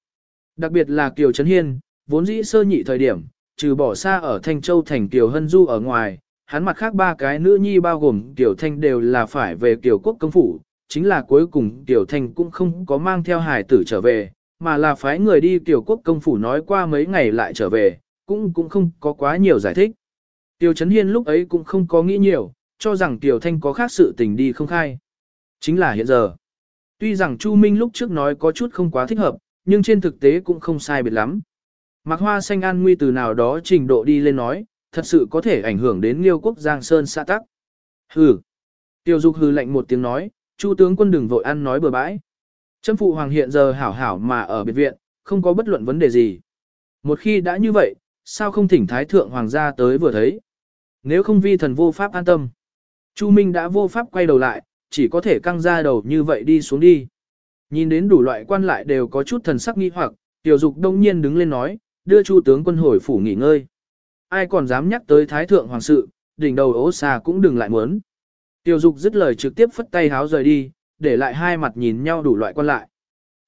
Đặc biệt là Kiều Trấn Hiên, vốn dĩ sơ nhị thời điểm, trừ bỏ xa ở Thanh Châu thành Kiều Hân Du ở ngoài, hắn mặt khác ba cái nữ nhi bao gồm Kiều Thanh đều là phải về Kiều Quốc công phủ, chính là cuối cùng Kiều Thanh cũng không có mang theo Hải tử trở về, mà là phái người đi Kiều Quốc công phủ nói qua mấy ngày lại trở về, cũng cũng không có quá nhiều giải thích. Tiêu Trấn Hiên lúc ấy cũng không có nghĩ nhiều, cho rằng Tiểu Thanh có khác sự tình đi không khai. Chính là hiện giờ. Tuy rằng Chu Minh lúc trước nói có chút không quá thích hợp, nhưng trên thực tế cũng không sai biệt lắm. Mạc Hoa Xanh an nguy từ nào đó trình độ đi lên nói, thật sự có thể ảnh hưởng đến Liêu quốc Giang Sơn xã tắc. Hừ. Tiêu Dục hừ lạnh một tiếng nói, Chu tướng quân đừng vội ăn nói bừa bãi. Trâm phụ hoàng hiện giờ hảo hảo mà ở biệt viện, không có bất luận vấn đề gì. Một khi đã như vậy, sao không thỉnh thái thượng hoàng gia tới vừa thấy? Nếu không vi thần vô pháp an tâm. Chu Minh đã vô pháp quay đầu lại, chỉ có thể căng ra đầu như vậy đi xuống đi. Nhìn đến đủ loại quan lại đều có chút thần sắc nghi hoặc, tiểu dục đông nhiên đứng lên nói, đưa chu tướng quân hồi phủ nghỉ ngơi. Ai còn dám nhắc tới thái thượng hoàng sự, đỉnh đầu ố xà cũng đừng lại muốn. Tiểu dục dứt lời trực tiếp phất tay háo rời đi, để lại hai mặt nhìn nhau đủ loại quan lại.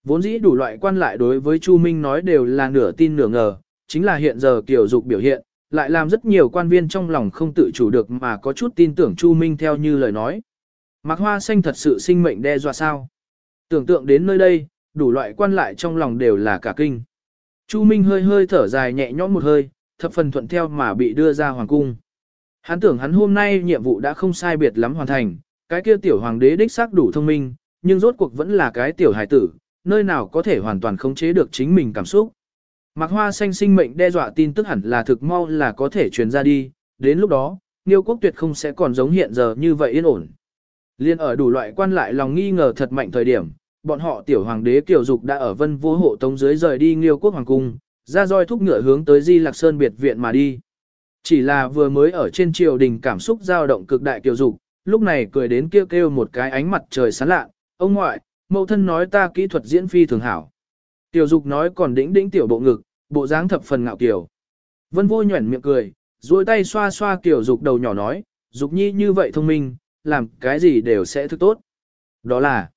Vốn dĩ đủ loại quan lại đối với Chu Minh nói đều là nửa tin nửa ngờ, chính là hiện giờ tiểu dục biểu hiện, lại làm rất nhiều quan viên trong lòng không tự chủ được mà có chút tin tưởng Chu Minh theo như lời nói. Mạc Hoa Xanh thật sự sinh mệnh đe dọa sao? Tưởng tượng đến nơi đây, đủ loại quan lại trong lòng đều là cả kinh. Chu Minh hơi hơi thở dài nhẹ nhõm một hơi, thập phần thuận theo mà bị đưa ra hoàng cung. Hắn tưởng hắn hôm nay nhiệm vụ đã không sai biệt lắm hoàn thành, cái kia tiểu hoàng đế đích xác đủ thông minh, nhưng rốt cuộc vẫn là cái tiểu hải tử, nơi nào có thể hoàn toàn khống chế được chính mình cảm xúc. Mạc Hoa xanh sinh mệnh đe dọa tin tức hẳn là thực mau là có thể truyền ra đi, đến lúc đó, Niêu quốc tuyệt không sẽ còn giống hiện giờ như vậy yên ổn. Liên ở đủ loại quan lại lòng nghi ngờ thật mạnh thời điểm, bọn họ tiểu hoàng đế Kiều Dục đã ở vân vô hộ tống dưới rời đi Nghiêu quốc hoàng cung, ra roi thúc ngựa hướng tới Di Lạc Sơn biệt viện mà đi. Chỉ là vừa mới ở trên triều đình cảm xúc dao động cực đại Kiều Dục, lúc này cười đến kêu kêu một cái ánh mặt trời sáng lạ, ông ngoại, mẫu thân nói ta kỹ thuật diễn phi thường hảo. Tiểu Dục nói còn đĩnh đĩnh tiểu bộ ngực, bộ dáng thập phần ngạo kiều. Vân vô nhuẩn miệng cười, duỗi tay xoa xoa Tiểu Dục đầu nhỏ nói, Dục nhi như vậy thông minh, làm cái gì đều sẽ thức tốt. Đó là,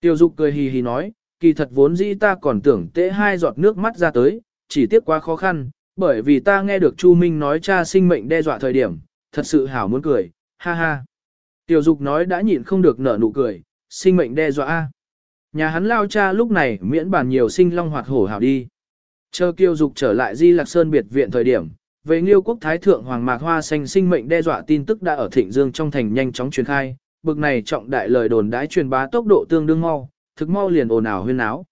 Tiểu Dục cười hì hì nói, kỳ thật vốn dĩ ta còn tưởng tễ hai giọt nước mắt ra tới, chỉ tiếc quá khó khăn, bởi vì ta nghe được Chu Minh nói cha sinh mệnh đe dọa thời điểm, thật sự hảo muốn cười, ha ha. Tiểu Dục nói đã nhịn không được nở nụ cười, sinh mệnh đe dọa a. Nhà hắn lao cha lúc này miễn bàn nhiều sinh long hoạt hổ hảo đi. Chờ Kiêu Dục trở lại Di Lạc Sơn biệt viện thời điểm, về Nghiêu quốc Thái Thượng Hoàng Mạc Hoa Xanh sinh mệnh đe dọa tin tức đã ở Thịnh Dương trong thành nhanh chóng truyền khai, bực này trọng đại lời đồn đãi truyền bá tốc độ tương đương mau, thực mau liền ồn ào huyên náo.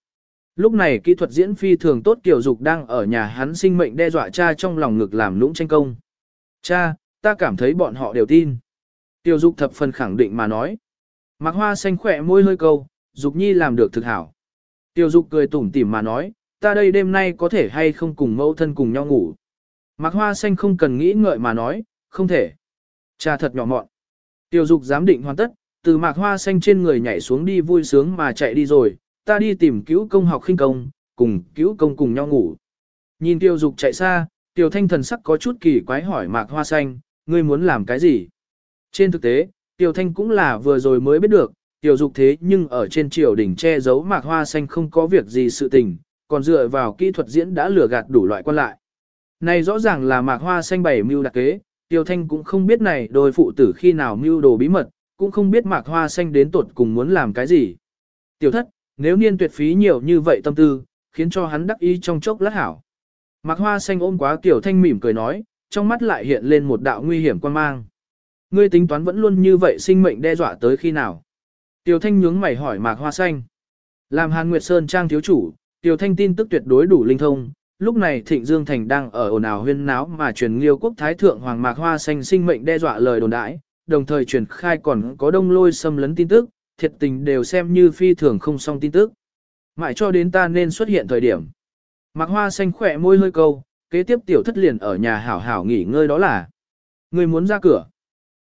Lúc này kỹ thuật diễn phi thường tốt Kiều Dục đang ở nhà hắn sinh mệnh đe dọa cha trong lòng ngực làm lũng tranh công. Cha, ta cảm thấy bọn họ đều tin. Tiêu Dục thập phần khẳng định mà nói. Mạc Hoa Xanh khỏe môi hơi câu, Dục Nhi làm được thực hảo. Tiêu Dục cười tủm tỉm mà nói, ta đây đêm nay có thể hay không cùng mẫu thân cùng nhau ngủ. Mạc Hoa Xanh không cần nghĩ ngợi mà nói, không thể. Cha thật nhỏ mọn. Tiêu dục giám định hoàn tất, từ Mạc Hoa Xanh trên người nhảy xuống đi vui sướng mà chạy đi rồi, ta đi tìm cứu công học khinh công, cùng cứu công cùng nhau ngủ. Nhìn tiêu dục chạy xa, tiêu thanh thần sắc có chút kỳ quái hỏi mạc hoa xanh, ngươi muốn làm cái gì? Trên thực tế, tiêu thanh cũng là vừa rồi mới biết được, Tiểu dục thế nhưng ở trên triều đỉnh che giấu mạc hoa xanh không có việc gì sự tình, còn dựa vào kỹ thuật diễn đã lừa gạt đủ loại quan lại. Này rõ ràng là mạc hoa xanh bảy mưu đặc kế, tiêu thanh cũng không biết này đôi phụ tử khi nào mưu đồ bí mật, cũng không biết mạc hoa xanh đến tột cùng muốn làm cái gì. Tiểu thất, nếu niên tuyệt phí nhiều như vậy tâm tư, khiến cho hắn đắc ý trong chốc lát hảo. Mạc hoa xanh ôm quá tiểu thanh mỉm cười nói, trong mắt lại hiện lên một đạo nguy hiểm quan mang. Ngươi tính toán vẫn luôn như vậy sinh mệnh đe dọa tới khi nào? Tiểu thanh nhướng mày hỏi mạc hoa xanh. Làm Hàn Nguyệt Sơn trang thiếu chủ, Tiểu thanh tin tức tuyệt đối đủ linh thông. Lúc này Thịnh Dương Thành đang ở ồn ào huyên náo mà truyền liêu quốc thái thượng hoàng mạc hoa xanh sinh mệnh đe dọa lời đồn đãi, đồng thời truyền khai còn có đông lôi xâm lấn tin tức, thiệt tình đều xem như phi thường không song tin tức. Mãi cho đến ta nên xuất hiện thời điểm. Mạc hoa xanh khỏe môi hơi câu, kế tiếp tiểu thất liền ở nhà hảo hảo nghỉ ngơi đó là. Người muốn ra cửa.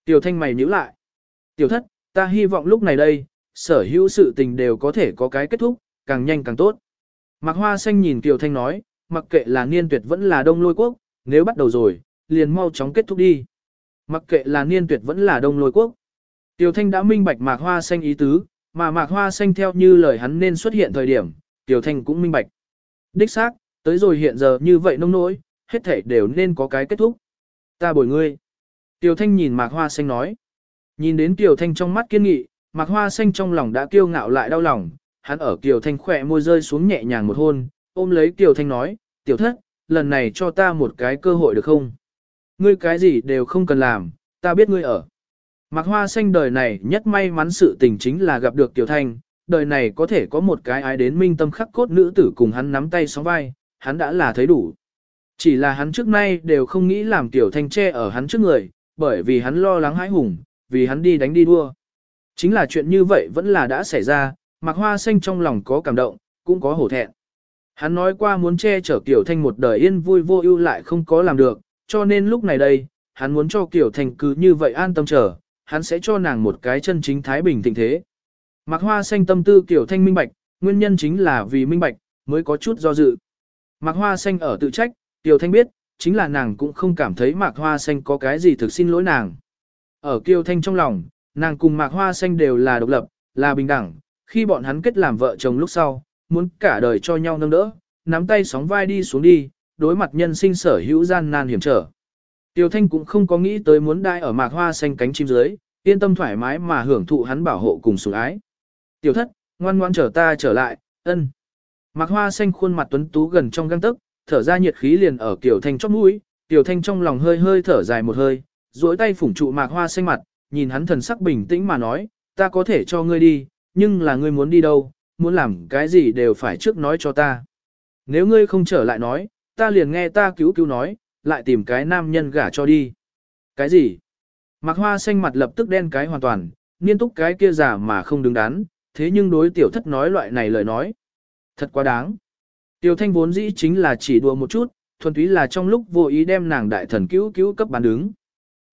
Tiểu thanh mày nhíu lại. Tiểu thất, ta hy vọng lúc này đây, sở hữu sự tình đều có thể có cái kết thúc, càng nhanh càng tốt. Mạc hoa xanh nhìn Kiều thanh nói, mặc kệ là niên tuyệt vẫn là đông lôi quốc, nếu bắt đầu rồi, liền mau chóng kết thúc đi. Mặc kệ là niên tuyệt vẫn là đông lôi quốc. Tiểu thanh đã minh bạch mạc hoa xanh ý tứ, mà mạc hoa xanh theo như lời hắn nên xuất hiện thời điểm, tiểu thanh cũng minh bạch. Đích xác, tới rồi hiện giờ như vậy nông nỗi, hết thể đều nên có cái kết thúc. Ta bồi ngươi. Tiểu thanh nhìn mạc hoa xanh nói. Nhìn đến tiểu thanh trong mắt kiên nghị, mạc hoa xanh trong lòng đã kiêu ngạo lại đau lòng, hắn ở tiểu thanh khỏe môi rơi xuống nhẹ nhàng một hôn, ôm lấy tiểu thanh nói, tiểu thất, lần này cho ta một cái cơ hội được không? Ngươi cái gì đều không cần làm, ta biết ngươi ở. Mạc Hoa Xanh đời này nhất may mắn sự tình chính là gặp được Tiểu Thanh, đời này có thể có một cái ái đến minh tâm khắc cốt nữ tử cùng hắn nắm tay sóng vai, hắn đã là thấy đủ. Chỉ là hắn trước nay đều không nghĩ làm Tiểu Thanh che ở hắn trước người, bởi vì hắn lo lắng hãi hùng, vì hắn đi đánh đi đua. Chính là chuyện như vậy vẫn là đã xảy ra, Mạc Hoa Xanh trong lòng có cảm động, cũng có hổ thẹn. Hắn nói qua muốn che chở Tiểu Thanh một đời yên vui vô ưu lại không có làm được, cho nên lúc này đây, hắn muốn cho Tiểu Thanh cứ như vậy an tâm chờ, hắn sẽ cho nàng một cái chân chính thái bình thịnh thế. Mạc Hoa xanh tâm tư Tiểu Thanh minh bạch, nguyên nhân chính là vì minh bạch, mới có chút do dự. Mạc Hoa xanh ở tự trách, Tiểu Thanh biết, chính là nàng cũng không cảm thấy Mạc Hoa xanh có cái gì thực xin lỗi nàng. Ở Kiều Thanh trong lòng, nàng cùng Mạc Hoa xanh đều là độc lập, là bình đẳng, khi bọn hắn kết làm vợ chồng lúc sau, muốn cả đời cho nhau nâng đỡ, nắm tay sóng vai đi xuống đi, đối mặt nhân sinh sở hữu gian nan hiểm trở. Tiêu Thanh cũng không có nghĩ tới muốn đai ở mạc hoa xanh cánh chim dưới, yên tâm thoải mái mà hưởng thụ hắn bảo hộ cùng sủng ái. Tiểu thất, ngoan ngoan trở ta trở lại, ân. Mạc hoa xanh khuôn mặt tuấn tú gần trong găng tức, thở ra nhiệt khí liền ở Tiểu Thanh chóp mũi, Tiểu Thanh trong lòng hơi hơi thở dài một hơi, duỗi tay phủng trụ mạc hoa xanh mặt, nhìn hắn thần sắc bình tĩnh mà nói, ta có thể cho ngươi đi, nhưng là ngươi muốn đi đâu, muốn làm cái gì đều phải trước nói cho ta. Nếu ngươi không trở lại nói, ta liền nghe ta cứu cứu nói, lại tìm cái nam nhân gả cho đi. Cái gì? Mạc hoa xanh mặt lập tức đen cái hoàn toàn, niên túc cái kia giả mà không đứng đắn, thế nhưng đối tiểu thất nói loại này lời nói. Thật quá đáng. Tiểu thanh vốn dĩ chính là chỉ đùa một chút, thuần túy là trong lúc vô ý đem nàng đại thần cứu cứu cấp bán đứng.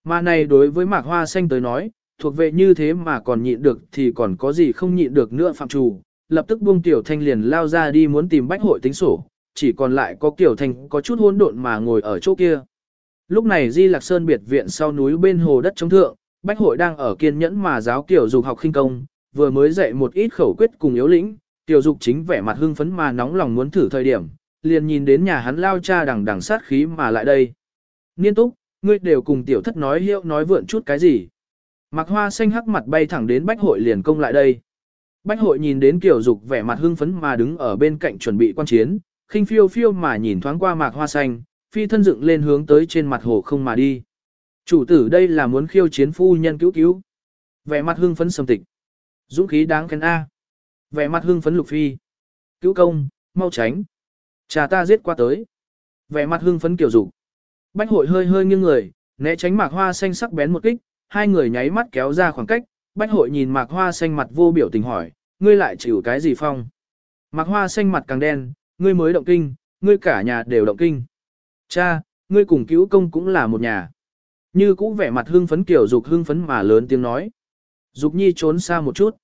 Mà này đối với mạc hoa xanh tới nói, thuộc về như thế mà còn nhịn được thì còn có gì không nhịn được nữa phạm chủ, lập tức buông tiểu thanh liền lao ra đi muốn tìm bách hội tính sổ, chỉ còn lại có tiểu Thanh có chút hỗn độn mà ngồi ở chỗ kia. Lúc này Di Lạc Sơn biệt viện sau núi bên hồ đất chống thượng, Bách hội đang ở kiên nhẫn mà giáo tiểu Dục học khinh công, vừa mới dạy một ít khẩu quyết cùng yếu lĩnh, tiểu Dục chính vẻ mặt hưng phấn mà nóng lòng muốn thử thời điểm, liền nhìn đến nhà hắn lao cha đằng đằng sát khí mà lại đây. Niên túc, ngươi đều cùng tiểu thất nói hiệu nói vượn chút cái gì. Mặc hoa xanh hắc mặt bay thẳng đến bách hội liền công lại đây. Bách hội nhìn đến Kiều Dục vẻ mặt hưng phấn mà đứng ở bên cạnh chuẩn bị quan chiến, khinh phiêu phiêu mà nhìn thoáng qua mạc hoa xanh, phi thân dựng lên hướng tới trên mặt hồ không mà đi. Chủ tử đây là muốn khiêu chiến phu nhân cứu cứu. Vẻ mặt hưng phấn sầm tịch. Dũng khí đáng khen A. Vẻ mặt hưng phấn lục phi. Cứu công, mau tránh. Cha ta giết qua tới. Vẻ mặt hưng phấn kiểu dục Bách hội hơi hơi nghiêng người, né tránh mạc hoa xanh sắc bén một kích, hai người nháy mắt kéo ra khoảng cách. Bách hội nhìn mạc hoa xanh mặt vô biểu tình hỏi, ngươi lại chịu cái gì phong? Mạc hoa xanh mặt càng đen, ngươi mới động kinh, ngươi cả nhà đều động kinh. Cha, ngươi cùng cứu công cũng là một nhà. Như cũ vẻ mặt hưng phấn kiểu dục hưng phấn mà lớn tiếng nói. Dục nhi trốn xa một chút.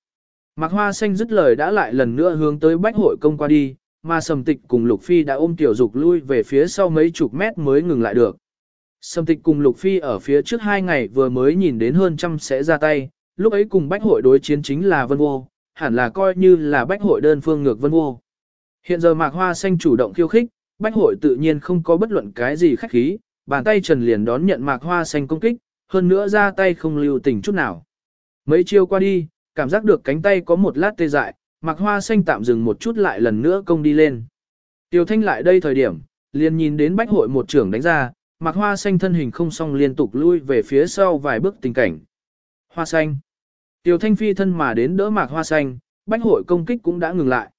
Mạc hoa xanh dứt lời đã lại lần nữa hướng tới bách hội công qua đi, mà sầm tịch cùng Lục Phi đã ôm tiểu dục lui về phía sau mấy chục mét mới ngừng lại được. Sầm tịch cùng Lục Phi ở phía trước hai ngày vừa mới nhìn đến hơn trăm sẽ ra tay, lúc ấy cùng bách hội đối chiến chính là vân vô, hẳn là coi như là bách hội đơn phương ngược vân vô. Hiện giờ mạc hoa xanh chủ động khiêu khích, bách hội tự nhiên không có bất luận cái gì khách khí, bàn tay trần liền đón nhận mạc hoa xanh công kích, hơn nữa ra tay không lưu tình chút nào. Mấy chiêu qua đi, cảm giác được cánh tay có một lát tê dại, mạc hoa xanh tạm dừng một chút lại lần nữa công đi lên. Tiêu thanh lại đây thời điểm, liền nhìn đến bách hội một trưởng đánh ra, mạc hoa xanh thân hình không song liên tục lui về phía sau vài bước tình cảnh. Hoa xanh. Tiêu thanh phi thân mà đến đỡ mạc hoa xanh, bách hội công kích cũng đã ngừng lại.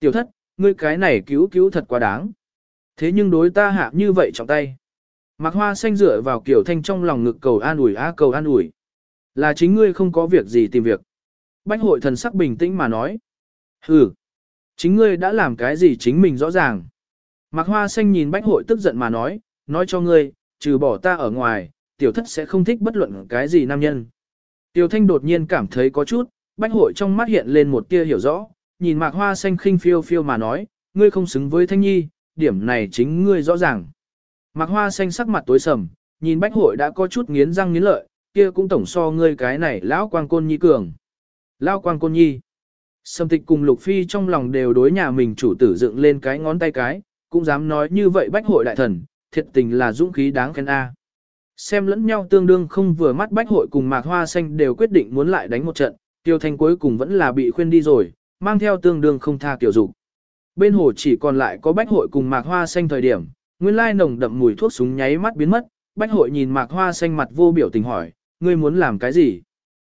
Tiểu thất, ngươi cái này cứu cứu thật quá đáng. Thế nhưng đối ta hạ như vậy trọng tay. Mạc hoa xanh dựa vào kiểu thanh trong lòng ngực cầu an ủi á cầu an ủi. Là chính ngươi không có việc gì tìm việc. Bách hội thần sắc bình tĩnh mà nói. Ừ. Chính ngươi đã làm cái gì chính mình rõ ràng. Mạc hoa xanh nhìn bách hội tức giận mà nói, nói cho ngươi, trừ bỏ ta ở ngoài, tiểu thất sẽ không thích bất luận cái gì nam nhân. Tiểu thanh đột nhiên cảm thấy có chút, bách hội trong mắt hiện lên một tia hiểu rõ, nhìn mạc hoa xanh khinh phiêu phiêu mà nói, ngươi không xứng với thanh nhi, điểm này chính ngươi rõ ràng. Mạc hoa xanh sắc mặt tối sầm, nhìn bách hội đã có chút nghiến răng nghiến lợi, kia cũng tổng so ngươi cái này lão quang côn nhi cường. Lão quang côn nhi. Sâm tịch cùng lục phi trong lòng đều đối nhà mình chủ tử dựng lên cái ngón tay cái, cũng dám nói như vậy bách hội đại thần, thiệt tình là dũng khí đáng khen a. Xem lẫn nhau tương đương không vừa mắt bách hội cùng mạc hoa xanh đều quyết định muốn lại đánh một trận, tiêu thanh cuối cùng vẫn là bị khuyên đi rồi, mang theo tương đương không tha kiểu dục. Bên hồ chỉ còn lại có bách hội cùng mạc hoa xanh thời điểm, nguyên lai nồng đậm mùi thuốc súng nháy mắt biến mất, bách hội nhìn mạc hoa xanh mặt vô biểu tình hỏi, ngươi muốn làm cái gì?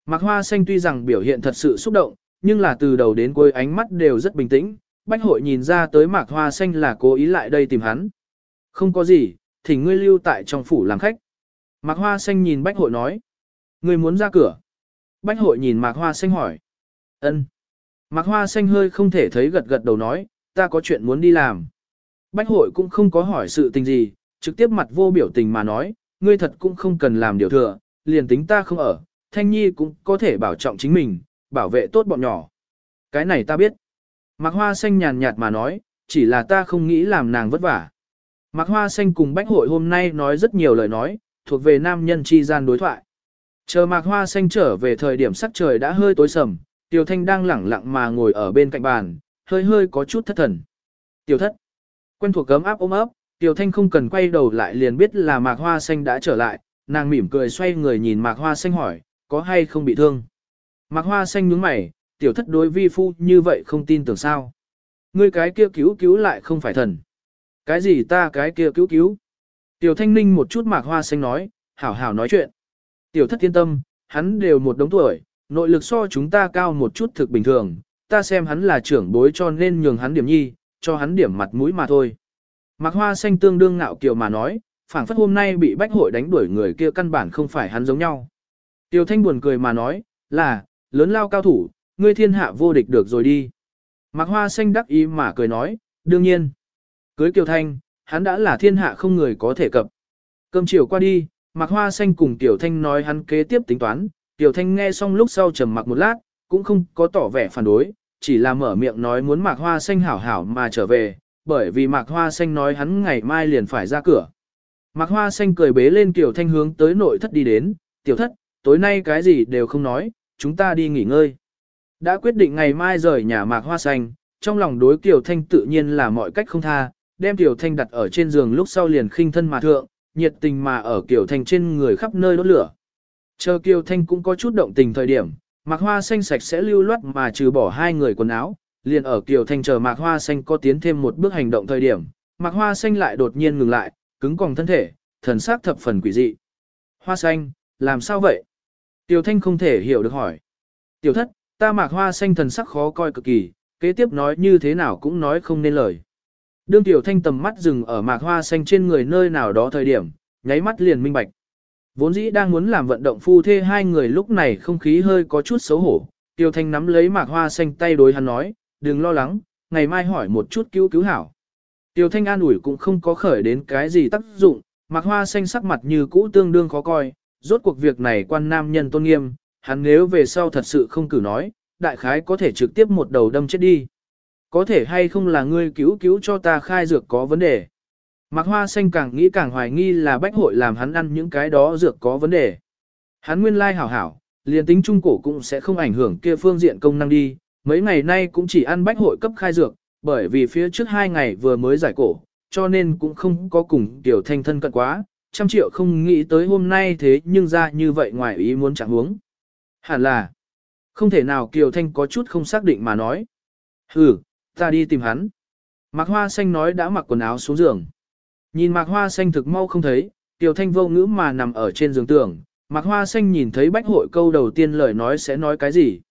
Mạc hoa xanh tuy rằng biểu hiện thật sự xúc động, nhưng là từ đầu đến cuối ánh mắt đều rất bình tĩnh, bách hội nhìn ra tới mạc hoa xanh là cố ý lại đây tìm hắn. Không có gì, thì ngươi lưu tại trong phủ làm khách. Mạc hoa xanh nhìn bách hội nói, ngươi muốn ra cửa. Bách hội nhìn mạc hoa xanh hỏi, ân. Mạc hoa xanh hơi không thể thấy gật gật đầu nói, ta có chuyện muốn đi làm. Bách hội cũng không có hỏi sự tình gì, trực tiếp mặt vô biểu tình mà nói, ngươi thật cũng không cần làm điều thừa, liền tính ta không ở, Thanh Nhi cũng có thể bảo trọng chính mình, bảo vệ tốt bọn nhỏ. Cái này ta biết. Mạc Hoa Xanh nhàn nhạt mà nói, chỉ là ta không nghĩ làm nàng vất vả. Mạc Hoa Xanh cùng Bách Hội hôm nay nói rất nhiều lời nói, thuộc về nam nhân chi gian đối thoại. Chờ Mạc Hoa Xanh trở về thời điểm sắc trời đã hơi tối sầm, Tiểu Thanh đang lẳng lặng mà ngồi ở bên cạnh bàn, hơi hơi có chút thất thần. Tiểu thất. Quen thuộc cấm áp ôm ấp, Tiểu Thanh không cần quay đầu lại liền biết là Mạc Hoa Xanh đã trở lại, nàng mỉm cười xoay người nhìn Mạc Hoa Xanh hỏi, có hay không bị thương? Mạc Hoa Xanh nhướng mày, tiểu thất đối vi phu như vậy không tin tưởng sao? Ngươi cái kia cứu cứu lại không phải thần. Cái gì ta cái kia cứu cứu? Tiểu Thanh Ninh một chút Mạc Hoa Xanh nói, hảo hảo nói chuyện. Tiểu thất thiên tâm, hắn đều một đống tuổi, nội lực so chúng ta cao một chút thực bình thường, ta xem hắn là trưởng bối cho nên nhường hắn điểm nhi, cho hắn điểm mặt mũi mà thôi. Mạc Hoa Xanh tương đương ngạo kiều mà nói, phảng phất hôm nay bị bách hội đánh đuổi người kia căn bản không phải hắn giống nhau. tiểu Thanh buồn cười mà nói, là, lớn lao cao thủ, ngươi thiên hạ vô địch được rồi đi. Mạc Hoa Xanh đắc ý mà cười nói, đương nhiên. Cưới Kiều Thanh, hắn đã là thiên hạ không người có thể cập. Cơm chiều qua đi, Mạc Hoa Xanh cùng Tiểu Thanh nói hắn kế tiếp tính toán, Tiểu Thanh nghe xong lúc sau trầm mặc một lát, cũng không có tỏ vẻ phản đối, chỉ là mở miệng nói muốn Mạc Hoa Xanh hảo hảo mà trở về, bởi vì Mạc Hoa Xanh nói hắn ngày mai liền phải ra cửa. Mạc Hoa Xanh cười bế lên Tiểu Thanh hướng tới nội thất đi đến, Tiểu thất, tối nay cái gì đều không nói, chúng ta đi nghỉ ngơi. Đã quyết định ngày mai rời nhà Mạc Hoa Xanh, trong lòng đối kiều Thanh tự nhiên là mọi cách không tha, đem kiều Thanh đặt ở trên giường lúc sau liền khinh thân mà thượng, nhiệt tình mà ở Kiều Thanh trên người khắp nơi đốt lửa. Chờ Kiều Thanh cũng có chút động tình thời điểm, Mạc Hoa Xanh sạch sẽ lưu loát mà trừ bỏ hai người quần áo, liền ở Kiều Thanh chờ Mạc Hoa Xanh có tiến thêm một bước hành động thời điểm, Mạc Hoa Xanh lại đột nhiên ngừng lại, cứng còng thân thể, thần sắc thập phần quỷ dị. Hoa Xanh, làm sao vậy? Tiểu Thanh không thể hiểu được hỏi. Tiểu thất, ta Mạc Hoa Xanh thần sắc khó coi cực kỳ, kế tiếp nói như thế nào cũng nói không nên lời. Đương Tiểu Thanh tầm mắt dừng ở Mạc Hoa Xanh trên người nơi nào đó thời điểm, nháy mắt liền minh bạch. Vốn dĩ đang muốn làm vận động phu thê hai người lúc này không khí hơi có chút xấu hổ. Tiêu Thanh nắm lấy mạc hoa xanh tay đối hắn nói, đừng lo lắng, ngày mai hỏi một chút cứu cứu hảo. Tiêu Thanh an ủi cũng không có khởi đến cái gì tác dụng, mạc hoa xanh sắc mặt như cũ tương đương khó coi, rốt cuộc việc này quan nam nhân tôn nghiêm, hắn nếu về sau thật sự không cử nói, đại khái có thể trực tiếp một đầu đâm chết đi. Có thể hay không là ngươi cứu cứu cho ta khai dược có vấn đề. Mạc Hoa Xanh càng nghĩ càng hoài nghi là bách hội làm hắn ăn những cái đó dược có vấn đề. Hắn nguyên lai hảo hảo, liền tính trung cổ cũng sẽ không ảnh hưởng kia phương diện công năng đi, mấy ngày nay cũng chỉ ăn bách hội cấp khai dược, bởi vì phía trước hai ngày vừa mới giải cổ, cho nên cũng không có cùng tiểu thanh thân cận quá, trăm triệu không nghĩ tới hôm nay thế nhưng ra như vậy ngoài ý muốn chẳng huống. Hẳn là, không thể nào Kiều Thanh có chút không xác định mà nói. Ừ, ta đi tìm hắn. Mạc Hoa Xanh nói đã mặc quần áo xuống giường. Nhìn Mạc Hoa Xanh thực mau không thấy, Kiều Thanh vô ngữ mà nằm ở trên giường tưởng. Mạc Hoa Xanh nhìn thấy bách hội câu đầu tiên lời nói sẽ nói cái gì.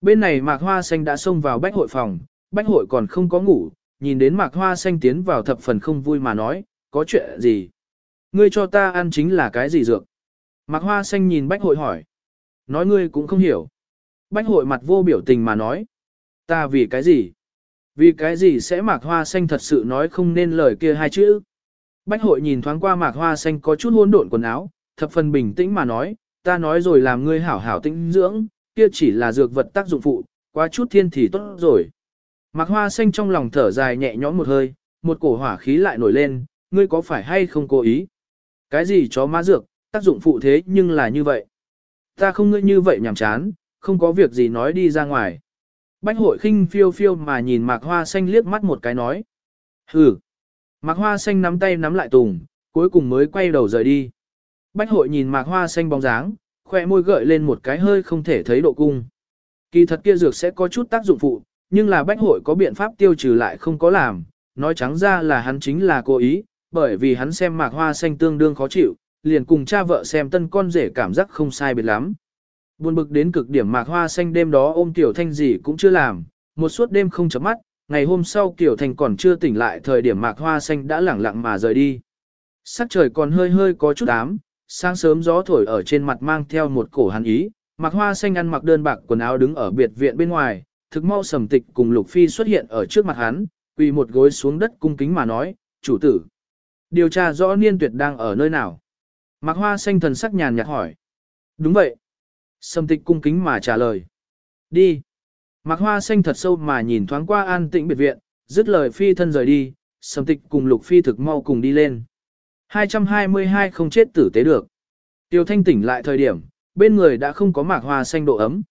Bên này Mạc Hoa Xanh đã xông vào bách hội phòng, bách hội còn không có ngủ, nhìn đến Mạc Hoa Xanh tiến vào thập phần không vui mà nói, có chuyện gì? Ngươi cho ta ăn chính là cái gì dược? Mạc Hoa Xanh nhìn bách hội hỏi. Nói ngươi cũng không hiểu. Bách hội mặt vô biểu tình mà nói. Ta vì cái gì? Vì cái gì sẽ Mạc Hoa Xanh thật sự nói không nên lời kia hai chữ? Bách hội nhìn thoáng qua Mạc Hoa Xanh có chút hỗn độn quần áo, thập phần bình tĩnh mà nói, ta nói rồi làm ngươi hảo hảo tĩnh dưỡng, kia chỉ là dược vật tác dụng phụ, quá chút thiên thì tốt rồi. Mạc Hoa Xanh trong lòng thở dài nhẹ nhõm một hơi, một cổ hỏa khí lại nổi lên, ngươi có phải hay không cố ý? Cái gì chó má dược, tác dụng phụ thế nhưng là như vậy. Ta không ngươi như vậy nhảm chán, không có việc gì nói đi ra ngoài. Bách hội khinh phiêu phiêu mà nhìn Mạc Hoa Xanh liếc mắt một cái nói. Hừ. Mạc Hoa Xanh nắm tay nắm lại tùng, cuối cùng mới quay đầu rời đi. Bách hội nhìn Mạc Hoa Xanh bóng dáng, khoe môi gợi lên một cái hơi không thể thấy độ cung. Kỳ thật kia dược sẽ có chút tác dụng phụ, nhưng là bách hội có biện pháp tiêu trừ lại không có làm, nói trắng ra là hắn chính là cố ý, bởi vì hắn xem mạc hoa xanh tương đương khó chịu, liền cùng cha vợ xem tân con rể cảm giác không sai biệt lắm. Buồn bực đến cực điểm mạc hoa xanh đêm đó ôm Tiểu Thanh gì cũng chưa làm, một suốt đêm không chấm mắt, ngày hôm sau Tiểu Thanh còn chưa tỉnh lại thời điểm mạc hoa xanh đã lẳng lặng mà rời đi. Sắc trời còn hơi hơi có chút ám, sáng sớm gió thổi ở trên mặt mang theo một cổ hàn ý, mạc hoa xanh ăn mặc đơn bạc quần áo đứng ở biệt viện bên ngoài, thực mau sầm tịch cùng Lục Phi xuất hiện ở trước mặt hắn, quỳ một gối xuống đất cung kính mà nói, chủ tử. Điều tra rõ niên tuyệt đang ở nơi nào. Mạc Hoa xanh thần sắc nhàn nhạt hỏi. Đúng vậy. sâm tịch cung kính mà trả lời. Đi. Mạc Hoa xanh thật sâu mà nhìn thoáng qua an tĩnh biệt viện, dứt lời phi thân rời đi, sâm tịch cùng lục phi thực mau cùng đi lên. 222 không chết tử tế được. Tiêu thanh tỉnh lại thời điểm, bên người đã không có mạc hoa xanh độ ấm.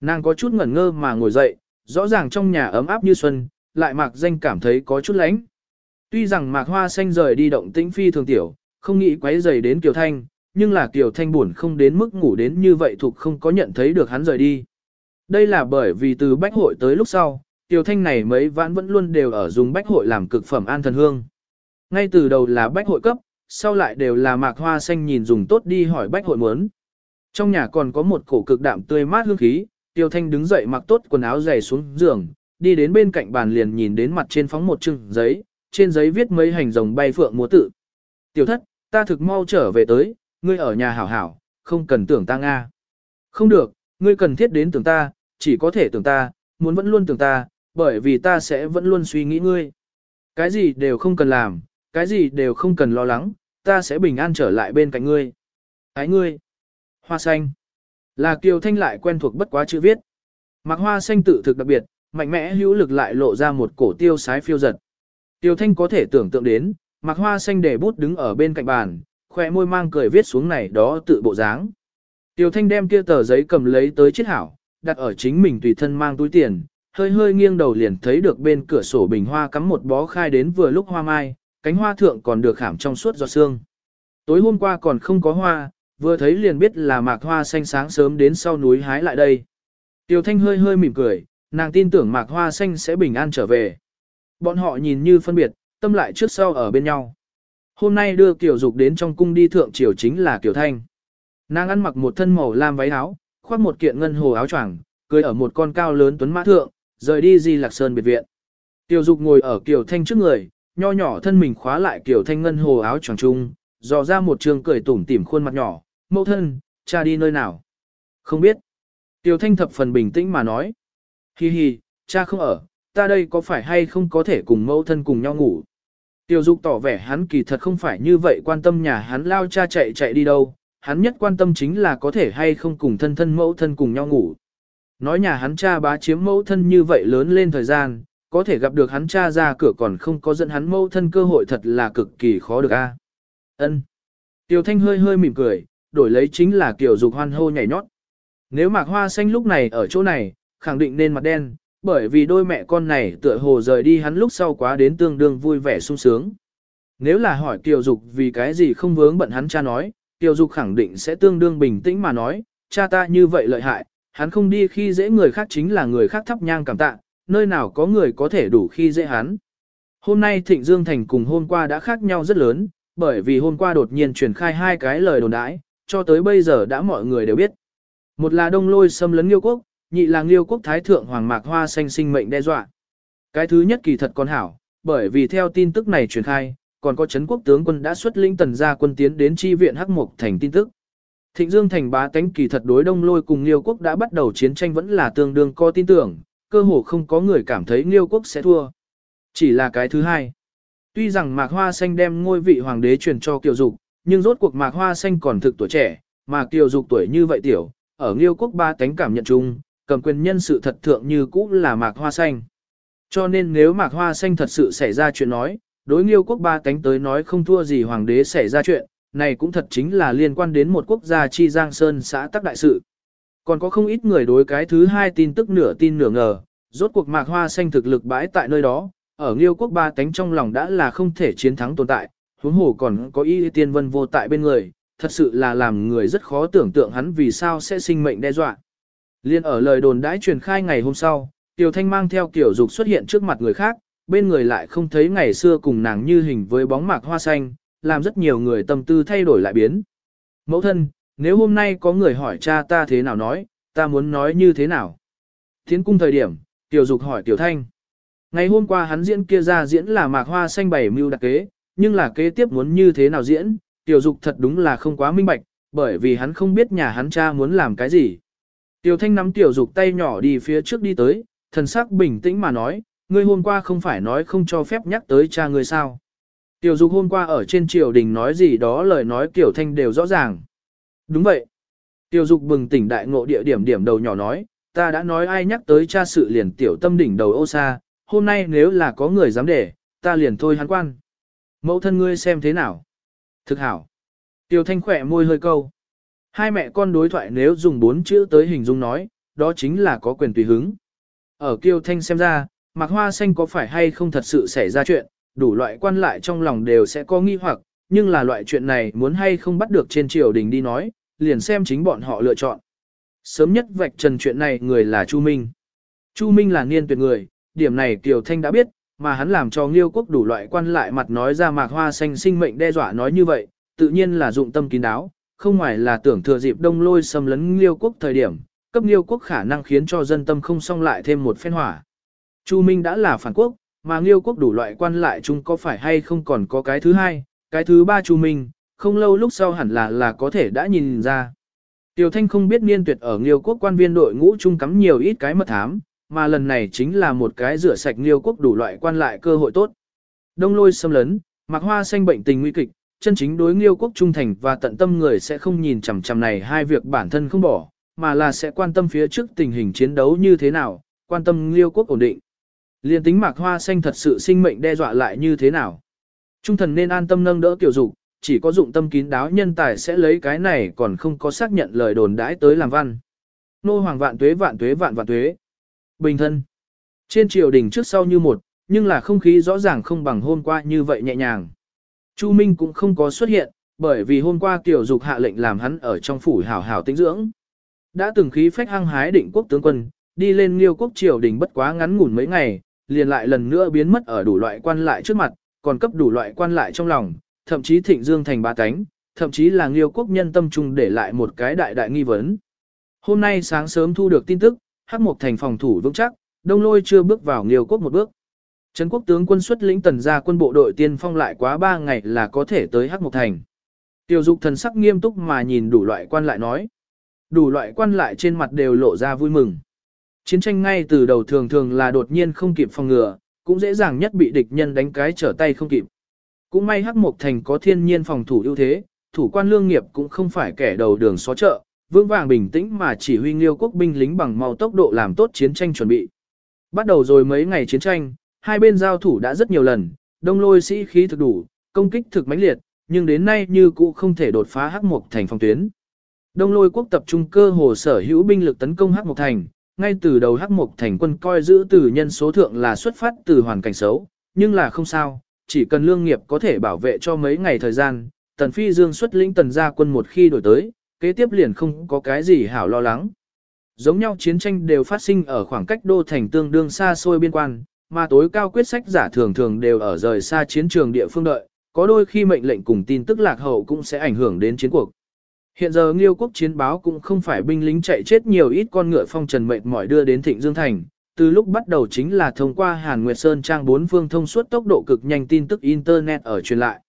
Nàng có chút ngẩn ngơ mà ngồi dậy, rõ ràng trong nhà ấm áp như xuân, lại mạc danh cảm thấy có chút lánh. Tuy rằng mạc hoa xanh rời đi động tĩnh phi thường tiểu, không nghĩ quấy rầy đến Kiều Thanh, nhưng là Kiều Thanh buồn không đến mức ngủ đến như vậy thuộc không có nhận thấy được hắn rời đi. Đây là bởi vì từ bách hội tới lúc sau, Kiều Thanh này mấy vãn vẫn luôn đều ở dùng bách hội làm cực phẩm an thần hương. Ngay từ đầu là bách hội cấp, sau lại đều là mạc hoa xanh nhìn dùng tốt đi hỏi bách hội muốn. Trong nhà còn có một cổ cực đạm tươi mát hương khí, Tiêu Thanh đứng dậy mặc tốt quần áo dày xuống giường, đi đến bên cạnh bàn liền nhìn đến mặt trên phóng một chừng giấy, trên giấy viết mấy hành rồng bay phượng múa tự. Tiểu thất, ta thực mau trở về tới, ngươi ở nhà hảo hảo, không cần tưởng ta Nga. Không được, ngươi cần thiết đến tưởng ta, chỉ có thể tưởng ta, muốn vẫn luôn tưởng ta, bởi vì ta sẽ vẫn luôn suy nghĩ ngươi. Cái gì đều không cần làm, cái gì đều không cần lo lắng, ta sẽ bình an trở lại bên cạnh ngươi. Ái ngươi. Hoa xanh. Là Kiều Thanh lại quen thuộc bất quá chữ viết. mặc Hoa xanh tự thực đặc biệt, mạnh mẽ hữu lực lại lộ ra một cổ tiêu sái phiêu giật. Tiêu Thanh có thể tưởng tượng đến, Mạc Hoa xanh để bút đứng ở bên cạnh bàn, khỏe môi mang cười viết xuống này đó tự bộ dáng. Tiêu Thanh đem kia tờ giấy cầm lấy tới chiếc hảo, đặt ở chính mình tùy thân mang túi tiền, hơi hơi nghiêng đầu liền thấy được bên cửa sổ bình hoa cắm một bó khai đến vừa lúc hoa mai, cánh hoa thượng còn được khảm trong suốt giọt sương. Tối hôm qua còn không có hoa, vừa thấy liền biết là mạc hoa xanh sáng sớm đến sau núi hái lại đây. Tiêu Thanh hơi hơi mỉm cười, nàng tin tưởng mạc hoa xanh sẽ bình an trở về. Bọn họ nhìn như phân biệt, tâm lại trước sau ở bên nhau. Hôm nay đưa Kiều Dục đến trong cung đi thượng triều chính là Kiều Thanh. Nàng ăn mặc một thân màu lam váy áo, khoác một kiện ngân hồ áo choàng, cưới ở một con cao lớn tuấn mã thượng, rời đi Di Lạc Sơn biệt viện. Kiều Dục ngồi ở Kiều Thanh trước người, nho nhỏ thân mình khóa lại Kiều Thanh ngân hồ áo choàng trung, dò ra một trường cười tủm tỉm khuôn mặt nhỏ, mẫu thân, cha đi nơi nào? Không biết. Tiểu thanh thập phần bình tĩnh mà nói. Hi hi, cha không ở, ta đây có phải hay không có thể cùng mẫu thân cùng nhau ngủ? Tiểu dục tỏ vẻ hắn kỳ thật không phải như vậy quan tâm nhà hắn lao cha chạy chạy đi đâu, hắn nhất quan tâm chính là có thể hay không cùng thân thân mẫu thân cùng nhau ngủ. Nói nhà hắn cha bá chiếm mẫu thân như vậy lớn lên thời gian, có thể gặp được hắn cha ra cửa còn không có dẫn hắn mẫu thân cơ hội thật là cực kỳ khó được a. Ân. Tiểu Thanh hơi hơi mỉm cười, đổi lấy chính là kiểu dục hoan hô nhảy nhót. Nếu mạc hoa xanh lúc này ở chỗ này, khẳng định nên mặt đen, bởi vì đôi mẹ con này tựa hồ rời đi hắn lúc sau quá đến tương đương vui vẻ sung sướng. Nếu là hỏi Kiều Dục vì cái gì không vướng bận hắn cha nói, Kiều Dục khẳng định sẽ tương đương bình tĩnh mà nói, cha ta như vậy lợi hại, hắn không đi khi dễ người khác chính là người khác thắp nhang cảm tạ, nơi nào có người có thể đủ khi dễ hắn. Hôm nay Thịnh Dương Thành cùng hôm qua đã khác nhau rất lớn, bởi vì hôm qua đột nhiên truyền khai hai cái lời đồn đãi, cho tới bây giờ đã mọi người đều biết. Một là đông lôi xâm lấn Liêu Quốc, nhị là Liêu Quốc Thái Thượng Hoàng Mạc Hoa xanh sinh mệnh đe dọa. Cái thứ nhất kỳ thật còn hảo, bởi vì theo tin tức này truyền khai, còn có chấn quốc tướng quân đã xuất lĩnh tần gia quân tiến đến chi viện Hắc Mục thành tin tức. Thịnh Dương thành bá tánh kỳ thật đối đông lôi cùng Liêu quốc đã bắt đầu chiến tranh vẫn là tương đương có tin tưởng, cơ hồ không có người cảm thấy Liêu quốc sẽ thua. Chỉ là cái thứ hai. Tuy rằng Mạc Hoa Xanh đem ngôi vị hoàng đế truyền cho Kiều Dục, nhưng rốt cuộc Mạc Hoa Xanh còn thực tuổi trẻ, mà Kiều Dục tuổi như vậy tiểu, ở Liêu quốc ba tánh cảm nhận chung, cầm quyền nhân sự thật thượng như cũ là Mạc Hoa Xanh. Cho nên nếu Mạc Hoa Xanh thật sự xảy ra chuyện nói, đối nghiêu quốc ba tánh tới nói không thua gì hoàng đế xảy ra chuyện, này cũng thật chính là liên quan đến một quốc gia chi giang sơn xã tắc đại sự. Còn có không ít người đối cái thứ hai tin tức nửa tin nửa ngờ, rốt cuộc mạc hoa xanh thực lực bãi tại nơi đó, ở Nghiêu quốc ba tánh trong lòng đã là không thể chiến thắng tồn tại, huống hồ còn có y tiên vân vô tại bên người, thật sự là làm người rất khó tưởng tượng hắn vì sao sẽ sinh mệnh đe dọa. Liên ở lời đồn đãi truyền khai ngày hôm sau, Tiểu Thanh mang theo tiểu dục xuất hiện trước mặt người khác, bên người lại không thấy ngày xưa cùng nàng như hình với bóng mạc hoa xanh, làm rất nhiều người tâm tư thay đổi lại biến. Mẫu thân, nếu hôm nay có người hỏi cha ta thế nào nói, ta muốn nói như thế nào? Thiến cung thời điểm, Tiểu Dục hỏi Tiểu Thanh. Ngày hôm qua hắn diễn kia ra diễn là mạc hoa xanh bảy mưu đặc kế, nhưng là kế tiếp muốn như thế nào diễn, Tiểu Dục thật đúng là không quá minh bạch, bởi vì hắn không biết nhà hắn cha muốn làm cái gì. Tiểu Thanh nắm Tiểu Dục tay nhỏ đi phía trước đi tới, thần sắc bình tĩnh mà nói, ngươi hôm qua không phải nói không cho phép nhắc tới cha ngươi sao. Tiểu dục hôm qua ở trên triều đình nói gì đó lời nói Tiểu Thanh đều rõ ràng. Đúng vậy. Tiểu dục bừng tỉnh đại ngộ địa điểm điểm đầu nhỏ nói, ta đã nói ai nhắc tới cha sự liền tiểu tâm đỉnh đầu ô xa, hôm nay nếu là có người dám để, ta liền thôi hắn quan. Mẫu thân ngươi xem thế nào? Thực hảo. Tiểu Thanh khỏe môi hơi câu. Hai mẹ con đối thoại nếu dùng bốn chữ tới hình dung nói, đó chính là có quyền tùy hứng. Ở Kiều Thanh xem ra, Mạc Hoa Xanh có phải hay không thật sự xảy ra chuyện, đủ loại quan lại trong lòng đều sẽ có nghi hoặc, nhưng là loại chuyện này muốn hay không bắt được trên triều đình đi nói, liền xem chính bọn họ lựa chọn. Sớm nhất vạch trần chuyện này người là Chu Minh. Chu Minh là niên tuyệt người, điểm này Kiều Thanh đã biết, mà hắn làm cho Nghiêu quốc đủ loại quan lại mặt nói ra mạc hoa xanh sinh mệnh đe dọa nói như vậy, tự nhiên là dụng tâm kín đáo, không ngoài là tưởng thừa dịp đông lôi xâm lấn Liêu quốc thời điểm, cấp Liêu quốc khả năng khiến cho dân tâm không song lại thêm một phen hỏa. Chu Minh đã là phản quốc, mà Liêu quốc đủ loại quan lại chung có phải hay không còn có cái thứ hai, cái thứ ba Chu Minh, không lâu lúc sau hẳn là là có thể đã nhìn ra. Tiểu Thanh không biết niên tuyệt ở Nghiêu quốc quan viên đội ngũ chung cắm nhiều ít cái mật thám, mà lần này chính là một cái rửa sạch Nghiêu quốc đủ loại quan lại cơ hội tốt. Đông lôi xâm lấn, mặc hoa xanh bệnh tình nguy kịch, chân chính đối Nghiêu quốc trung thành và tận tâm người sẽ không nhìn chằm chằm này hai việc bản thân không bỏ, mà là sẽ quan tâm phía trước tình hình chiến đấu như thế nào, quan tâm Nghiêu quốc ổn định. Liên tính mạc hoa xanh thật sự sinh mệnh đe dọa lại như thế nào. Trung thần nên an tâm nâng đỡ tiểu dục, chỉ có dụng tâm kín đáo nhân tài sẽ lấy cái này còn không có xác nhận lời đồn đãi tới làm văn. Nô hoàng vạn tuế vạn tuế vạn vạn tuế. Bình thân. Trên triều đình trước sau như một, nhưng là không khí rõ ràng không bằng hôm qua như vậy nhẹ nhàng. Chu Minh cũng không có xuất hiện, bởi vì hôm qua tiểu dục hạ lệnh làm hắn ở trong phủ hảo hảo tĩnh dưỡng. Đã từng khí phách hăng hái định quốc tướng quân, đi lên liêu quốc triều đình bất quá ngắn ngủn mấy ngày, liền lại lần nữa biến mất ở đủ loại quan lại trước mặt, còn cấp đủ loại quan lại trong lòng, thậm chí thịnh dương thành ba cánh, thậm chí là Liêu quốc nhân tâm trung để lại một cái đại đại nghi vấn. Hôm nay sáng sớm thu được tin tức, Hắc Mộc thành phòng thủ vững chắc, Đông Lôi chưa bước vào Liêu quốc một bước. Trấn quốc tướng quân xuất lĩnh tần gia quân bộ đội tiên phong lại quá 3 ngày là có thể tới Hắc Mộc thành. Tiêu dục thần sắc nghiêm túc mà nhìn đủ loại quan lại nói. Đủ loại quan lại trên mặt đều lộ ra vui mừng. Chiến tranh ngay từ đầu thường thường là đột nhiên không kịp phòng ngừa, cũng dễ dàng nhất bị địch nhân đánh cái trở tay không kịp. Cũng may Hắc Mộc Thành có thiên nhiên phòng thủ ưu thế, thủ quan lương nghiệp cũng không phải kẻ đầu đường xó chợ, vững vàng bình tĩnh mà chỉ huy Liêu quốc binh lính bằng mau tốc độ làm tốt chiến tranh chuẩn bị. Bắt đầu rồi mấy ngày chiến tranh, Hai bên giao thủ đã rất nhiều lần, đông lôi sĩ khí thực đủ, công kích thực mãnh liệt, nhưng đến nay như cũ không thể đột phá hắc mục thành phòng tuyến. Đông lôi quốc tập trung cơ hồ sở hữu binh lực tấn công hắc mục thành, ngay từ đầu hắc mục thành quân coi giữ từ nhân số thượng là xuất phát từ hoàn cảnh xấu, nhưng là không sao, chỉ cần lương nghiệp có thể bảo vệ cho mấy ngày thời gian, tần phi dương xuất lĩnh tần gia quân một khi đổi tới, kế tiếp liền không có cái gì hảo lo lắng. Giống nhau chiến tranh đều phát sinh ở khoảng cách đô thành tương đương xa xôi biên quan, mà tối cao quyết sách giả thường thường đều ở rời xa chiến trường địa phương đợi, có đôi khi mệnh lệnh cùng tin tức lạc hậu cũng sẽ ảnh hưởng đến chiến cuộc. Hiện giờ Nghiêu quốc chiến báo cũng không phải binh lính chạy chết nhiều ít con ngựa phong trần mệt mỏi đưa đến Thịnh Dương Thành, từ lúc bắt đầu chính là thông qua Hàn Nguyệt Sơn trang bốn phương thông suốt tốc độ cực nhanh tin tức Internet ở truyền lại.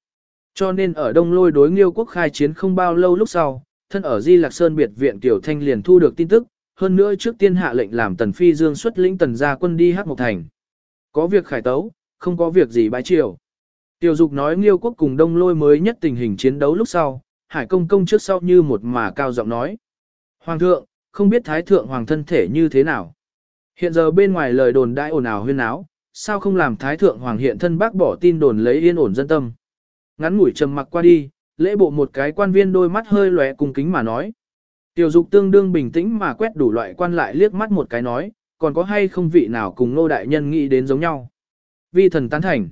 Cho nên ở Đông Lôi đối Nghiêu quốc khai chiến không bao lâu lúc sau, thân ở Di Lạc Sơn biệt viện Tiểu Thanh liền thu được tin tức, hơn nữa trước tiên hạ lệnh làm Tần Phi Dương xuất lĩnh Tần gia quân đi hát một thành. Có việc khải tấu, không có việc gì bái triều. Tiểu Dục nói Nghiêu quốc cùng Đông Lôi mới nhất tình hình chiến đấu lúc sau, Hải Công công trước sau như một mà cao giọng nói. Hoàng thượng, không biết Thái thượng hoàng thân thể như thế nào. Hiện giờ bên ngoài lời đồn đại ồn ào huyên áo, sao không làm Thái thượng hoàng hiện thân bác bỏ tin đồn lấy yên ổn dân tâm. Ngắn ngủi trầm mặc qua đi, lễ bộ một cái quan viên đôi mắt hơi lóe cùng kính mà nói. Tiểu dục tương đương bình tĩnh mà quét đủ loại quan lại liếc mắt một cái nói, còn có hay không vị nào cùng nô đại nhân nghĩ đến giống nhau. Vi thần tán thành.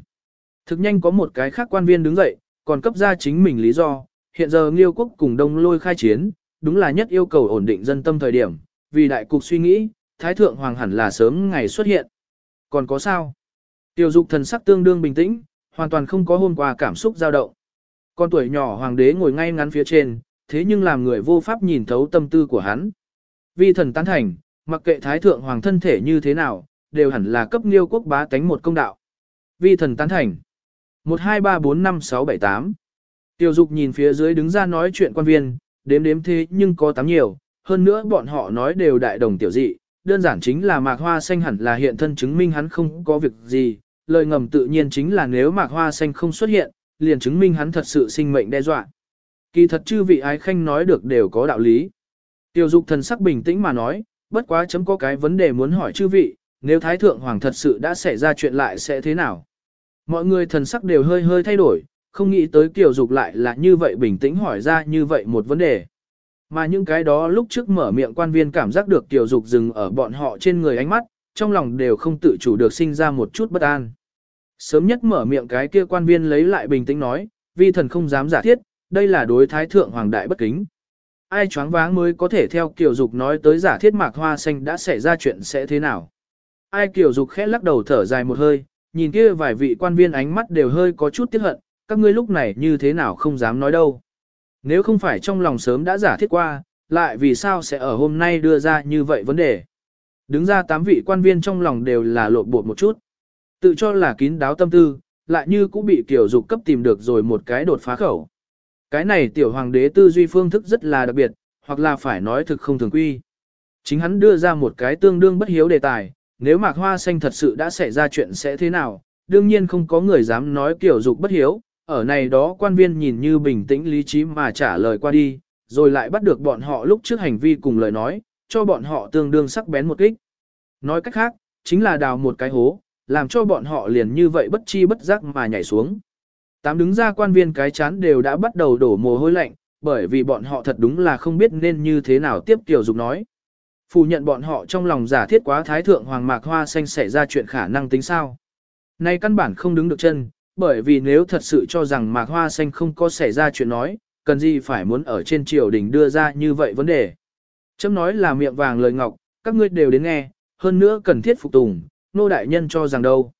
Thực nhanh có một cái khác quan viên đứng dậy, còn cấp ra chính mình lý do, hiện giờ Nghiêu quốc cùng Đông Lôi khai chiến, đúng là nhất yêu cầu ổn định dân tâm thời điểm, vì đại cục suy nghĩ, Thái Thượng Hoàng hẳn là sớm ngày xuất hiện. Còn có sao? Tiểu dục thần sắc tương đương bình tĩnh, hoàn toàn không có hôm qua cảm xúc dao động. Con tuổi nhỏ hoàng đế ngồi ngay ngắn phía trên, thế nhưng làm người vô pháp nhìn thấu tâm tư của hắn. Vi thần tán thành, mặc kệ Thái Thượng Hoàng thân thể như thế nào, đều hẳn là cấp Nghiêu quốc bá tánh một công đạo. Vi thần tán thành. 1 2 3 4 5 6 7 8 Tiểu dục nhìn phía dưới đứng ra nói chuyện quan viên, đếm đếm thế nhưng có tám nhiều, hơn nữa bọn họ nói đều đại đồng tiểu dị, đơn giản chính là mạc hoa xanh hẳn là hiện thân chứng minh hắn không có việc gì, lời ngầm tự nhiên chính là nếu mạc hoa xanh không xuất hiện, liền chứng minh hắn thật sự sinh mệnh đe dọa. Kỳ thật chư vị ái khanh nói được đều có đạo lý. Tiểu dục thần sắc bình tĩnh mà nói, bất quá chấm có cái vấn đề muốn hỏi chư vị, nếu Thái Thượng Hoàng thật sự đã xảy ra chuyện lại sẽ thế nào? Mọi người thần sắc đều hơi hơi thay đổi, không nghĩ tới Kiều Dục lại là như vậy bình tĩnh hỏi ra như vậy một vấn đề. Mà những cái đó lúc trước mở miệng quan viên cảm giác được Kiều Dục dừng ở bọn họ trên người ánh mắt, trong lòng đều không tự chủ được sinh ra một chút bất an. Sớm nhất mở miệng cái kia quan viên lấy lại bình tĩnh nói, vi thần không dám giả thiết, đây là đối thái thượng hoàng đại bất kính. Ai choáng váng mới có thể theo Kiều Dục nói tới giả thiết mạc hoa xanh đã xảy ra chuyện sẽ thế nào. Ai Kiều Dục khẽ lắc đầu thở dài một hơi, nhìn kia vài vị quan viên ánh mắt đều hơi có chút tiếc hận, các ngươi lúc này như thế nào không dám nói đâu. Nếu không phải trong lòng sớm đã giả thiết qua, lại vì sao sẽ ở hôm nay đưa ra như vậy vấn đề. Đứng ra tám vị quan viên trong lòng đều là lộn bột một chút. Tự cho là kín đáo tâm tư, lại như cũng bị kiểu dục cấp tìm được rồi một cái đột phá khẩu. Cái này tiểu hoàng đế tư duy phương thức rất là đặc biệt, hoặc là phải nói thực không thường quy. Chính hắn đưa ra một cái tương đương bất hiếu đề tài, nếu mạc hoa xanh thật sự đã xảy ra chuyện sẽ thế nào, đương nhiên không có người dám nói kiểu dục bất hiếu, ở này đó quan viên nhìn như bình tĩnh lý trí mà trả lời qua đi, rồi lại bắt được bọn họ lúc trước hành vi cùng lời nói, cho bọn họ tương đương sắc bén một kích. Nói cách khác, chính là đào một cái hố, làm cho bọn họ liền như vậy bất chi bất giác mà nhảy xuống. Tám đứng ra quan viên cái chán đều đã bắt đầu đổ mồ hôi lạnh, bởi vì bọn họ thật đúng là không biết nên như thế nào tiếp tiểu dục nói. Phủ nhận bọn họ trong lòng giả thiết quá thái thượng hoàng mạc hoa xanh xảy ra chuyện khả năng tính sao. Nay căn bản không đứng được chân, bởi vì nếu thật sự cho rằng mạc hoa xanh không có xảy ra chuyện nói, cần gì phải muốn ở trên triều đình đưa ra như vậy vấn đề. Chấm nói là miệng vàng lời ngọc, các ngươi đều đến nghe, hơn nữa cần thiết phục tùng, nô đại nhân cho rằng đâu.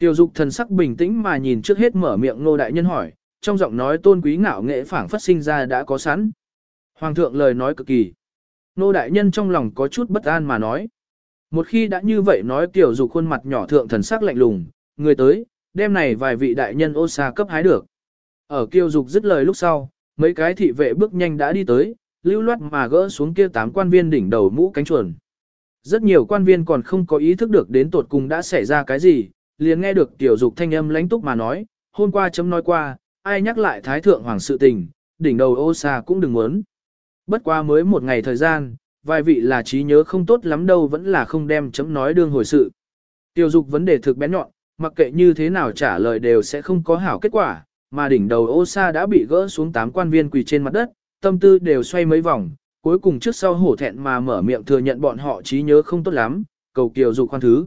Tiểu dục thần sắc bình tĩnh mà nhìn trước hết mở miệng nô đại nhân hỏi, trong giọng nói tôn quý ngạo nghệ phảng phát sinh ra đã có sẵn. Hoàng thượng lời nói cực kỳ. Nô đại nhân trong lòng có chút bất an mà nói. Một khi đã như vậy nói tiểu dục khuôn mặt nhỏ thượng thần sắc lạnh lùng, người tới, đêm này vài vị đại nhân ô xa cấp hái được. Ở kiêu dục dứt lời lúc sau, mấy cái thị vệ bước nhanh đã đi tới, lưu loát mà gỡ xuống kia tám quan viên đỉnh đầu mũ cánh chuồn. Rất nhiều quan viên còn không có ý thức được đến tột cùng đã xảy ra cái gì, liền nghe được tiểu dục thanh âm lãnh túc mà nói, hôm qua chấm nói qua, ai nhắc lại thái thượng hoàng sự tình, đỉnh đầu ô xa cũng đừng muốn. Bất qua mới một ngày thời gian, vài vị là trí nhớ không tốt lắm đâu vẫn là không đem chấm nói đương hồi sự. Tiểu dục vấn đề thực bén nhọn, mặc kệ như thế nào trả lời đều sẽ không có hảo kết quả, mà đỉnh đầu ô xa đã bị gỡ xuống tám quan viên quỳ trên mặt đất, tâm tư đều xoay mấy vòng, cuối cùng trước sau hổ thẹn mà mở miệng thừa nhận bọn họ trí nhớ không tốt lắm, cầu kiều dục khoan thứ.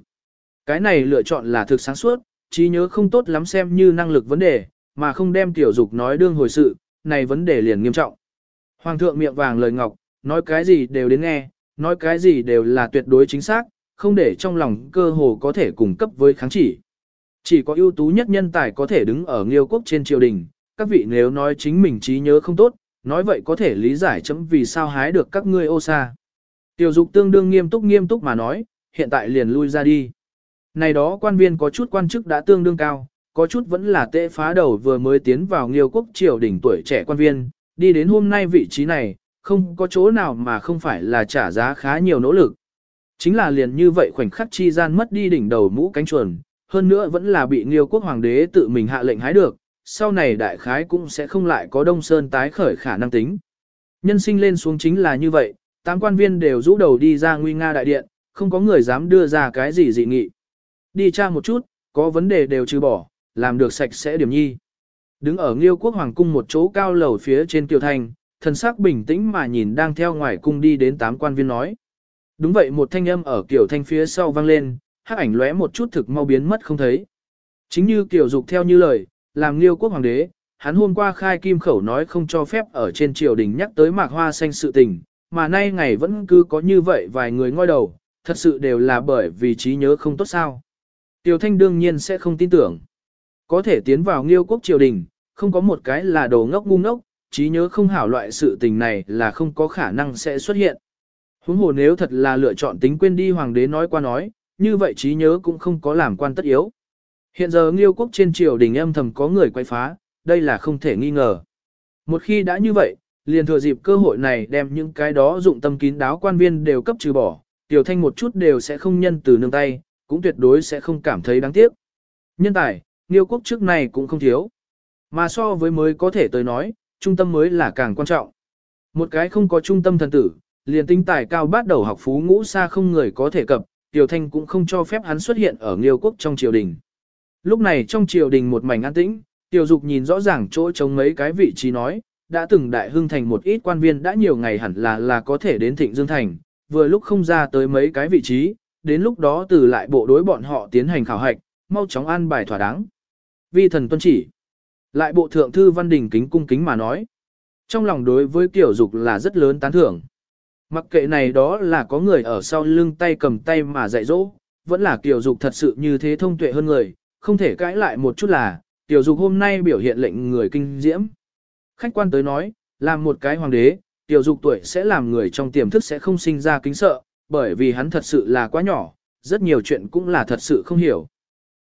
Cái này lựa chọn là thực sáng suốt, trí nhớ không tốt lắm xem như năng lực vấn đề, mà không đem tiểu dục nói đương hồi sự, này vấn đề liền nghiêm trọng. Hoàng thượng miệng vàng lời ngọc, nói cái gì đều đến nghe, nói cái gì đều là tuyệt đối chính xác, không để trong lòng cơ hồ có thể cung cấp với kháng chỉ. Chỉ có ưu tú nhất nhân tài có thể đứng ở nghiêu quốc trên triều đình, các vị nếu nói chính mình trí nhớ không tốt, nói vậy có thể lý giải chấm vì sao hái được các ngươi ô xa. Tiểu dục tương đương nghiêm túc nghiêm túc mà nói, hiện tại liền lui ra đi. Này đó quan viên có chút quan chức đã tương đương cao, có chút vẫn là tệ phá đầu vừa mới tiến vào nghiêu quốc triều đỉnh tuổi trẻ quan viên, đi đến hôm nay vị trí này, không có chỗ nào mà không phải là trả giá khá nhiều nỗ lực. Chính là liền như vậy khoảnh khắc chi gian mất đi đỉnh đầu mũ cánh chuồn, hơn nữa vẫn là bị nghiêu quốc hoàng đế tự mình hạ lệnh hái được, sau này đại khái cũng sẽ không lại có đông sơn tái khởi khả năng tính. Nhân sinh lên xuống chính là như vậy, tám quan viên đều rũ đầu đi ra nguy nga đại điện, không có người dám đưa ra cái gì dị nghị. Đi tra một chút, có vấn đề đều trừ bỏ, làm được sạch sẽ điểm nhi. Đứng ở Nghiêu Quốc Hoàng cung một chỗ cao lầu phía trên Kiều Thành, thần sắc bình tĩnh mà nhìn đang theo ngoài cung đi đến tám quan viên nói. Đúng vậy một thanh âm ở Kiều Thanh phía sau vang lên, hắc ảnh lóe một chút thực mau biến mất không thấy. Chính như Kiều Dục theo như lời, làm Nghiêu Quốc Hoàng đế, hắn hôm qua khai kim khẩu nói không cho phép ở trên triều đình nhắc tới mạc hoa xanh sự tình, mà nay ngày vẫn cứ có như vậy vài người ngoi đầu, thật sự đều là bởi vì trí nhớ không tốt sao. Tiểu Thanh đương nhiên sẽ không tin tưởng. Có thể tiến vào nghiêu quốc triều đình, không có một cái là đồ ngốc ngu ngốc, trí nhớ không hảo loại sự tình này là không có khả năng sẽ xuất hiện. Huống hồ nếu thật là lựa chọn tính quên đi hoàng đế nói qua nói, như vậy trí nhớ cũng không có làm quan tất yếu. Hiện giờ nghiêu quốc trên triều đình âm thầm có người quay phá, đây là không thể nghi ngờ. Một khi đã như vậy, liền thừa dịp cơ hội này đem những cái đó dụng tâm kín đáo quan viên đều cấp trừ bỏ, tiểu thanh một chút đều sẽ không nhân từ nương tay, cũng tuyệt đối sẽ không cảm thấy đáng tiếc. Nhân tài, nghiêu quốc trước này cũng không thiếu. Mà so với mới có thể tới nói, trung tâm mới là càng quan trọng. Một cái không có trung tâm thần tử, liền tinh tài cao bắt đầu học phú ngũ xa không người có thể cập, Tiểu Thanh cũng không cho phép hắn xuất hiện ở Nghiêu quốc trong triều đình. Lúc này trong triều đình một mảnh an tĩnh, Tiểu Dục nhìn rõ ràng chỗ trống mấy cái vị trí nói, đã từng đại hưng thành một ít quan viên đã nhiều ngày hẳn là là có thể đến Thịnh Dương thành, vừa lúc không ra tới mấy cái vị trí, đến lúc đó từ lại bộ đối bọn họ tiến hành khảo hạch, mau chóng an bài thỏa đáng. Vi thần tuân chỉ. Lại bộ thượng thư Văn Đình kính cung kính mà nói. Trong lòng đối với kiểu dục là rất lớn tán thưởng. Mặc kệ này đó là có người ở sau lưng tay cầm tay mà dạy dỗ, vẫn là kiểu dục thật sự như thế thông tuệ hơn người, không thể cãi lại một chút là, tiểu dục hôm nay biểu hiện lệnh người kinh diễm. Khách quan tới nói, làm một cái hoàng đế, tiểu dục tuổi sẽ làm người trong tiềm thức sẽ không sinh ra kính sợ, bởi vì hắn thật sự là quá nhỏ, rất nhiều chuyện cũng là thật sự không hiểu.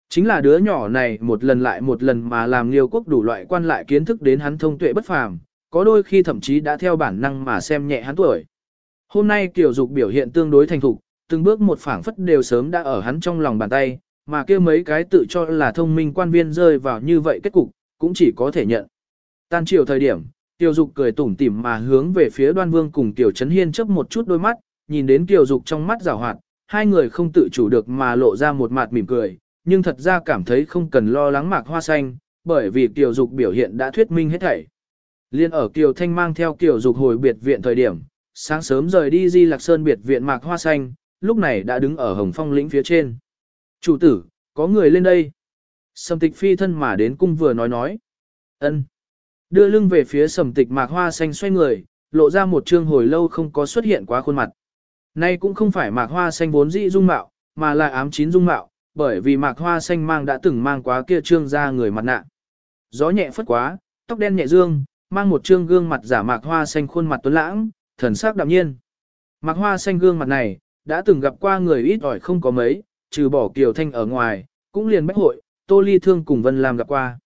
Chính là đứa nhỏ này một lần lại một lần mà làm liêu quốc đủ loại quan lại kiến thức đến hắn thông tuệ bất phàm, có đôi khi thậm chí đã theo bản năng mà xem nhẹ hắn tuổi. Hôm nay tiểu dục biểu hiện tương đối thành thục, từng bước một phảng phất đều sớm đã ở hắn trong lòng bàn tay, mà kia mấy cái tự cho là thông minh quan viên rơi vào như vậy kết cục, cũng chỉ có thể nhận. Tan chiều thời điểm, Tiểu Dục cười tủm tỉm mà hướng về phía Đoan Vương cùng Tiểu Trấn Hiên chớp một chút đôi mắt, nhìn đến Tiểu Dục trong mắt rào hoạt, hai người không tự chủ được mà lộ ra một mặt mỉm cười, nhưng thật ra cảm thấy không cần lo lắng mạc hoa xanh, bởi vì Tiểu Dục biểu hiện đã thuyết minh hết thảy. Liên ở Kiều Thanh mang theo Kiều Dục hồi biệt viện thời điểm, sáng sớm rời đi Di Lạc Sơn biệt viện mạc hoa xanh, lúc này đã đứng ở Hồng Phong lĩnh phía trên. Chủ tử, có người lên đây. Sầm tịch phi thân mà đến cung vừa nói nói. ân Đưa lưng về phía sầm tịch mạc hoa xanh xoay người, lộ ra một trương hồi lâu không có xuất hiện quá khuôn mặt. Nay cũng không phải mạc hoa xanh vốn dĩ dung mạo, mà là ám chín dung mạo, bởi vì mạc hoa xanh mang đã từng mang quá kia trương ra người mặt nạ. Gió nhẹ phất quá, tóc đen nhẹ dương, mang một trương gương mặt giả mạc hoa xanh khuôn mặt tuấn lãng, thần sắc đạm nhiên. Mạc hoa xanh gương mặt này, đã từng gặp qua người ít ỏi không có mấy, trừ bỏ Kiều Thanh ở ngoài, cũng liền bách hội, Tô Ly Thương cùng Vân Lam gặp qua.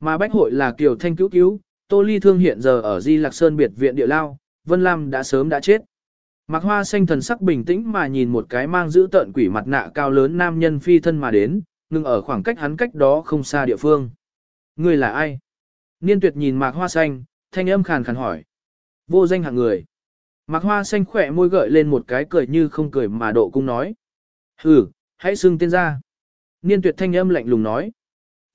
Mà bách hội là Kiều Thanh cứu cứu, Tô Ly Thương hiện giờ ở Di Lạc Sơn biệt viện địa lao, Vân Lam đã sớm đã chết. Mạc Hoa xanh thần sắc bình tĩnh mà nhìn một cái mang giữ tợn quỷ mặt nạ cao lớn nam nhân phi thân mà đến, ngừng ở khoảng cách hắn cách đó không xa địa phương. Người là ai? Niên tuyệt nhìn Mạc Hoa xanh, thanh âm khàn khàn hỏi. Vô danh hạng người. Mạc Hoa xanh khỏe môi gợi lên một cái cười như không cười mà độ cung nói. Hừ, hãy xưng tên ra. Niên tuyệt thanh âm lạnh lùng nói.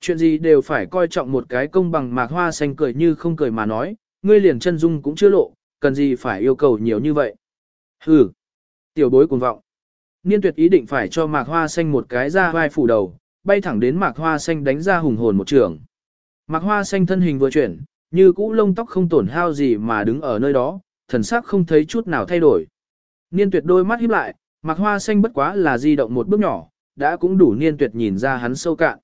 Chuyện gì đều phải coi trọng một cái công bằng mạc hoa xanh cười như không cười mà nói, ngươi liền chân dung cũng chưa lộ, cần gì phải yêu cầu nhiều như vậy. Hừ, tiểu bối cuồng vọng. Niên tuyệt ý định phải cho mạc hoa xanh một cái ra vai phủ đầu, bay thẳng đến mạc hoa xanh đánh ra hùng hồn một trường. Mạc hoa xanh thân hình vừa chuyển, như cũ lông tóc không tổn hao gì mà đứng ở nơi đó, thần sắc không thấy chút nào thay đổi. Niên tuyệt đôi mắt híp lại, mạc hoa xanh bất quá là di động một bước nhỏ, đã cũng đủ niên tuyệt nhìn ra hắn sâu cạn.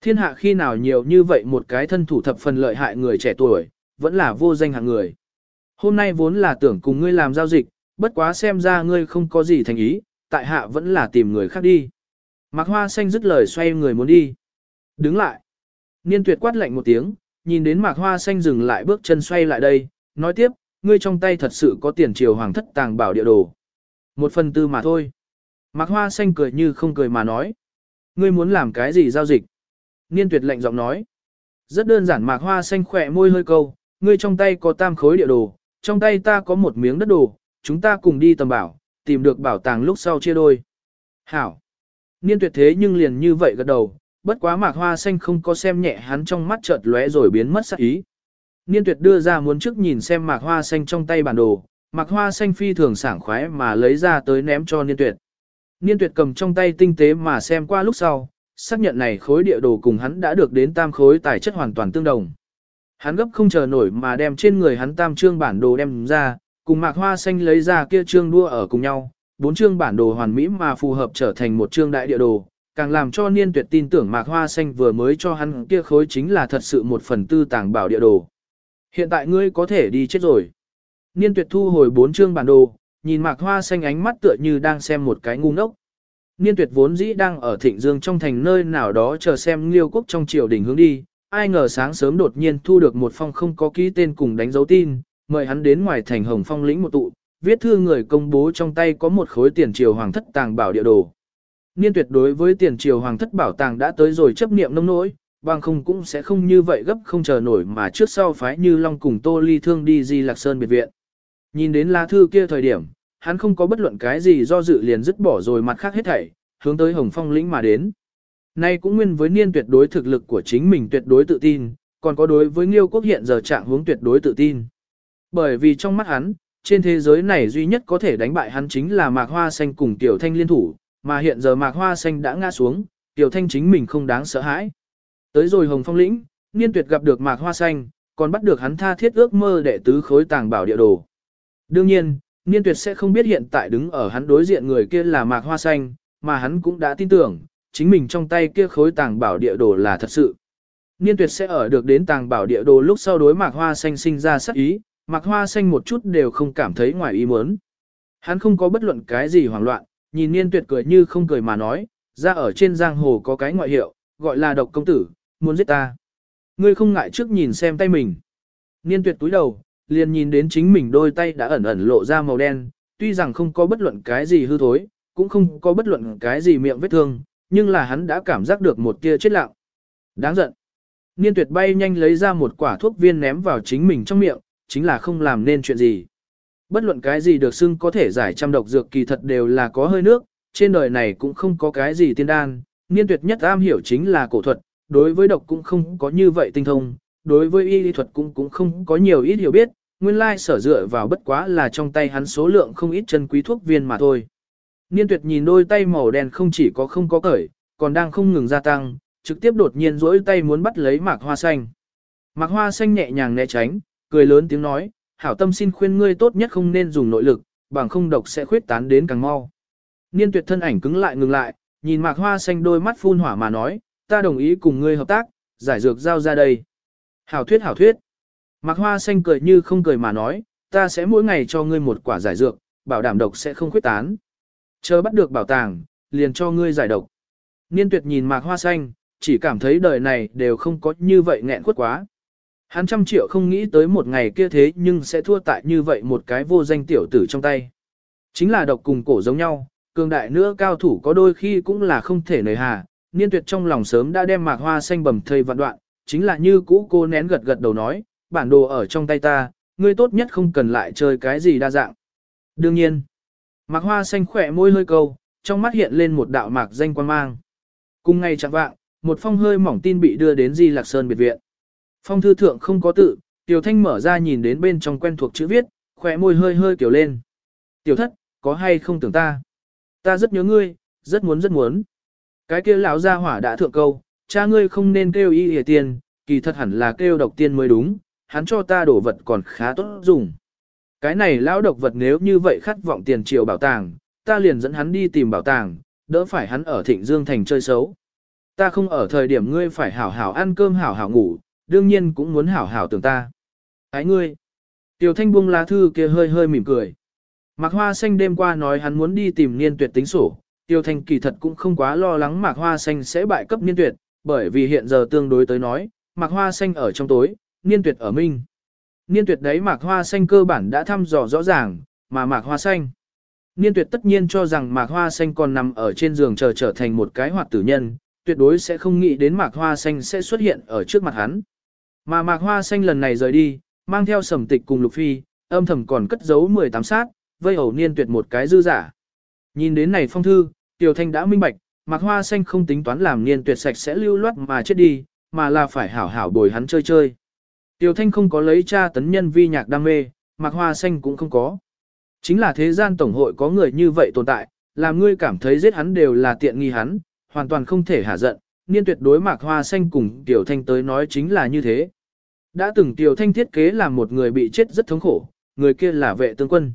Thiên hạ khi nào nhiều như vậy một cái thân thủ thập phần lợi hại người trẻ tuổi, vẫn là vô danh hạng người. Hôm nay vốn là tưởng cùng ngươi làm giao dịch, bất quá xem ra ngươi không có gì thành ý, tại hạ vẫn là tìm người khác đi. Mạc Hoa Xanh dứt lời xoay người muốn đi. Đứng lại. Niên tuyệt quát lạnh một tiếng, nhìn đến Mạc Hoa Xanh dừng lại bước chân xoay lại đây, nói tiếp, ngươi trong tay thật sự có tiền triều hoàng thất tàng bảo địa đồ. Một phần tư mà thôi. Mạc Hoa Xanh cười như không cười mà nói. Ngươi muốn làm cái gì giao dịch? Niên tuyệt lạnh giọng nói. Rất đơn giản Mạc Hoa Xanh khỏe môi hơi câu, ngươi trong tay có tam khối địa đồ, trong tay ta có một miếng đất đồ, chúng ta cùng đi tầm bảo, tìm được bảo tàng lúc sau chia đôi. Hảo. Niên tuyệt thế nhưng liền như vậy gật đầu, bất quá mạc hoa xanh không có xem nhẹ hắn trong mắt chợt lóe rồi biến mất sắc ý. Niên tuyệt đưa ra muốn trước nhìn xem mạc hoa xanh trong tay bản đồ, mạc hoa xanh phi thường sảng khoái mà lấy ra tới ném cho niên tuyệt. Niên tuyệt cầm trong tay tinh tế mà xem qua lúc sau, xác nhận này khối địa đồ cùng hắn đã được đến tam khối tài chất hoàn toàn tương đồng. Hắn gấp không chờ nổi mà đem trên người hắn tam trương bản đồ đem ra, cùng mạc hoa xanh lấy ra kia trương đua ở cùng nhau, bốn trương bản đồ hoàn mỹ mà phù hợp trở thành một trương đại địa đồ, càng làm cho niên tuyệt tin tưởng mạc hoa xanh vừa mới cho hắn kia khối chính là thật sự một phần tư tàng bảo địa đồ. Hiện tại ngươi có thể đi chết rồi. Niên tuyệt thu hồi bốn trương bản đồ, nhìn mạc hoa xanh ánh mắt tựa như đang xem một cái ngu ngốc. Niên tuyệt vốn dĩ đang ở thịnh dương trong thành nơi nào đó chờ xem liêu quốc trong triều đình hướng đi, ai ngờ sáng sớm đột nhiên thu được một phong không có ký tên cùng đánh dấu tin, mời hắn đến ngoài thành hồng phong lĩnh một tụ, viết thư người công bố trong tay có một khối tiền triều hoàng thất tàng bảo địa đồ. Niên tuyệt đối với tiền triều hoàng thất bảo tàng đã tới rồi chấp niệm nông nỗi, bằng không cũng sẽ không như vậy gấp không chờ nổi mà trước sau phái như Long cùng Tô Ly Thương đi Di Lạc Sơn biệt viện. Nhìn đến lá thư kia thời điểm, hắn không có bất luận cái gì do dự liền dứt bỏ rồi mặt khác hết thảy, hướng tới Hồng Phong lĩnh mà đến. Nay cũng nguyên với niên tuyệt đối thực lực của chính mình tuyệt đối tự tin, còn có đối với Nghiêu quốc hiện giờ trạng hướng tuyệt đối tự tin. Bởi vì trong mắt hắn, trên thế giới này duy nhất có thể đánh bại hắn chính là Mạc Hoa Xanh cùng Tiểu Thanh liên thủ, mà hiện giờ Mạc Hoa Xanh đã ngã xuống, Tiểu Thanh chính mình không đáng sợ hãi. Tới rồi Hồng Phong lĩnh, Niên Tuyệt gặp được Mạc Hoa Xanh, còn bắt được hắn tha thiết ước mơ đệ tứ khối tàng bảo địa đồ. Đương nhiên, Niên Tuyệt sẽ không biết hiện tại đứng ở hắn đối diện người kia là Mạc Hoa Xanh, mà hắn cũng đã tin tưởng, chính mình trong tay kia khối tàng bảo địa đồ là thật sự. Niên Tuyệt sẽ ở được đến tàng bảo địa đồ lúc sau đối Mạc Hoa Xanh sinh ra sắc ý, Mạc Hoa Xanh một chút đều không cảm thấy ngoài ý muốn. Hắn không có bất luận cái gì hoảng loạn, nhìn Niên Tuyệt cười như không cười mà nói, ra ở trên giang hồ có cái ngoại hiệu, gọi là độc công tử, muốn giết ta. Ngươi không ngại trước nhìn xem tay mình. Niên Tuyệt túi đầu, liền nhìn đến chính mình đôi tay đã ẩn ẩn lộ ra màu đen, tuy rằng không có bất luận cái gì hư thối, cũng không có bất luận cái gì miệng vết thương, nhưng là hắn đã cảm giác được một tia chết lặng. Đáng giận. Niên tuyệt bay nhanh lấy ra một quả thuốc viên ném vào chính mình trong miệng, chính là không làm nên chuyện gì. Bất luận cái gì được xưng có thể giải trăm độc dược kỳ thật đều là có hơi nước, trên đời này cũng không có cái gì tiên đan, niên tuyệt nhất am hiểu chính là cổ thuật, đối với độc cũng không có như vậy tinh thông, đối với y lý thuật cũng cũng không có nhiều ít hiểu biết, nguyên lai sở dựa vào bất quá là trong tay hắn số lượng không ít chân quý thuốc viên mà thôi. Niên tuyệt nhìn đôi tay màu đen không chỉ có không có cởi, còn đang không ngừng gia tăng, trực tiếp đột nhiên rỗi tay muốn bắt lấy mạc hoa xanh. Mạc hoa xanh nhẹ nhàng né tránh, cười lớn tiếng nói, hảo tâm xin khuyên ngươi tốt nhất không nên dùng nội lực, bằng không độc sẽ khuyết tán đến càng mau. Niên tuyệt thân ảnh cứng lại ngừng lại, nhìn mạc hoa xanh đôi mắt phun hỏa mà nói, ta đồng ý cùng ngươi hợp tác, giải dược giao ra đây. Hảo thuyết hảo thuyết. Mạc hoa xanh cười như không cười mà nói, ta sẽ mỗi ngày cho ngươi một quả giải dược, bảo đảm độc sẽ không khuyết tán. Chờ bắt được bảo tàng, liền cho ngươi giải độc. Niên tuyệt nhìn mạc hoa xanh, chỉ cảm thấy đời này đều không có như vậy nghẹn quất quá. Hắn trăm triệu không nghĩ tới một ngày kia thế nhưng sẽ thua tại như vậy một cái vô danh tiểu tử trong tay. Chính là độc cùng cổ giống nhau, cường đại nữa cao thủ có đôi khi cũng là không thể nời hà, niên tuyệt trong lòng sớm đã đem mạc hoa xanh bầm thây vạn đoạn, chính là như cũ cô nén gật gật đầu nói, bản đồ ở trong tay ta, ngươi tốt nhất không cần lại chơi cái gì đa dạng. Đương nhiên, mạc hoa xanh khỏe môi hơi câu, trong mắt hiện lên một đạo mạc danh quan mang. Cùng ngày chẳng vạng, một phong hơi mỏng tin bị đưa đến Di Lạc Sơn biệt viện. Phong thư thượng không có tự, Tiểu Thanh mở ra nhìn đến bên trong quen thuộc chữ viết, khỏe môi hơi hơi kiểu lên. Tiểu thất, có hay không tưởng ta? Ta rất nhớ ngươi, rất muốn rất muốn. Cái kia lão gia hỏa đã thượng câu, cha ngươi không nên kêu y hề tiền, kỳ thật hẳn là kêu độc tiên mới đúng, hắn cho ta đổ vật còn khá tốt dùng. Cái này lão độc vật nếu như vậy khát vọng tiền triều bảo tàng, ta liền dẫn hắn đi tìm bảo tàng, đỡ phải hắn ở Thịnh Dương thành chơi xấu. Ta không ở thời điểm ngươi phải hảo hảo ăn cơm hảo hảo ngủ, đương nhiên cũng muốn hảo hảo tưởng ta. Ái ngươi. Tiểu Thanh buông lá thư kia hơi hơi mỉm cười. Mạc Hoa Xanh đêm qua nói hắn muốn đi tìm niên tuyệt tính sổ. Tiêu Thanh kỳ thật cũng không quá lo lắng Mạc Hoa Xanh sẽ bại cấp niên tuyệt, bởi vì hiện giờ tương đối tới nói, Mạc Hoa Xanh ở trong tối, niên tuyệt ở minh. Niên tuyệt đấy Mạc Hoa Xanh cơ bản đã thăm dò rõ ràng, mà Mạc Hoa Xanh. Niên tuyệt tất nhiên cho rằng Mạc Hoa Xanh còn nằm ở trên giường chờ trở thành một cái hoạt tử nhân, tuyệt đối sẽ không nghĩ đến Mạc Hoa Xanh sẽ xuất hiện ở trước mặt hắn. Mà Mạc Hoa Xanh lần này rời đi, mang theo sầm tịch cùng Lục Phi, âm thầm còn cất giấu 18 sát, vây ẩu niên tuyệt một cái dư giả. Nhìn đến này phong thư, Tiểu Thanh đã minh bạch, Mạc Hoa Xanh không tính toán làm niên tuyệt sạch sẽ lưu loát mà chết đi, mà là phải hảo hảo bồi hắn chơi chơi. Tiểu Thanh không có lấy cha tấn nhân vi nhạc đam mê, Mạc Hoa Xanh cũng không có. Chính là thế gian tổng hội có người như vậy tồn tại, làm ngươi cảm thấy giết hắn đều là tiện nghi hắn, hoàn toàn không thể hạ giận, niên tuyệt đối Mạc Hoa Xanh cùng Tiểu Thanh tới nói chính là như thế. Đã từng Tiểu Thanh thiết kế làm một người bị chết rất thống khổ, người kia là vệ tương quân.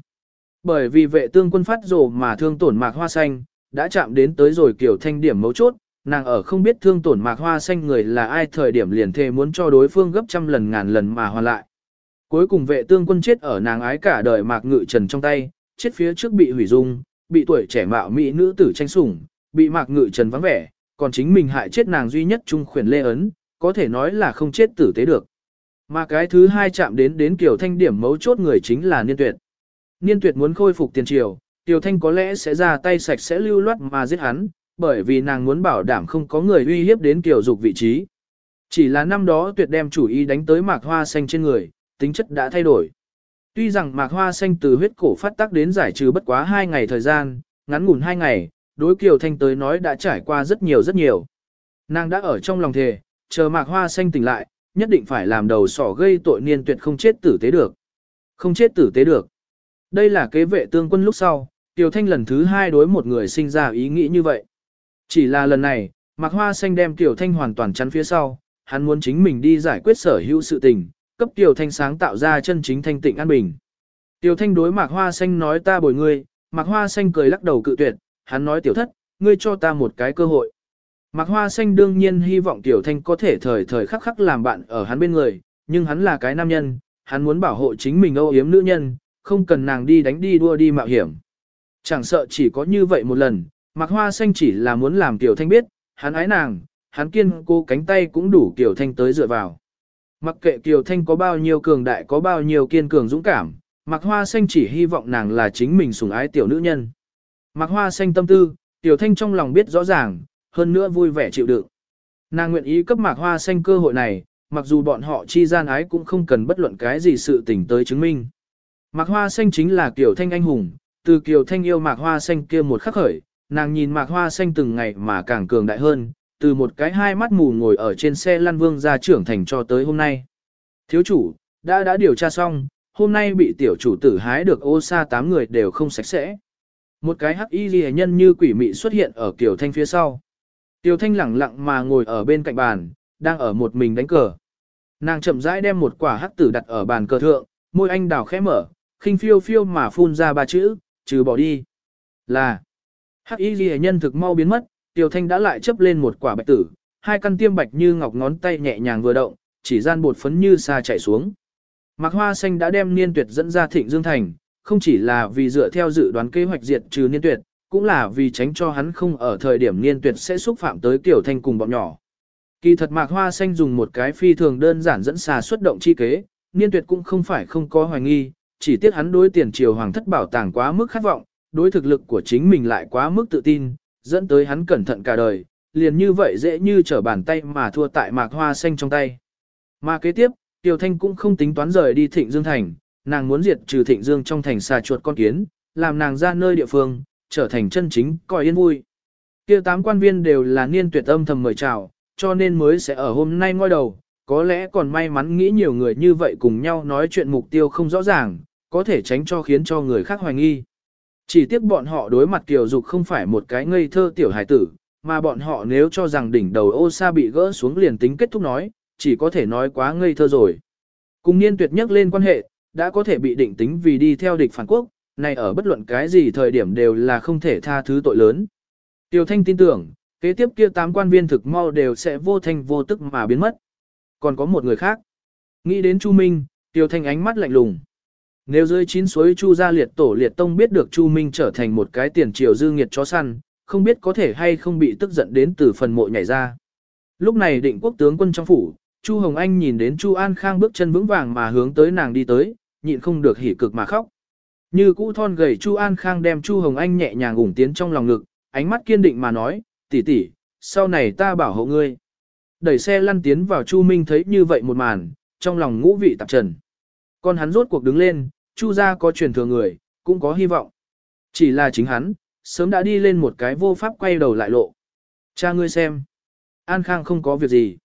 Bởi vì vệ tương quân phát rồ mà thương tổn Mạc Hoa Xanh, đã chạm đến tới rồi Tiểu Thanh điểm mấu chốt, nàng ở không biết thương tổn Mạc Hoa Xanh người là ai thời điểm liền thề muốn cho đối phương gấp trăm lần ngàn lần mà hoàn lại. Cuối cùng vệ tương quân chết ở nàng ái cả đời Mạc Ngự Trần trong tay, chết phía trước bị hủy dung, bị tuổi trẻ mạo mỹ nữ tử tranh sủng, bị Mạc Ngự Trần vắng vẻ, còn chính mình hại chết nàng duy nhất trung khuyển lê ấn, có thể nói là không chết tử tế được. Mà cái thứ hai chạm đến đến Kiều Thanh điểm mấu chốt người chính là Niên Tuyệt. Niên Tuyệt muốn khôi phục tiền triều, Kiều Thanh có lẽ sẽ ra tay sạch sẽ lưu loát mà giết hắn, bởi vì nàng muốn bảo đảm không có người uy hiếp đến Kiều Dục vị trí. Chỉ là năm đó Tuyệt đem chủ ý đánh tới Mạc Hoa Xanh trên người, tính chất đã thay đổi. Tuy rằng Mạc Hoa Xanh từ huyết cổ phát tác đến giải trừ bất quá hai ngày thời gian, ngắn ngủn hai ngày, đối Kiều Thanh tới nói đã trải qua rất nhiều rất nhiều. Nàng đã ở trong lòng thề, chờ Mạc Hoa Xanh tỉnh lại, nhất định phải làm đầu sỏ gây tội niên tuyệt không chết tử tế được. Không chết tử tế được. Đây là kế vệ tương quân lúc sau, Tiểu Thanh lần thứ hai đối một người sinh ra ý nghĩ như vậy. Chỉ là lần này, Mạc Hoa Xanh đem Tiểu Thanh hoàn toàn chắn phía sau, hắn muốn chính mình đi giải quyết sở hữu sự tình, cấp Tiểu Thanh sáng tạo ra chân chính thanh tịnh an bình. Tiểu Thanh đối Mạc Hoa Xanh nói ta bồi ngươi, Mạc Hoa Xanh cười lắc đầu cự tuyệt, hắn nói Tiểu Thất, ngươi cho ta một cái cơ hội. Mạc Hoa Xanh đương nhiên hy vọng Tiểu Thanh có thể thời thời khắc khắc làm bạn ở hắn bên người, nhưng hắn là cái nam nhân, hắn muốn bảo hộ chính mình âu yếm nữ nhân, không cần nàng đi đánh đi đua đi mạo hiểm. Chẳng sợ chỉ có như vậy một lần, Mạc Hoa Xanh chỉ là muốn làm Tiểu Thanh biết, hắn ái nàng, hắn kiên cố cánh tay cũng đủ Tiểu Thanh tới dựa vào. Mặc kệ Tiểu Thanh có bao nhiêu cường đại có bao nhiêu kiên cường dũng cảm, Mạc Hoa Xanh chỉ hy vọng nàng là chính mình sủng ái tiểu nữ nhân. Mạc Hoa Xanh tâm tư, Tiểu Thanh trong lòng biết rõ ràng, hơn nữa vui vẻ chịu đựng. Nàng nguyện ý cấp Mạc Hoa Xanh cơ hội này, mặc dù bọn họ chi gian ái cũng không cần bất luận cái gì sự tình tới chứng minh. Mạc Hoa Xanh chính là kiểu Thanh anh hùng, từ kiểu Thanh yêu Mạc Hoa Xanh kia một khắc khởi, nàng nhìn Mạc Hoa Xanh từng ngày mà càng cường đại hơn, từ một cái hai mắt mù ngồi ở trên xe lăn vương ra trưởng thành cho tới hôm nay. Thiếu chủ, đã đã điều tra xong, hôm nay bị tiểu chủ tử hái được ô sa tám người đều không sạch sẽ. Một cái hắc y ghi nhân như quỷ mị xuất hiện ở kiểu Thanh phía sau. Tiêu Thanh lẳng lặng mà ngồi ở bên cạnh bàn, đang ở một mình đánh cờ. Nàng chậm rãi đem một quả hắc tử đặt ở bàn cờ thượng, môi anh đào khẽ mở, khinh phiêu phiêu mà phun ra ba chữ, trừ bỏ đi. Là, hắc y ghi nhân thực mau biến mất, Tiêu Thanh đã lại chấp lên một quả bạch tử, hai căn tiêm bạch như ngọc ngón tay nhẹ nhàng vừa động, chỉ gian bột phấn như xa chạy xuống. Mạc Hoa Xanh đã đem Niên Tuyệt dẫn ra Thịnh Dương Thành, không chỉ là vì dựa theo dự đoán kế hoạch diệt trừ Niên Tuyệt, cũng là vì tránh cho hắn không ở thời điểm Niên Tuyệt sẽ xúc phạm tới Tiểu Thanh cùng bọn nhỏ. Kỳ thật Mạc Hoa Xanh dùng một cái phi thường đơn giản dẫn xà xuất động chi kế, Niên Tuyệt cũng không phải không có hoài nghi, chỉ tiếc hắn đối tiền triều hoàng thất bảo tàng quá mức khát vọng, đối thực lực của chính mình lại quá mức tự tin, dẫn tới hắn cẩn thận cả đời, liền như vậy dễ như trở bàn tay mà thua tại Mạc Hoa Xanh trong tay. Mà kế tiếp, Tiểu Thanh cũng không tính toán rời đi Thịnh Dương Thành, nàng muốn diệt trừ Thịnh Dương trong thành xà chuột con kiến, làm nàng ra nơi địa phương, trở thành chân chính coi yên vui. kia tám quan viên đều là niên tuyệt âm thầm mời chào, cho nên mới sẽ ở hôm nay ngoi đầu, có lẽ còn may mắn nghĩ nhiều người như vậy cùng nhau nói chuyện mục tiêu không rõ ràng, có thể tránh cho khiến cho người khác hoài nghi. Chỉ tiếc bọn họ đối mặt Kiều Dục không phải một cái ngây thơ tiểu hải tử, mà bọn họ nếu cho rằng đỉnh đầu ô sa bị gỡ xuống liền tính kết thúc nói, chỉ có thể nói quá ngây thơ rồi. Cùng niên tuyệt nhất lên quan hệ, đã có thể bị định tính vì đi theo địch phản quốc, này ở bất luận cái gì thời điểm đều là không thể tha thứ tội lớn. Tiêu Thanh tin tưởng, kế tiếp kia tám quan viên thực mau đều sẽ vô thanh vô tức mà biến mất. Còn có một người khác. Nghĩ đến Chu Minh, Tiêu Thanh ánh mắt lạnh lùng. Nếu dưới chín suối Chu gia liệt tổ liệt tông biết được Chu Minh trở thành một cái tiền triều dư nghiệt chó săn, không biết có thể hay không bị tức giận đến từ phần mộ nhảy ra. Lúc này định quốc tướng quân trong phủ, Chu Hồng Anh nhìn đến Chu An Khang bước chân vững vàng mà hướng tới nàng đi tới, nhịn không được hỉ cực mà khóc. Như cũ thon gầy Chu An Khang đem Chu Hồng Anh nhẹ nhàng ủng tiến trong lòng ngực, ánh mắt kiên định mà nói, tỷ tỷ, sau này ta bảo hộ ngươi. Đẩy xe lăn tiến vào Chu Minh thấy như vậy một màn, trong lòng ngũ vị tạp trần. Con hắn rốt cuộc đứng lên, Chu gia có truyền thừa người, cũng có hy vọng. Chỉ là chính hắn, sớm đã đi lên một cái vô pháp quay đầu lại lộ. Cha ngươi xem. An Khang không có việc gì.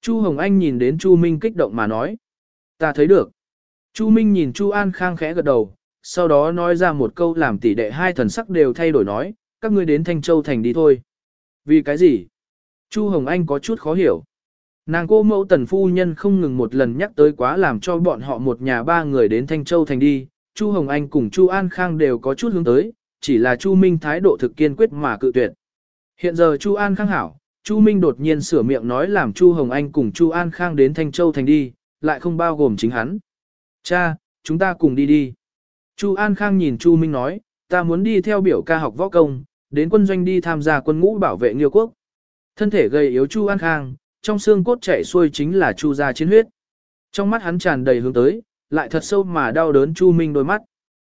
Chu Hồng Anh nhìn đến Chu Minh kích động mà nói. Ta thấy được. Chu Minh nhìn Chu An Khang khẽ gật đầu, sau đó nói ra một câu làm tỷ đệ hai thần sắc đều thay đổi nói, các ngươi đến Thanh Châu Thành đi thôi. Vì cái gì? Chu Hồng Anh có chút khó hiểu. Nàng cô mẫu tần phu nhân không ngừng một lần nhắc tới quá làm cho bọn họ một nhà ba người đến Thanh Châu Thành đi, Chu Hồng Anh cùng Chu An Khang đều có chút hướng tới, chỉ là Chu Minh thái độ thực kiên quyết mà cự tuyệt. Hiện giờ Chu An Khang hảo, Chu Minh đột nhiên sửa miệng nói làm Chu Hồng Anh cùng Chu An Khang đến Thanh Châu Thành đi, lại không bao gồm chính hắn. Cha, chúng ta cùng đi đi. Chu An Khang nhìn Chu Minh nói, ta muốn đi theo biểu ca học võ công, đến quân doanh đi tham gia quân ngũ bảo vệ Nghiêu quốc. Thân thể gầy yếu Chu An Khang, trong xương cốt chảy xuôi chính là Chu gia chiến huyết. Trong mắt hắn tràn đầy hướng tới, lại thật sâu mà đau đớn Chu Minh đôi mắt.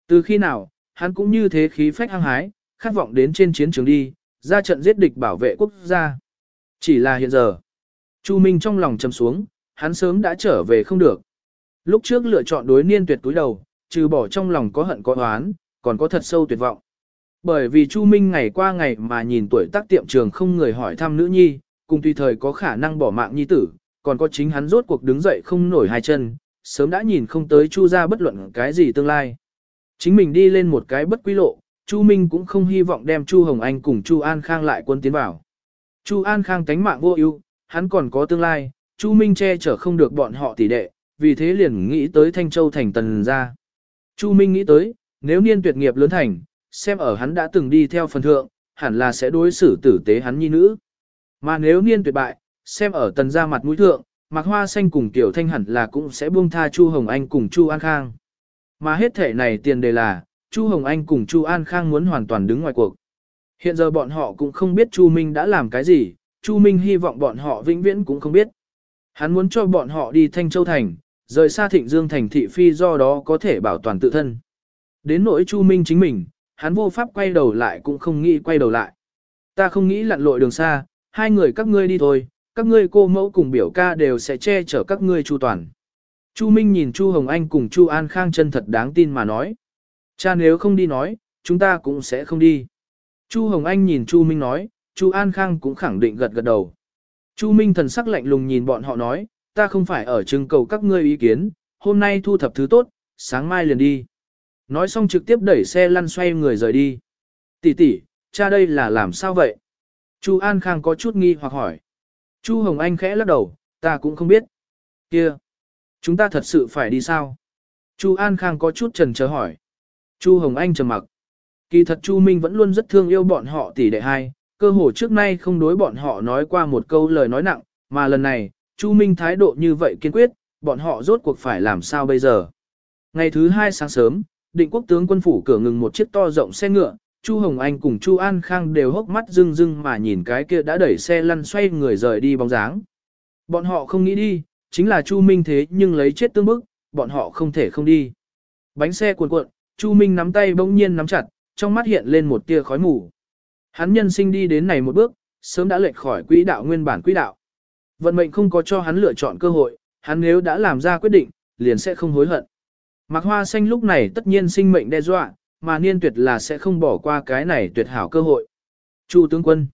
Từ khi nào, hắn cũng như thế khí phách hăng hái, khát vọng đến trên chiến trường đi, ra trận giết địch bảo vệ quốc gia. Chỉ là hiện giờ, Chu Minh trong lòng trầm xuống, hắn sớm đã trở về không được. Lúc trước lựa chọn đối niên tuyệt túi đầu, trừ bỏ trong lòng có hận có oán, còn có thật sâu tuyệt vọng. Bởi vì Chu Minh ngày qua ngày mà nhìn tuổi tác tiệm trường không người hỏi thăm nữ nhi, cùng tùy thời có khả năng bỏ mạng nhi tử, còn có chính hắn rốt cuộc đứng dậy không nổi hai chân, sớm đã nhìn không tới Chu ra bất luận cái gì tương lai. Chính mình đi lên một cái bất quy lộ, Chu Minh cũng không hy vọng đem Chu Hồng Anh cùng Chu An Khang lại quân tiến vào. Chu An Khang tánh mạng vô ưu, hắn còn có tương lai, Chu Minh che chở không được bọn họ tỷ đệ, vì thế liền nghĩ tới Thanh Châu thành tần ra. Chu Minh nghĩ tới, nếu niên tuyệt nghiệp lớn thành, xem ở hắn đã từng đi theo phần thượng, hẳn là sẽ đối xử tử tế hắn nhi nữ. Mà nếu niên tuyệt bại, xem ở tần ra mặt mũi thượng, mặc Hoa Xanh cùng Tiểu Thanh hẳn là cũng sẽ buông tha Chu Hồng Anh cùng Chu An Khang. Mà hết thể này tiền đề là, Chu Hồng Anh cùng Chu An Khang muốn hoàn toàn đứng ngoài cuộc. Hiện giờ bọn họ cũng không biết Chu Minh đã làm cái gì, Chu Minh hy vọng bọn họ vĩnh viễn cũng không biết. Hắn muốn cho bọn họ đi Thanh Châu Thành, rời xa Thịnh Dương Thành thị phi do đó có thể bảo toàn tự thân. Đến nỗi Chu Minh chính mình, hắn vô pháp quay đầu lại cũng không nghĩ quay đầu lại. Ta không nghĩ lặn lội đường xa, hai người các ngươi đi thôi, các ngươi cô mẫu cùng biểu ca đều sẽ che chở các ngươi chu toàn. Chu Minh nhìn Chu Hồng Anh cùng Chu An Khang chân thật đáng tin mà nói. Cha nếu không đi nói, chúng ta cũng sẽ không đi. Chu Hồng Anh nhìn Chu Minh nói, Chu An Khang cũng khẳng định gật gật đầu. Chu Minh thần sắc lạnh lùng nhìn bọn họ nói, ta không phải ở trưng cầu các ngươi ý kiến, hôm nay thu thập thứ tốt, sáng mai liền đi. Nói xong trực tiếp đẩy xe lăn xoay người rời đi. Tỷ tỷ, cha đây là làm sao vậy? Chu An Khang có chút nghi hoặc hỏi. Chu Hồng Anh khẽ lắc đầu, ta cũng không biết. Kia, chúng ta thật sự phải đi sao? Chu An Khang có chút trần chờ hỏi. Chu Hồng Anh trầm mặc. Kỳ thật Chu Minh vẫn luôn rất thương yêu bọn họ tỷ đệ hai, cơ hồ trước nay không đối bọn họ nói qua một câu lời nói nặng, mà lần này, Chu Minh thái độ như vậy kiên quyết, bọn họ rốt cuộc phải làm sao bây giờ. Ngày thứ hai sáng sớm, định quốc tướng quân phủ cửa ngừng một chiếc to rộng xe ngựa, Chu Hồng Anh cùng Chu An Khang đều hốc mắt rưng rưng mà nhìn cái kia đã đẩy xe lăn xoay người rời đi bóng dáng. Bọn họ không nghĩ đi, chính là Chu Minh thế nhưng lấy chết tương bức, bọn họ không thể không đi. Bánh xe cuộn cuộn, Chu Minh nắm tay bỗng nhiên nắm chặt, trong mắt hiện lên một tia khói mù. Hắn nhân sinh đi đến này một bước, sớm đã lệch khỏi quỹ đạo nguyên bản quỹ đạo. Vận mệnh không có cho hắn lựa chọn cơ hội, hắn nếu đã làm ra quyết định, liền sẽ không hối hận. Mạc Hoa Xanh lúc này tất nhiên sinh mệnh đe dọa, mà niên tuyệt là sẽ không bỏ qua cái này tuyệt hảo cơ hội. Chu tướng quân,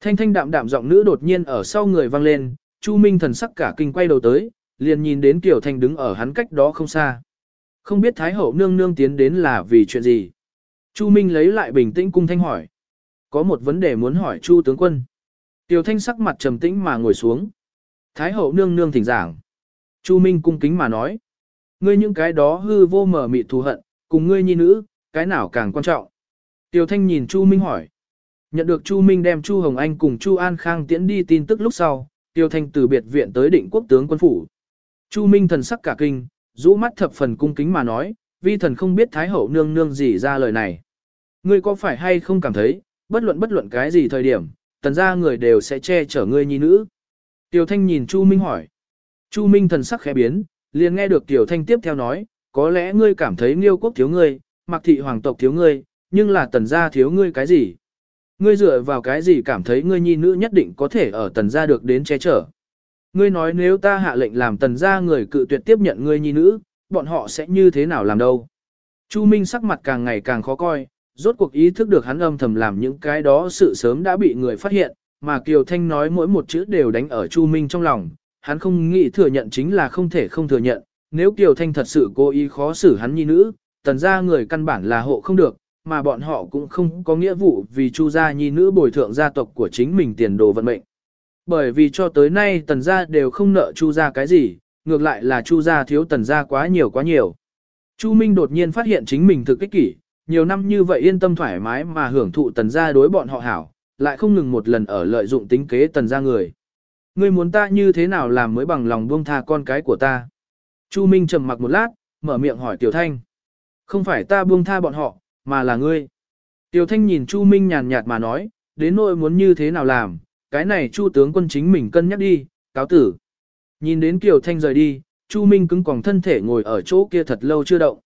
Thanh thanh đạm đạm giọng nữ đột nhiên ở sau người vang lên, Chu Minh thần sắc cả kinh quay đầu tới, liền nhìn đến Kiều Thanh đứng ở hắn cách đó không xa. Không biết Thái Hậu nương nương tiến đến là vì chuyện gì. Chu Minh lấy lại bình tĩnh cung thanh hỏi. Có một vấn đề muốn hỏi Chu tướng quân. Tiểu Thanh sắc mặt trầm tĩnh mà ngồi xuống. Thái Hậu nương nương thỉnh giảng. Chu Minh cung kính mà nói. Ngươi những cái đó hư vô mở mịt thù hận, cùng ngươi nhi nữ, cái nào càng quan trọng. Tiểu Thanh nhìn Chu Minh hỏi. Nhận được Chu Minh đem Chu Hồng Anh cùng Chu An Khang tiễn đi tin tức lúc sau, Tiêu Thanh từ biệt viện tới định quốc tướng quân phủ. Chu Minh thần sắc cả kinh, rũ mắt thập phần cung kính mà nói, vi thần không biết Thái Hậu nương nương gì ra lời này. Ngươi có phải hay không cảm thấy, bất luận bất luận cái gì thời điểm, tần ra người đều sẽ che chở ngươi nhi nữ. Tiểu Thanh nhìn Chu Minh hỏi. Chu Minh thần sắc khẽ biến, liền nghe được Tiểu Thanh tiếp theo nói, có lẽ ngươi cảm thấy Nghiêu quốc thiếu ngươi, Mặc thị hoàng tộc thiếu ngươi, nhưng là tần gia thiếu ngươi cái gì? Ngươi dựa vào cái gì cảm thấy ngươi nhi nữ nhất định có thể ở tần gia được đến che chở? Ngươi nói nếu ta hạ lệnh làm tần gia người cự tuyệt tiếp nhận ngươi nhi nữ, bọn họ sẽ như thế nào làm đâu? Chu Minh sắc mặt càng ngày càng khó coi, rốt cuộc ý thức được hắn âm thầm làm những cái đó sự sớm đã bị người phát hiện, mà Kiều Thanh nói mỗi một chữ đều đánh ở Chu Minh trong lòng, hắn không nghĩ thừa nhận chính là không thể không thừa nhận, nếu Kiều Thanh thật sự cố ý khó xử hắn nhi nữ, tần gia người căn bản là hộ không được, mà bọn họ cũng không có nghĩa vụ vì Chu gia nhi nữ bồi thượng gia tộc của chính mình tiền đồ vận mệnh. Bởi vì cho tới nay tần gia đều không nợ Chu gia cái gì, ngược lại là Chu gia thiếu tần gia quá nhiều quá nhiều. Chu Minh đột nhiên phát hiện chính mình thực kích kỷ, nhiều năm như vậy yên tâm thoải mái mà hưởng thụ tần gia đối bọn họ hảo, lại không ngừng một lần ở lợi dụng tính kế tần gia người. Ngươi muốn ta như thế nào làm mới bằng lòng buông tha con cái của ta? Chu Minh trầm mặc một lát, mở miệng hỏi Tiểu Thanh. Không phải ta buông tha bọn họ, mà là ngươi. Tiểu Thanh nhìn Chu Minh nhàn nhạt mà nói, đến nỗi muốn như thế nào làm, cái này Chu tướng quân chính mình cân nhắc đi, cáo tử. Nhìn đến Kiều Thanh rời đi, Chu Minh cứng còng thân thể ngồi ở chỗ kia thật lâu chưa động.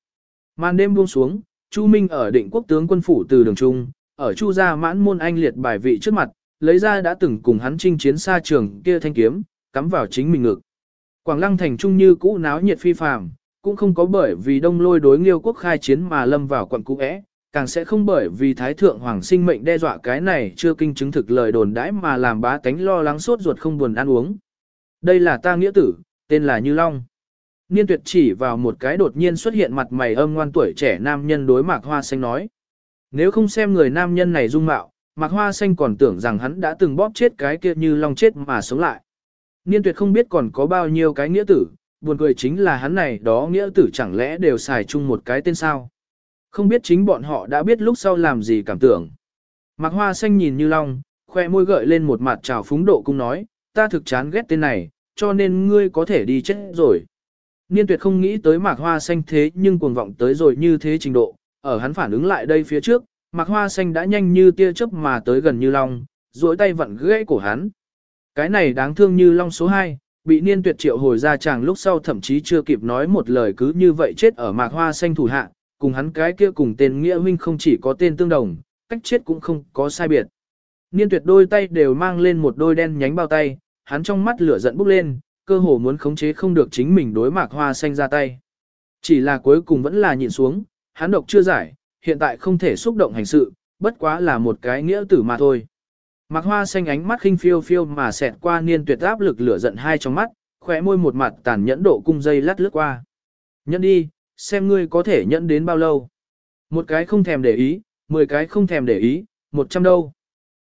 Màn đêm buông xuống, Chu Minh ở định quốc tướng quân phủ từ đường trung, ở Chu gia mãn môn anh liệt bài vị trước mặt, lấy ra đã từng cùng hắn chinh chiến xa trường kia thanh kiếm, cắm vào chính mình ngực. Quảng Lăng thành trung như cũ náo nhiệt phi phàm, cũng không có bởi vì đông lôi đối nghiêu quốc khai chiến mà lâm vào quận cũ é, càng sẽ không bởi vì thái thượng hoàng sinh mệnh đe dọa cái này chưa kinh chứng thực lời đồn đãi mà làm bá tánh lo lắng sốt ruột không buồn ăn uống. Đây là ta nghĩa tử, tên là Như Long. Niên tuyệt chỉ vào một cái đột nhiên xuất hiện mặt mày âm ngoan tuổi trẻ nam nhân đối mạc hoa xanh nói. Nếu không xem người nam nhân này dung mạo, mạc hoa xanh còn tưởng rằng hắn đã từng bóp chết cái kia như long chết mà sống lại. Niên tuyệt không biết còn có bao nhiêu cái nghĩa tử, buồn cười chính là hắn này đó nghĩa tử chẳng lẽ đều xài chung một cái tên sao. Không biết chính bọn họ đã biết lúc sau làm gì cảm tưởng. Mạc hoa xanh nhìn như long, khoe môi gợi lên một mặt trào phúng độ cung nói, ta thực chán ghét tên này, cho nên ngươi có thể đi chết rồi. Niên tuyệt không nghĩ tới mạc hoa xanh thế nhưng cuồng vọng tới rồi như thế trình độ, ở hắn phản ứng lại đây phía trước, mặc hoa xanh đã nhanh như tia chớp mà tới gần như long, duỗi tay vặn gãy cổ hắn. Cái này đáng thương như long số 2, bị niên tuyệt triệu hồi ra chàng lúc sau thậm chí chưa kịp nói một lời cứ như vậy chết ở mạc hoa xanh thủ hạ, cùng hắn cái kia cùng tên nghĩa huynh không chỉ có tên tương đồng, cách chết cũng không có sai biệt. Niên tuyệt đôi tay đều mang lên một đôi đen nhánh bao tay, hắn trong mắt lửa giận bốc lên, cơ hồ muốn khống chế không được chính mình đối mạc hoa xanh ra tay. Chỉ là cuối cùng vẫn là nhìn xuống, hắn độc chưa giải, hiện tại không thể xúc động hành sự, bất quá là một cái nghĩa tử mà thôi. Mạc hoa xanh ánh mắt khinh phiêu phiêu mà xẹt qua niên tuyệt áp lực lửa giận hai trong mắt, khỏe môi một mặt tàn nhẫn độ cung dây lát lướt qua. Nhẫn đi, xem ngươi có thể nhẫn đến bao lâu. Một cái không thèm để ý, mười cái không thèm để ý, một trăm đâu.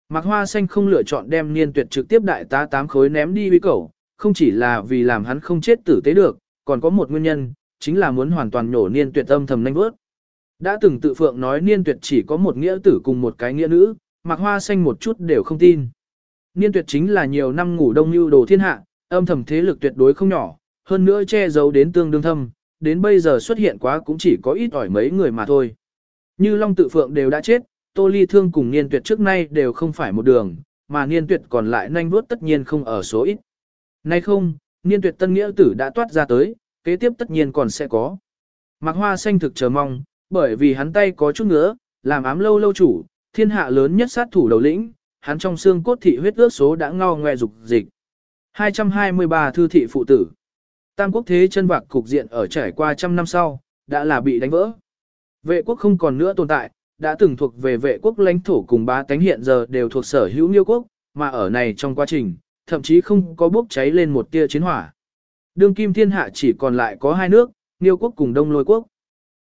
Mạc hoa xanh không lựa chọn đem niên tuyệt trực tiếp đại tá tám khối ném đi uy cẩu, không chỉ là vì làm hắn không chết tử tế được, còn có một nguyên nhân, chính là muốn hoàn toàn nhổ niên tuyệt âm thầm nanh vớt. Đã từng tự phượng nói niên tuyệt chỉ có một nghĩa tử cùng một cái nghĩa nữ, mặc hoa xanh một chút đều không tin. Niên tuyệt chính là nhiều năm ngủ đông như đồ thiên hạ, âm thầm thế lực tuyệt đối không nhỏ, hơn nữa che giấu đến tương đương thâm, đến bây giờ xuất hiện quá cũng chỉ có ít ỏi mấy người mà thôi. Như Long tự phượng đều đã chết, Tô Ly Thương cùng Niên Tuyệt trước nay đều không phải một đường, mà Niên Tuyệt còn lại nhanh vuốt tất nhiên không ở số ít. Nay không, Niên Tuyệt tân nghĩa tử đã toát ra tới, kế tiếp tất nhiên còn sẽ có. Mạc Hoa xanh thực chờ mong, bởi vì hắn tay có chút ngứa, làm ám lâu lâu chủ, thiên hạ lớn nhất sát thủ đầu lĩnh, hắn trong xương cốt thị huyết ước số đã ngao ngoe dục dịch. 223 thư thị phụ tử. Tam quốc thế chân vạc cục diện ở trải qua trăm năm sau, đã là bị đánh vỡ. Vệ quốc không còn nữa tồn tại, đã từng thuộc về vệ quốc lãnh thổ cùng ba tánh hiện giờ đều thuộc sở hữu Nghiêu quốc, mà ở này trong quá trình, thậm chí không có bốc cháy lên một tia chiến hỏa. Đương kim thiên hạ chỉ còn lại có hai nước, Niêu quốc cùng Đông Lôi quốc.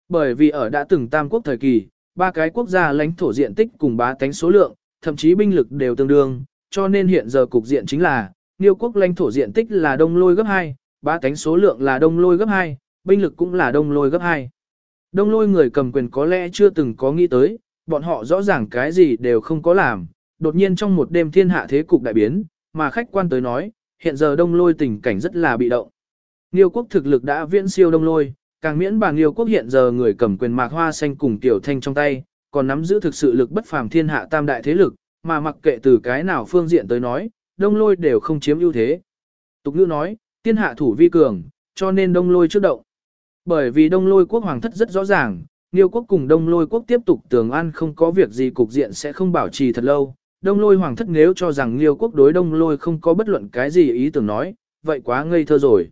Bởi vì ở đã từng tam quốc thời kỳ, ba cái quốc gia lãnh thổ diện tích cùng bá tánh số lượng, thậm chí binh lực đều tương đương, cho nên hiện giờ cục diện chính là, Niêu quốc lãnh thổ diện tích là Đông Lôi gấp 2, bá tánh số lượng là Đông Lôi gấp 2, binh lực cũng là Đông Lôi gấp 2. Đông Lôi người cầm quyền có lẽ chưa từng có nghĩ tới, bọn họ rõ ràng cái gì đều không có làm, đột nhiên trong một đêm thiên hạ thế cục đại biến, mà khách quan tới nói, hiện giờ Đông Lôi tình cảnh rất là bị động. Niêu quốc thực lực đã viễn siêu Đông Lôi, càng miễn bàn liêu quốc hiện giờ người cầm quyền mạc hoa xanh cùng tiểu thanh trong tay, còn nắm giữ thực sự lực bất phàm thiên hạ tam đại thế lực, mà mặc kệ từ cái nào phương diện tới nói, Đông Lôi đều không chiếm ưu thế. Tục ngữ nói, tiên hạ thủ vi cường, cho nên Đông Lôi trước động. Bởi vì Đông Lôi quốc hoàng thất rất rõ ràng, Niêu quốc cùng Đông Lôi quốc tiếp tục tường an không có việc gì cục diện sẽ không bảo trì thật lâu. Đông Lôi hoàng thất nếu cho rằng Niêu quốc đối Đông Lôi không có bất luận cái gì ý tưởng nói, vậy quá ngây thơ rồi.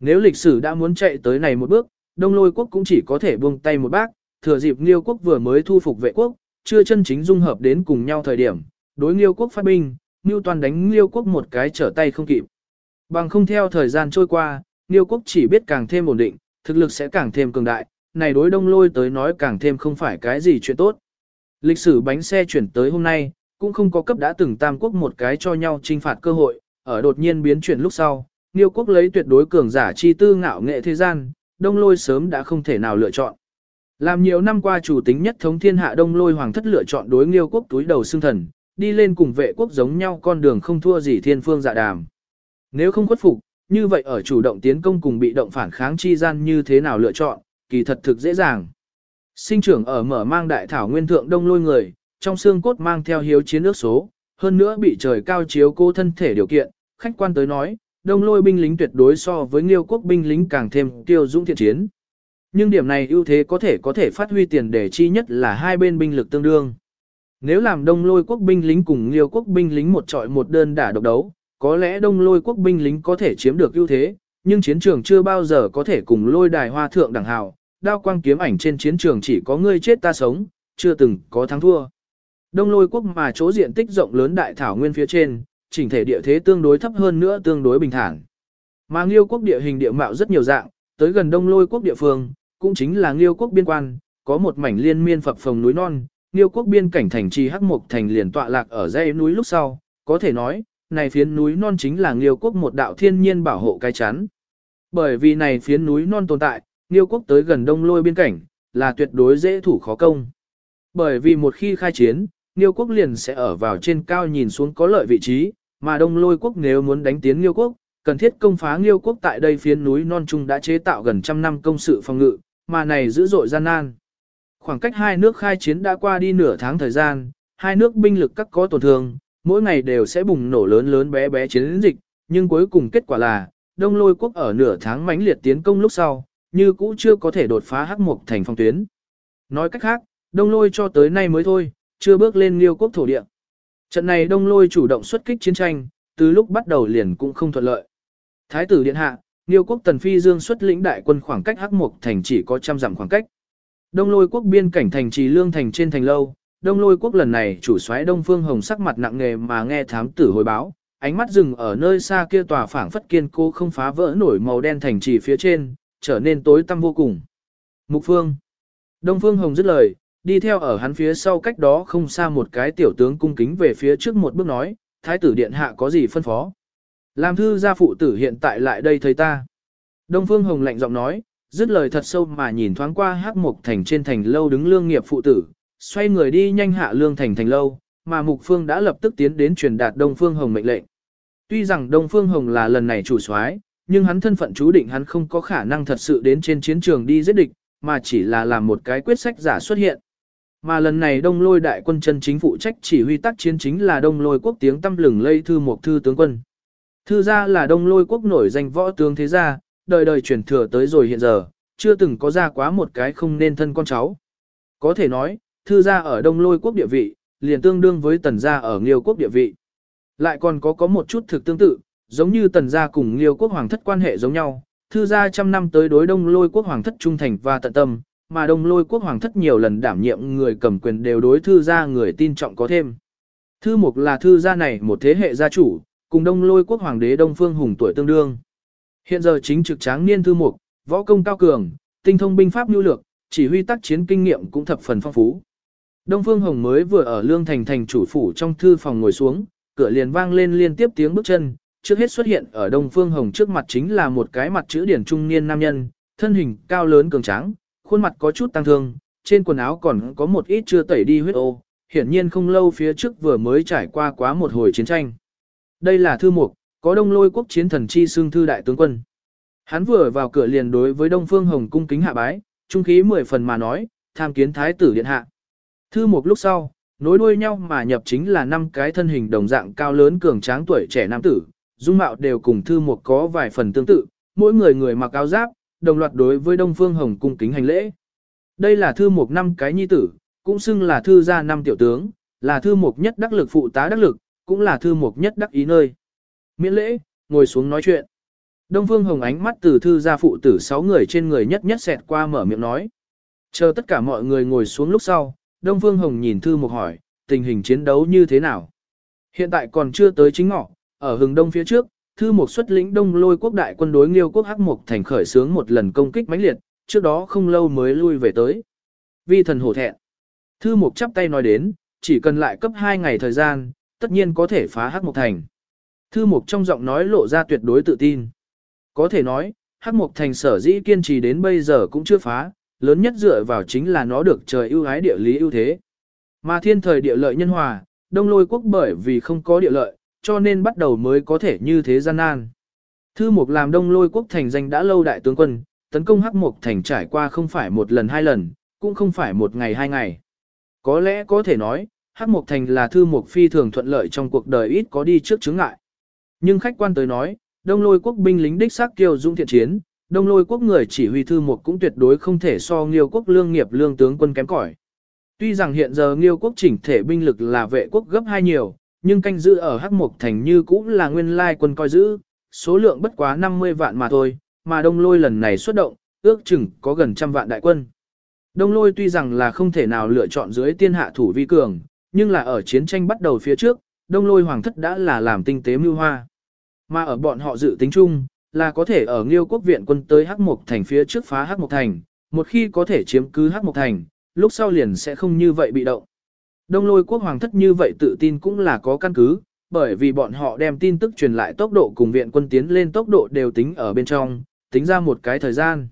Nếu lịch sử đã muốn chạy tới này một bước, Đông Lôi quốc cũng chỉ có thể buông tay một bác, thừa dịp Nghiêu quốc vừa mới thu phục vệ quốc, chưa chân chính dung hợp đến cùng nhau thời điểm, đối Nghiêu quốc phát binh, Niêu toàn đánh Nghiêu quốc một cái trở tay không kịp. Bằng không theo thời gian trôi qua, Nghiêu quốc chỉ biết càng thêm ổn định, thực lực sẽ càng thêm cường đại, này đối đông lôi tới nói càng thêm không phải cái gì chuyện tốt. Lịch sử bánh xe chuyển tới hôm nay, cũng không có cấp đã từng tam quốc một cái cho nhau trinh phạt cơ hội, ở đột nhiên biến chuyển lúc sau, Nghiêu quốc lấy tuyệt đối cường giả chi tư ngạo nghệ thế gian, đông lôi sớm đã không thể nào lựa chọn. Làm nhiều năm qua chủ tính nhất thống thiên hạ đông lôi hoàng thất lựa chọn đối nghiêu quốc túi đầu xương thần, đi lên cùng vệ quốc giống nhau con đường không thua gì thiên phương dạ đàm. Nếu không khuất phục, như vậy ở chủ động tiến công cùng bị động phản kháng chi gian như thế nào lựa chọn, kỳ thật thực dễ dàng. Sinh trưởng ở mở mang đại thảo nguyên thượng đông lôi người, trong xương cốt mang theo hiếu chiến ước số, hơn nữa bị trời cao chiếu cô thân thể điều kiện, khách quan tới nói, đông lôi binh lính tuyệt đối so với nghiêu quốc binh lính càng thêm tiêu dũng thiện chiến. Nhưng điểm này ưu thế có thể có thể phát huy tiền để chi nhất là hai bên binh lực tương đương. Nếu làm đông lôi quốc binh lính cùng nghiêu quốc binh lính một trọi một đơn đả độc đấu, có lẽ đông lôi quốc binh lính có thể chiếm được ưu thế, nhưng chiến trường chưa bao giờ có thể cùng lôi đài hoa thượng đẳng hào, đao quang kiếm ảnh trên chiến trường chỉ có ngươi chết ta sống, chưa từng có thắng thua. Đông lôi quốc mà chỗ diện tích rộng lớn đại thảo nguyên phía trên, chỉnh thể địa thế tương đối thấp hơn nữa tương đối bình thản. Mà Nghiêu quốc địa hình địa mạo rất nhiều dạng, tới gần đông lôi quốc địa phương, cũng chính là Nghiêu quốc biên quan, có một mảnh liên miên phập phồng núi non, Nghiêu quốc biên cảnh thành trì Hắc Mộc thành liền tọa lạc ở dãy núi lúc sau, có thể nói, này phiến núi non chính là Nghiêu quốc một đạo thiên nhiên bảo hộ cái chắn. Bởi vì này phiến núi non tồn tại, Nghiêu quốc tới gần đông lôi biên cảnh, là tuyệt đối dễ thủ khó công. Bởi vì một khi khai chiến, Nghiêu quốc liền sẽ ở vào trên cao nhìn xuống có lợi vị trí, mà đông lôi quốc nếu muốn đánh tiến Nghiêu quốc, cần thiết công phá Nghiêu quốc tại đây phiến núi non trung đã chế tạo gần trăm năm công sự phòng ngự, mà này dữ dội gian nan. Khoảng cách hai nước khai chiến đã qua đi nửa tháng thời gian, hai nước binh lực các có tổn thương, mỗi ngày đều sẽ bùng nổ lớn lớn bé bé chiến dịch, nhưng cuối cùng kết quả là, Đông Lôi quốc ở nửa tháng mãnh liệt tiến công lúc sau, như cũ chưa có thể đột phá hắc mục thành phong tuyến. Nói cách khác, Đông Lôi cho tới nay mới thôi, chưa bước lên Liêu quốc thổ địa. Trận này Đông Lôi chủ động xuất kích chiến tranh, từ lúc bắt đầu liền cũng không thuận lợi. Thái tử điện hạ, Niêu quốc Tần Phi Dương xuất lĩnh đại quân khoảng cách hắc mục thành chỉ có trăm dặm khoảng cách. Đông Lôi quốc biên cảnh thành trì lương thành trên thành lâu, Đông lôi quốc lần này chủ soái Đông Phương Hồng sắc mặt nặng nề mà nghe thám tử hồi báo, ánh mắt dừng ở nơi xa kia tòa phảng phất kiên cố không phá vỡ nổi màu đen thành trì phía trên, trở nên tối tăm vô cùng. Mục Phương. Đông Phương Hồng dứt lời, đi theo ở hắn phía sau cách đó không xa một cái tiểu tướng cung kính về phía trước một bước nói, thái tử điện hạ có gì phân phó. Làm thư gia phụ tử hiện tại lại đây thấy ta. Đông Phương Hồng lạnh giọng nói, dứt lời thật sâu mà nhìn thoáng qua hắc mục thành trên thành lâu đứng lương nghiệp phụ tử, xoay người đi nhanh hạ lương thành thành lâu, mà Mục Phương đã lập tức tiến đến truyền đạt Đông Phương Hồng mệnh lệnh. Tuy rằng Đông Phương Hồng là lần này chủ soái, nhưng hắn thân phận chú định hắn không có khả năng thật sự đến trên chiến trường đi giết địch, mà chỉ là làm một cái quyết sách giả xuất hiện. Mà lần này Đông Lôi đại quân chân chính phụ trách chỉ huy tác chiến chính là Đông Lôi quốc tiếng tăm lừng lây thư một thư tướng quân. Thư gia là Đông Lôi quốc nổi danh võ tướng thế gia, đời đời truyền thừa tới rồi hiện giờ, chưa từng có ra quá một cái không nên thân con cháu. Có thể nói, thư gia ở đông lôi quốc địa vị, liền tương đương với tần gia ở nghiêu quốc địa vị. Lại còn có có một chút thực tương tự, giống như tần gia cùng nghiêu quốc hoàng thất quan hệ giống nhau, thư gia trăm năm tới đối đông lôi quốc hoàng thất trung thành và tận tâm, mà đông lôi quốc hoàng thất nhiều lần đảm nhiệm người cầm quyền đều đối thư gia người tin trọng có thêm. Thư mục là thư gia này một thế hệ gia chủ, cùng đông lôi quốc hoàng đế Đông Phương Hùng tuổi tương đương. Hiện giờ chính trực tráng niên thư mục, võ công cao cường, tinh thông binh pháp nhu lược, chỉ huy tác chiến kinh nghiệm cũng thập phần phong phú. Đông Phương Hồng mới vừa ở Lương Thành thành chủ phủ trong thư phòng ngồi xuống, cửa liền vang lên liên tiếp tiếng bước chân, trước hết xuất hiện ở Đông Phương Hồng trước mặt chính là một cái mặt chữ điển trung niên nam nhân, thân hình cao lớn cường tráng, khuôn mặt có chút tăng thương, trên quần áo còn có một ít chưa tẩy đi huyết ô, hiển nhiên không lâu phía trước vừa mới trải qua quá một hồi chiến tranh. Đây là thư mục, có đông lôi quốc chiến thần chi xương thư đại tướng quân. Hắn vừa vào cửa liền đối với Đông Phương Hồng cung kính hạ bái, trung khí mười phần mà nói, tham kiến thái tử điện hạ. Thư mục lúc sau, nối đuôi nhau mà nhập chính là năm cái thân hình đồng dạng cao lớn cường tráng tuổi trẻ nam tử, dung mạo đều cùng thư mục có vài phần tương tự, mỗi người người mặc áo giáp, đồng loạt đối với Đông Phương Hồng cung kính hành lễ. Đây là thư mục năm cái nhi tử, cũng xưng là thư gia năm tiểu tướng, là thư mục nhất đắc lực phụ tá đắc lực, cũng là thư mục nhất đắc ý nơi. Miễn lễ, ngồi xuống nói chuyện. Đông Phương Hồng ánh mắt từ thư gia phụ tử sáu người trên người nhất nhất xẹt qua mở miệng nói. Chờ tất cả mọi người ngồi xuống lúc sau, Đông Phương Hồng nhìn thư mục hỏi, tình hình chiến đấu như thế nào? Hiện tại còn chưa tới chính ngọ, ở hừng đông phía trước, thư mục xuất lĩnh đông lôi quốc đại quân đối nghiêu quốc hắc mục thành khởi sướng một lần công kích mãnh liệt, trước đó không lâu mới lui về tới. Vi thần hổ thẹn. Thư mục chắp tay nói đến, chỉ cần lại cấp 2 ngày thời gian, tất nhiên có thể phá hắc mục thành. Thư mục trong giọng nói lộ ra tuyệt đối tự tin. Có thể nói, hắc mục thành sở dĩ kiên trì đến bây giờ cũng chưa phá, lớn nhất dựa vào chính là nó được trời ưu ái địa lý ưu thế. Mà thiên thời địa lợi nhân hòa, đông lôi quốc bởi vì không có địa lợi, cho nên bắt đầu mới có thể như thế gian nan. Thư mục làm đông lôi quốc thành danh đã lâu đại tướng quân, tấn công hắc mục thành trải qua không phải một lần hai lần, cũng không phải một ngày hai ngày. Có lẽ có thể nói, hắc mục thành là thư mục phi thường thuận lợi trong cuộc đời ít có đi trước chứng ngại. Nhưng khách quan tới nói, đông lôi quốc binh lính đích xác kiêu dung thiện chiến, đông lôi quốc người chỉ huy thư mục cũng tuyệt đối không thể so nghiêu quốc lương nghiệp lương tướng quân kém cỏi. Tuy rằng hiện giờ nghiêu quốc chỉnh thể binh lực là vệ quốc gấp hai nhiều, nhưng canh giữ ở hắc mục thành như cũng là nguyên lai quân coi giữ, số lượng bất quá 50 vạn mà thôi, mà đông lôi lần này xuất động, ước chừng có gần trăm vạn đại quân. Đông lôi tuy rằng là không thể nào lựa chọn dưới tiên hạ thủ vi cường, nhưng là ở chiến tranh bắt đầu phía trước, đông lôi hoàng thất đã là làm tinh tế mưu hoa. Mà ở bọn họ dự tính chung, là có thể ở Nghiêu quốc viện quân tới Hắc Mộc thành phía trước phá Hắc Mộc thành, một khi có thể chiếm cứ Hắc Mộc thành, lúc sau liền sẽ không như vậy bị động. Đông lôi quốc hoàng thất như vậy tự tin cũng là có căn cứ, bởi vì bọn họ đem tin tức truyền lại tốc độ cùng viện quân tiến lên tốc độ đều tính ở bên trong, tính ra một cái thời gian.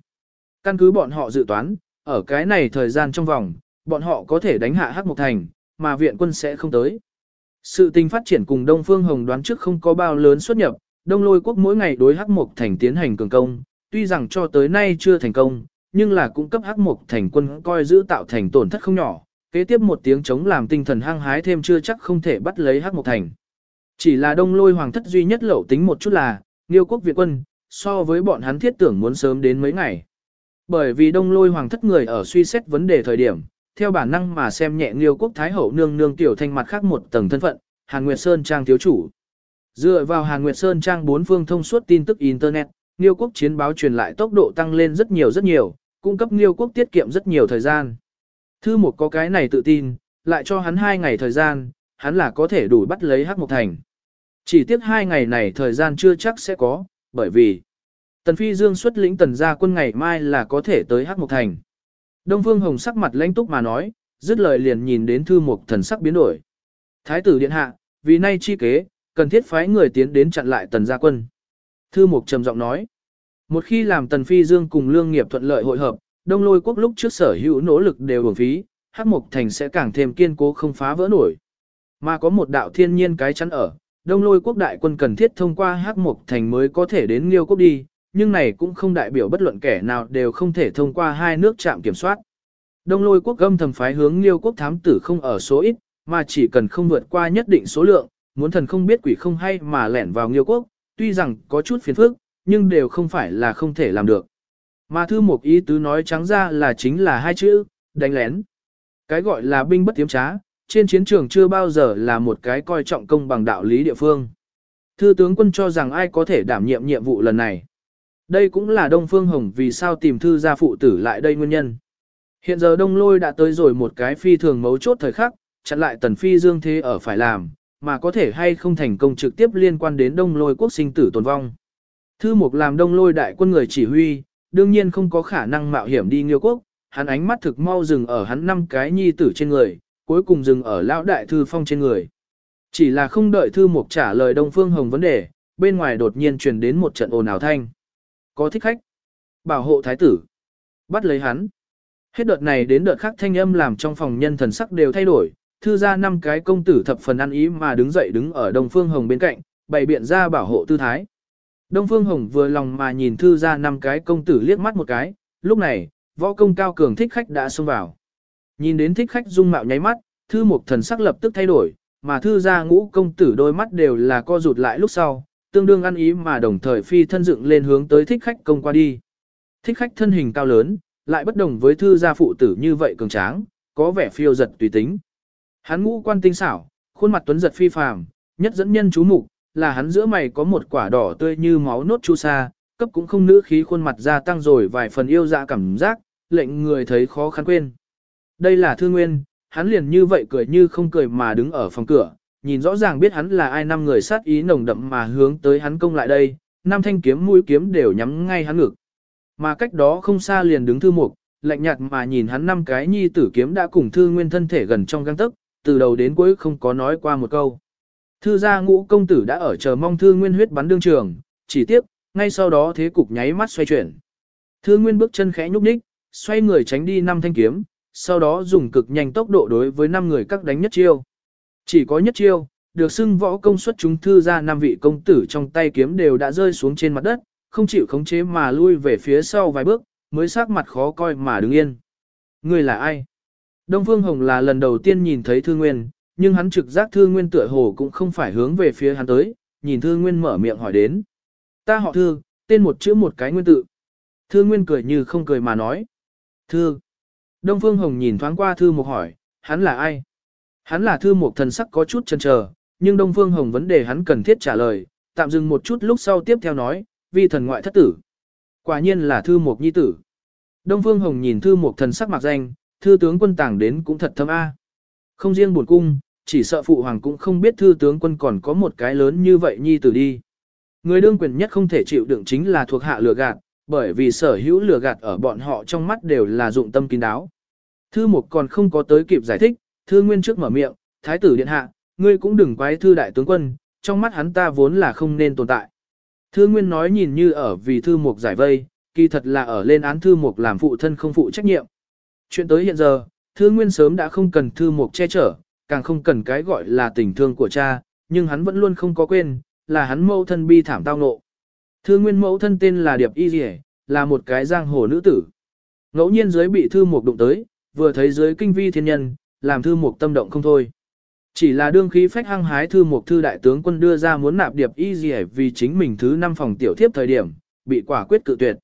Căn cứ bọn họ dự toán, ở cái này thời gian trong vòng, bọn họ có thể đánh hạ Hắc Mộc Thành, mà viện quân sẽ không tới. Sự tình phát triển cùng Đông Phương Hồng đoán trước không có bao lớn xuất nhập, Đông Lôi quốc mỗi ngày đối Hắc Mộc Thành tiến hành cường công, tuy rằng cho tới nay chưa thành công, nhưng là cũng cấp Hắc Mộc Thành quân coi giữ tạo thành tổn thất không nhỏ, kế tiếp một tiếng chống làm tinh thần hăng hái thêm chưa chắc không thể bắt lấy Hắc Mộc Thành. Chỉ là Đông Lôi hoàng thất duy nhất lậu tính một chút là, Nghiêu quốc Việt quân, so với bọn hắn thiết tưởng muốn sớm đến mấy ngày. Bởi vì đông lôi hoàng thất người ở suy xét vấn đề thời điểm, theo bản năng mà xem nhẹ Nghiêu quốc Thái Hậu nương nương tiểu thanh mặt khác một tầng thân phận, Hàn Nguyệt Sơn Trang thiếu chủ. Dựa vào Hàn Nguyệt Sơn Trang bốn phương thông suốt tin tức Internet, Nghiêu quốc chiến báo truyền lại tốc độ tăng lên rất nhiều rất nhiều, cung cấp Nghiêu quốc tiết kiệm rất nhiều thời gian. Thư một có cái này tự tin, lại cho hắn hai ngày thời gian, hắn là có thể đủ bắt lấy Hắc Mộc Thành. Chỉ tiếc hai ngày này thời gian chưa chắc sẽ có, bởi vì Tần Phi Dương xuất lĩnh tần gia quân ngày mai là có thể tới Hắc Mộc Thành. Đông Phương Hồng sắc mặt lãnh túc mà nói, dứt lời liền nhìn đến thư mục thần sắc biến đổi. Thái tử điện hạ, vì nay chi kế, cần thiết phái người tiến đến chặn lại tần gia quân. Thư mục trầm giọng nói, một khi làm tần phi dương cùng lương nghiệp thuận lợi hội hợp, đông lôi quốc lúc trước sở hữu nỗ lực đều uổng phí, hắc mục thành sẽ càng thêm kiên cố không phá vỡ nổi. Mà có một đạo thiên nhiên cái chắn ở, đông lôi quốc đại quân cần thiết thông qua hắc mục thành mới có thể đến liêu quốc đi, nhưng này cũng không đại biểu bất luận kẻ nào đều không thể thông qua hai nước chạm kiểm soát. Đông lôi quốc gâm thầm phái hướng liêu quốc thám tử không ở số ít, mà chỉ cần không vượt qua nhất định số lượng, muốn thần không biết quỷ không hay mà lẻn vào liêu quốc, tuy rằng có chút phiền phức, nhưng đều không phải là không thể làm được. Mà thư một ý tứ nói trắng ra là chính là hai chữ, đánh lén. Cái gọi là binh bất tiếm trá, trên chiến trường chưa bao giờ là một cái coi trọng công bằng đạo lý địa phương. Thư tướng quân cho rằng ai có thể đảm nhiệm nhiệm vụ lần này. Đây cũng là Đông Phương Hồng vì sao tìm thư gia phụ tử lại đây nguyên nhân. Hiện giờ Đông Lôi đã tới rồi một cái phi thường mấu chốt thời khắc, chặn lại Tần Phi Dương Thế ở phải làm, mà có thể hay không thành công trực tiếp liên quan đến đông lôi quốc sinh tử tồn vong. Thư mục làm đông lôi đại quân người chỉ huy, đương nhiên không có khả năng mạo hiểm đi nghiêu quốc, hắn ánh mắt thực mau dừng ở hắn năm cái nhi tử trên người, cuối cùng dừng ở lão đại thư phong trên người. Chỉ là không đợi thư mục trả lời Đông Phương Hồng vấn đề, bên ngoài đột nhiên truyền đến một trận ồn ào thanh. Có thích khách. Bảo hộ thái tử. Bắt lấy hắn. Hết đợt này đến đợt khác thanh âm làm trong phòng nhân thần sắc đều thay đổi, thư ra năm cái công tử thập phần ăn ý mà đứng dậy đứng ở Đông Phương Hồng bên cạnh, bày biện ra bảo hộ tư thái. Đông Phương Hồng vừa lòng mà nhìn thư ra năm cái công tử liếc mắt một cái, lúc này, võ công cao cường thích khách đã xông vào. Nhìn đến thích khách dung mạo nháy mắt, thư mục thần sắc lập tức thay đổi, mà thư ra ngũ công tử đôi mắt đều là co rụt lại lúc sau, tương đương ăn ý mà đồng thời phi thân dựng lên hướng tới thích khách công qua đi. Thích khách thân hình cao lớn, lại bất đồng với thư gia phụ tử như vậy cường tráng, có vẻ phiêu giật tùy tính. Hắn ngũ quan tinh xảo, khuôn mặt tuấn giật phi phàm, nhất dẫn nhân chú mục, là hắn giữa mày có một quả đỏ tươi như máu nốt chu sa, cấp cũng không nữ khí khuôn mặt gia tăng rồi vài phần yêu dạ cảm giác, lệnh người thấy khó khăn quên. Đây là thư nguyên, hắn liền như vậy cười như không cười mà đứng ở phòng cửa, nhìn rõ ràng biết hắn là ai năm người sát ý nồng đậm mà hướng tới hắn công lại đây, năm thanh kiếm mũi kiếm đều nhắm ngay hắn ngực. Mà cách đó không xa liền đứng thư mục, lạnh nhạt mà nhìn hắn năm cái nhi tử kiếm đã cùng thư nguyên thân thể gần trong găng tức, từ đầu đến cuối không có nói qua một câu. Thư gia ngũ công tử đã ở chờ mong thư nguyên huyết bắn đương trường, chỉ tiếp, ngay sau đó thế cục nháy mắt xoay chuyển. Thư nguyên bước chân khẽ nhúc nhích, xoay người tránh đi năm thanh kiếm, sau đó dùng cực nhanh tốc độ đối với năm người các đánh nhất chiêu. Chỉ có nhất chiêu, được xưng võ công suất chúng thư ra năm vị công tử trong tay kiếm đều đã rơi xuống trên mặt đất, không chịu khống chế mà lui về phía sau vài bước, mới sắc mặt khó coi mà đứng yên. Người là ai? Đông Phương Hồng là lần đầu tiên nhìn thấy Thư Nguyên, nhưng hắn trực giác Thư Nguyên tựa hồ cũng không phải hướng về phía hắn tới, nhìn Thư Nguyên mở miệng hỏi đến. Ta họ Thư, tên một chữ một cái nguyên tự. Thư Nguyên cười như không cười mà nói. Thư. Đông Phương Hồng nhìn thoáng qua Thư Mục hỏi, hắn là ai? Hắn là Thư Mục thần sắc có chút chần chờ, nhưng Đông Phương Hồng vấn đề hắn cần thiết trả lời, tạm dừng một chút lúc sau tiếp theo nói, vi thần ngoại thất tử. Quả nhiên là Thư Mục nhi tử. Đông Phương Hồng nhìn Thư Mục thần sắc mặc danh, Thư tướng quân tàng đến cũng thật thâm a. Không riêng buồn cung, chỉ sợ phụ hoàng cũng không biết Thư tướng quân còn có một cái lớn như vậy nhi tử đi. Người đương quyền nhất không thể chịu đựng chính là thuộc hạ lừa gạt, bởi vì sở hữu lừa gạt ở bọn họ trong mắt đều là dụng tâm kín đáo. Thư mục còn không có tới kịp giải thích, thư nguyên trước mở miệng, thái tử điện hạ, ngươi cũng đừng quái thư đại tướng quân, trong mắt hắn ta vốn là không nên tồn tại. Thư nguyên nói nhìn như ở vì thư mục giải vây, kỳ thật là ở lên án thư mục làm phụ thân không phụ trách nhiệm. Chuyện tới hiện giờ, thư nguyên sớm đã không cần thư mục che chở, càng không cần cái gọi là tình thương của cha, nhưng hắn vẫn luôn không có quên, là hắn mẫu thân bi thảm tao nộ. Thư nguyên mẫu thân tên là Điệp Y Dì là một cái giang hồ nữ tử. Ngẫu nhiên dưới bị thư mục đụng tới, vừa thấy dưới kinh vi thiên nhân, làm thư mục tâm động không thôi. Chỉ là đương khí phách hăng hái thư mục thư đại tướng quân đưa ra muốn nạp Điệp Y Dì vì chính mình thứ năm phòng tiểu thiếp thời điểm, bị quả quyết cự tuyệt.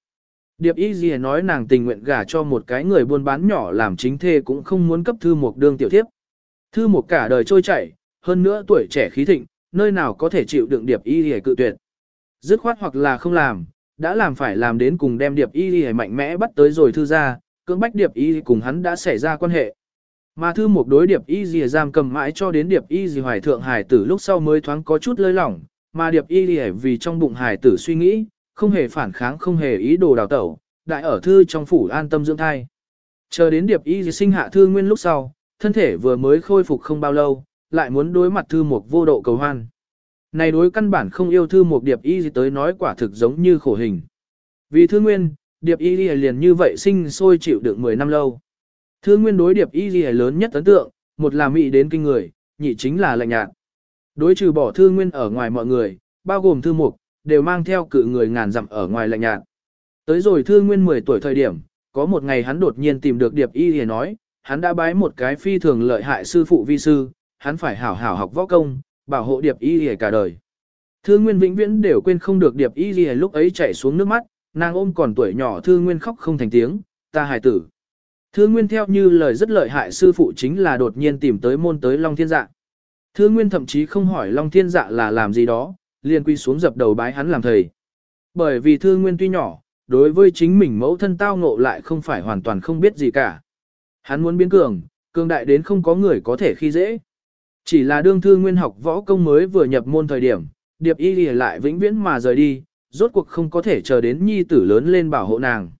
Điệp Y Dì nói nàng tình nguyện gả cho một cái người buôn bán nhỏ làm chính thê cũng không muốn cấp thư một đương tiểu thiếp. Thư một cả đời trôi chảy, hơn nữa tuổi trẻ khí thịnh, nơi nào có thể chịu đựng Điệp Y Dì cự tuyệt. Dứt khoát hoặc là không làm, đã làm phải làm đến cùng đem Điệp Y Dì mạnh mẽ bắt tới rồi thư ra, cưỡng bách Điệp Y cùng hắn đã xảy ra quan hệ. Mà thư một đối Điệp Y Dì giam cầm mãi cho đến Điệp Y Dì hoài thượng hải tử lúc sau mới thoáng có chút lơi lỏng, mà Điệp Y Dì vì trong bụng hải tử suy nghĩ, không hề phản kháng không hề ý đồ đào tẩu, đại ở thư trong phủ an tâm dưỡng thai. Chờ đến Điệp Y sinh hạ thư nguyên lúc sau, thân thể vừa mới khôi phục không bao lâu, lại muốn đối mặt thư mục vô độ cầu hoan. Này đối căn bản không yêu thư mục điệp y tới nói quả thực giống như khổ hình. Vì thư nguyên, điệp y liền như vậy sinh sôi chịu được 10 năm lâu. Thư nguyên đối điệp y lớn nhất ấn tượng, một là mỹ đến kinh người, nhị chính là lạnh nhạt. Đối trừ bỏ thư nguyên ở ngoài mọi người, bao gồm thư mục, đều mang theo cự người ngàn dặm ở ngoài lạnh nhạt. Tới rồi thư nguyên 10 tuổi thời điểm, có một ngày hắn đột nhiên tìm được điệp y thì nói, hắn đã bái một cái phi thường lợi hại sư phụ vi sư, hắn phải hảo hảo học võ công, bảo hộ điệp y lìa cả đời. Thư Nguyên vĩnh viễn đều quên không được điệp y lìa lúc ấy chảy xuống nước mắt, nàng ôm còn tuổi nhỏ Thư Nguyên khóc không thành tiếng, ta hài tử. Thư Nguyên theo như lời rất lợi hại sư phụ chính là đột nhiên tìm tới môn tới Long Thiên Dạ. Thư Nguyên thậm chí không hỏi Long Thiên Dạ là làm gì đó, liền quy xuống dập đầu bái hắn làm thầy. Bởi vì Thư Nguyên tuy nhỏ, đối với chính mình mẫu thân tao ngộ lại không phải hoàn toàn không biết gì cả. Hắn muốn biến cường, cường đại đến không có người có thể khi dễ. Chỉ là đương thư nguyên học võ công mới vừa nhập môn thời điểm, điệp y lìa lại vĩnh viễn mà rời đi, rốt cuộc không có thể chờ đến nhi tử lớn lên bảo hộ nàng.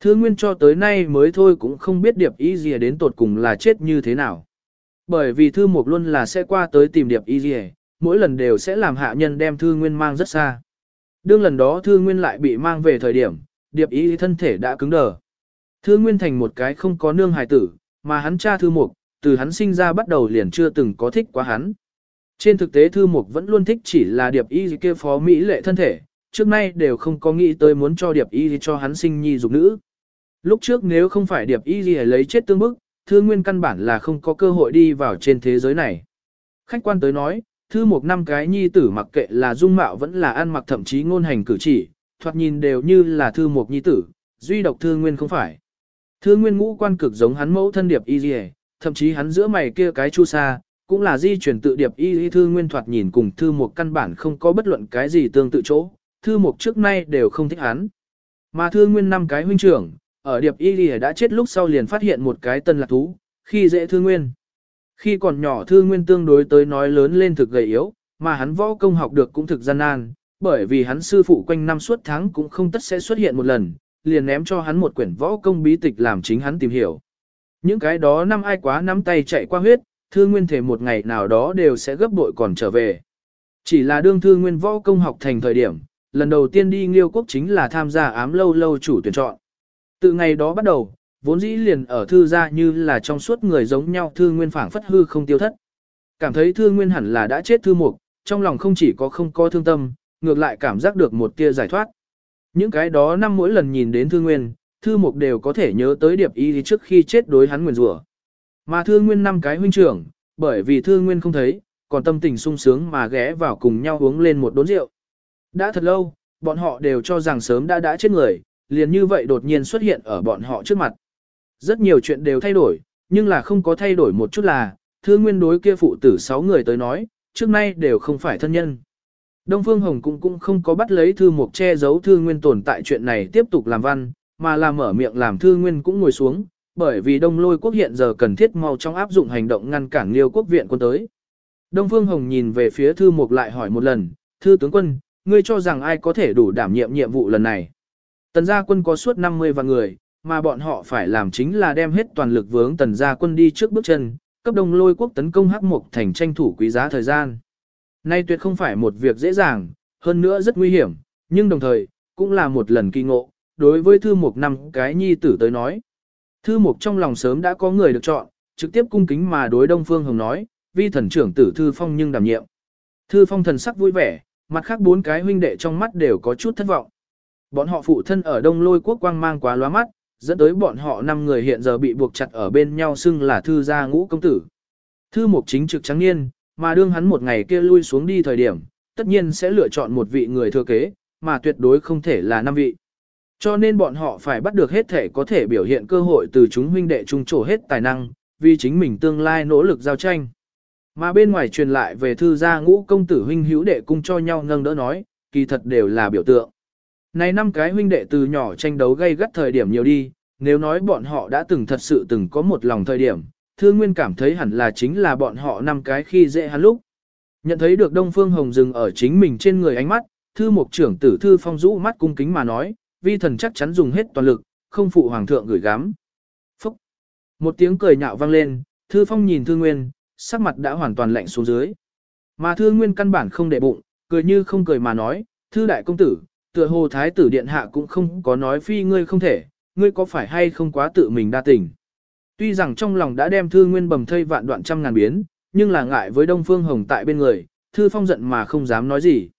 Thư nguyên cho tới nay mới thôi cũng không biết điệp y lìa đến tột cùng là chết như thế nào. Bởi vì thư mục luôn là sẽ qua tới tìm điệp y lìa, mỗi lần đều sẽ làm hạ nhân đem thư nguyên mang rất xa. Đương lần đó thư nguyên lại bị mang về thời điểm, điệp ý thân thể đã cứng đờ. Thư nguyên thành một cái không có nương hài tử, mà hắn cha thư mục, từ hắn sinh ra bắt đầu liền chưa từng có thích quá hắn. Trên thực tế thư mục vẫn luôn thích chỉ là điệp y kia phó mỹ lệ thân thể, trước nay đều không có nghĩ tới muốn cho điệp y cho hắn sinh nhi dục nữ. Lúc trước nếu không phải điệp y lấy chết tương bức, thư nguyên căn bản là không có cơ hội đi vào trên thế giới này. Khách quan tới nói, thư một năm cái nhi tử mặc kệ là dung mạo vẫn là ăn mặc thậm chí ngôn hành cử chỉ, thoạt nhìn đều như là thư một nhi tử, duy độc thư nguyên không phải. Thư nguyên ngũ quan cực giống hắn mẫu thân điệp y dì thậm chí hắn giữa mày kia cái chu sa, cũng là di chuyển tự điệp y y thư nguyên thoạt nhìn cùng thư một căn bản không có bất luận cái gì tương tự chỗ, thư một trước nay đều không thích hắn. Mà thư nguyên năm cái huynh trưởng, ở điệp y y đã chết lúc sau liền phát hiện một cái tân lạc thú, khi dễ thư nguyên. Khi còn nhỏ thư nguyên tương đối tới nói lớn lên thực gầy yếu, mà hắn võ công học được cũng thực gian nan, bởi vì hắn sư phụ quanh năm suốt tháng cũng không tất sẽ xuất hiện một lần, liền ném cho hắn một quyển võ công bí tịch làm chính hắn tìm hiểu. Những cái đó năm ai quá nắm tay chạy qua huyết, thư nguyên thể một ngày nào đó đều sẽ gấp bội còn trở về. Chỉ là đương thư nguyên võ công học thành thời điểm, lần đầu tiên đi nghiêu quốc chính là tham gia ám lâu lâu chủ tuyển chọn. Từ ngày đó bắt đầu, vốn dĩ liền ở thư gia như là trong suốt người giống nhau thư nguyên phảng phất hư không tiêu thất. Cảm thấy thư nguyên hẳn là đã chết thư mục, trong lòng không chỉ có không có thương tâm, ngược lại cảm giác được một tia giải thoát. Những cái đó năm mỗi lần nhìn đến thư nguyên, thư mục đều có thể nhớ tới điệp y trước khi chết đối hắn nguyền rủa. Mà thư nguyên năm cái huynh trưởng, bởi vì thư nguyên không thấy, còn tâm tình sung sướng mà ghé vào cùng nhau uống lên một đốn rượu. Đã thật lâu, bọn họ đều cho rằng sớm đã đã chết người, liền như vậy đột nhiên xuất hiện ở bọn họ trước mặt. Rất nhiều chuyện đều thay đổi, nhưng là không có thay đổi một chút là, thư nguyên đối kia phụ tử sáu người tới nói, trước nay đều không phải thân nhân. Đông Phương Hồng cũng cũng không có bắt lấy thư mục che giấu thư nguyên tồn tại chuyện này tiếp tục làm văn, mà là mở miệng làm thư nguyên cũng ngồi xuống, bởi vì đông lôi quốc hiện giờ cần thiết mau trong áp dụng hành động ngăn cản liêu quốc viện quân tới. Đông Phương Hồng nhìn về phía thư mục lại hỏi một lần, thư tướng quân, ngươi cho rằng ai có thể đủ đảm nhiệm nhiệm vụ lần này. Tần gia quân có suốt 50 vạn người, mà bọn họ phải làm chính là đem hết toàn lực vướng tần gia quân đi trước bước chân, cấp đông lôi quốc tấn công hắc mục thành tranh thủ quý giá thời gian. Nay tuyệt không phải một việc dễ dàng, hơn nữa rất nguy hiểm, nhưng đồng thời, cũng là một lần kỳ ngộ, đối với thư mục năm cái nhi tử tới nói. Thư mục trong lòng sớm đã có người được chọn, trực tiếp cung kính mà đối Đông Phương Hồng nói, vi thần trưởng tử Thư Phong nhưng đảm nhiệm. Thư Phong thần sắc vui vẻ, mặt khác bốn cái huynh đệ trong mắt đều có chút thất vọng. Bọn họ phụ thân ở Đông Lôi quốc quang mang quá lóa mắt, dẫn tới bọn họ năm người hiện giờ bị buộc chặt ở bên nhau xưng là thư gia ngũ công tử. Thư mục chính trực trắng niên, mà đương hắn một ngày kia lui xuống đi thời điểm, tất nhiên sẽ lựa chọn một vị người thừa kế, mà tuyệt đối không thể là năm vị. Cho nên bọn họ phải bắt được hết thể có thể biểu hiện cơ hội từ chúng huynh đệ trung trổ hết tài năng, vì chính mình tương lai nỗ lực giao tranh. Mà bên ngoài truyền lại về thư gia ngũ công tử huynh hữu đệ cung cho nhau nâng đỡ nói, kỳ thật đều là biểu tượng. Này năm cái huynh đệ từ nhỏ tranh đấu gây gắt thời điểm nhiều đi, nếu nói bọn họ đã từng thật sự từng có một lòng thời điểm, Thư Nguyên cảm thấy hẳn là chính là bọn họ năm cái khi dễ hắn lúc. Nhận thấy được Đông Phương Hồng dừng ở chính mình trên người ánh mắt, Thư Mục trưởng tử Thư Phong rũ mắt cung kính mà nói, vi thần chắc chắn dùng hết toàn lực, không phụ hoàng thượng gửi gắm. Phúc! Một tiếng cười nhạo vang lên, Thư Phong nhìn Thư Nguyên, sắc mặt đã hoàn toàn lạnh xuống dưới. Mà Thư Nguyên căn bản không để bụng, cười như không cười mà nói, Thư đại công tử, tựa hồ thái tử điện hạ cũng không có nói phi ngươi không thể, ngươi có phải hay không quá tự mình đa tình. Tuy rằng trong lòng đã đem Thư Nguyên bầm thây vạn đoạn trăm ngàn biến, nhưng là ngại với Đông Phương Hồng tại bên người, Thư Phong giận mà không dám nói gì.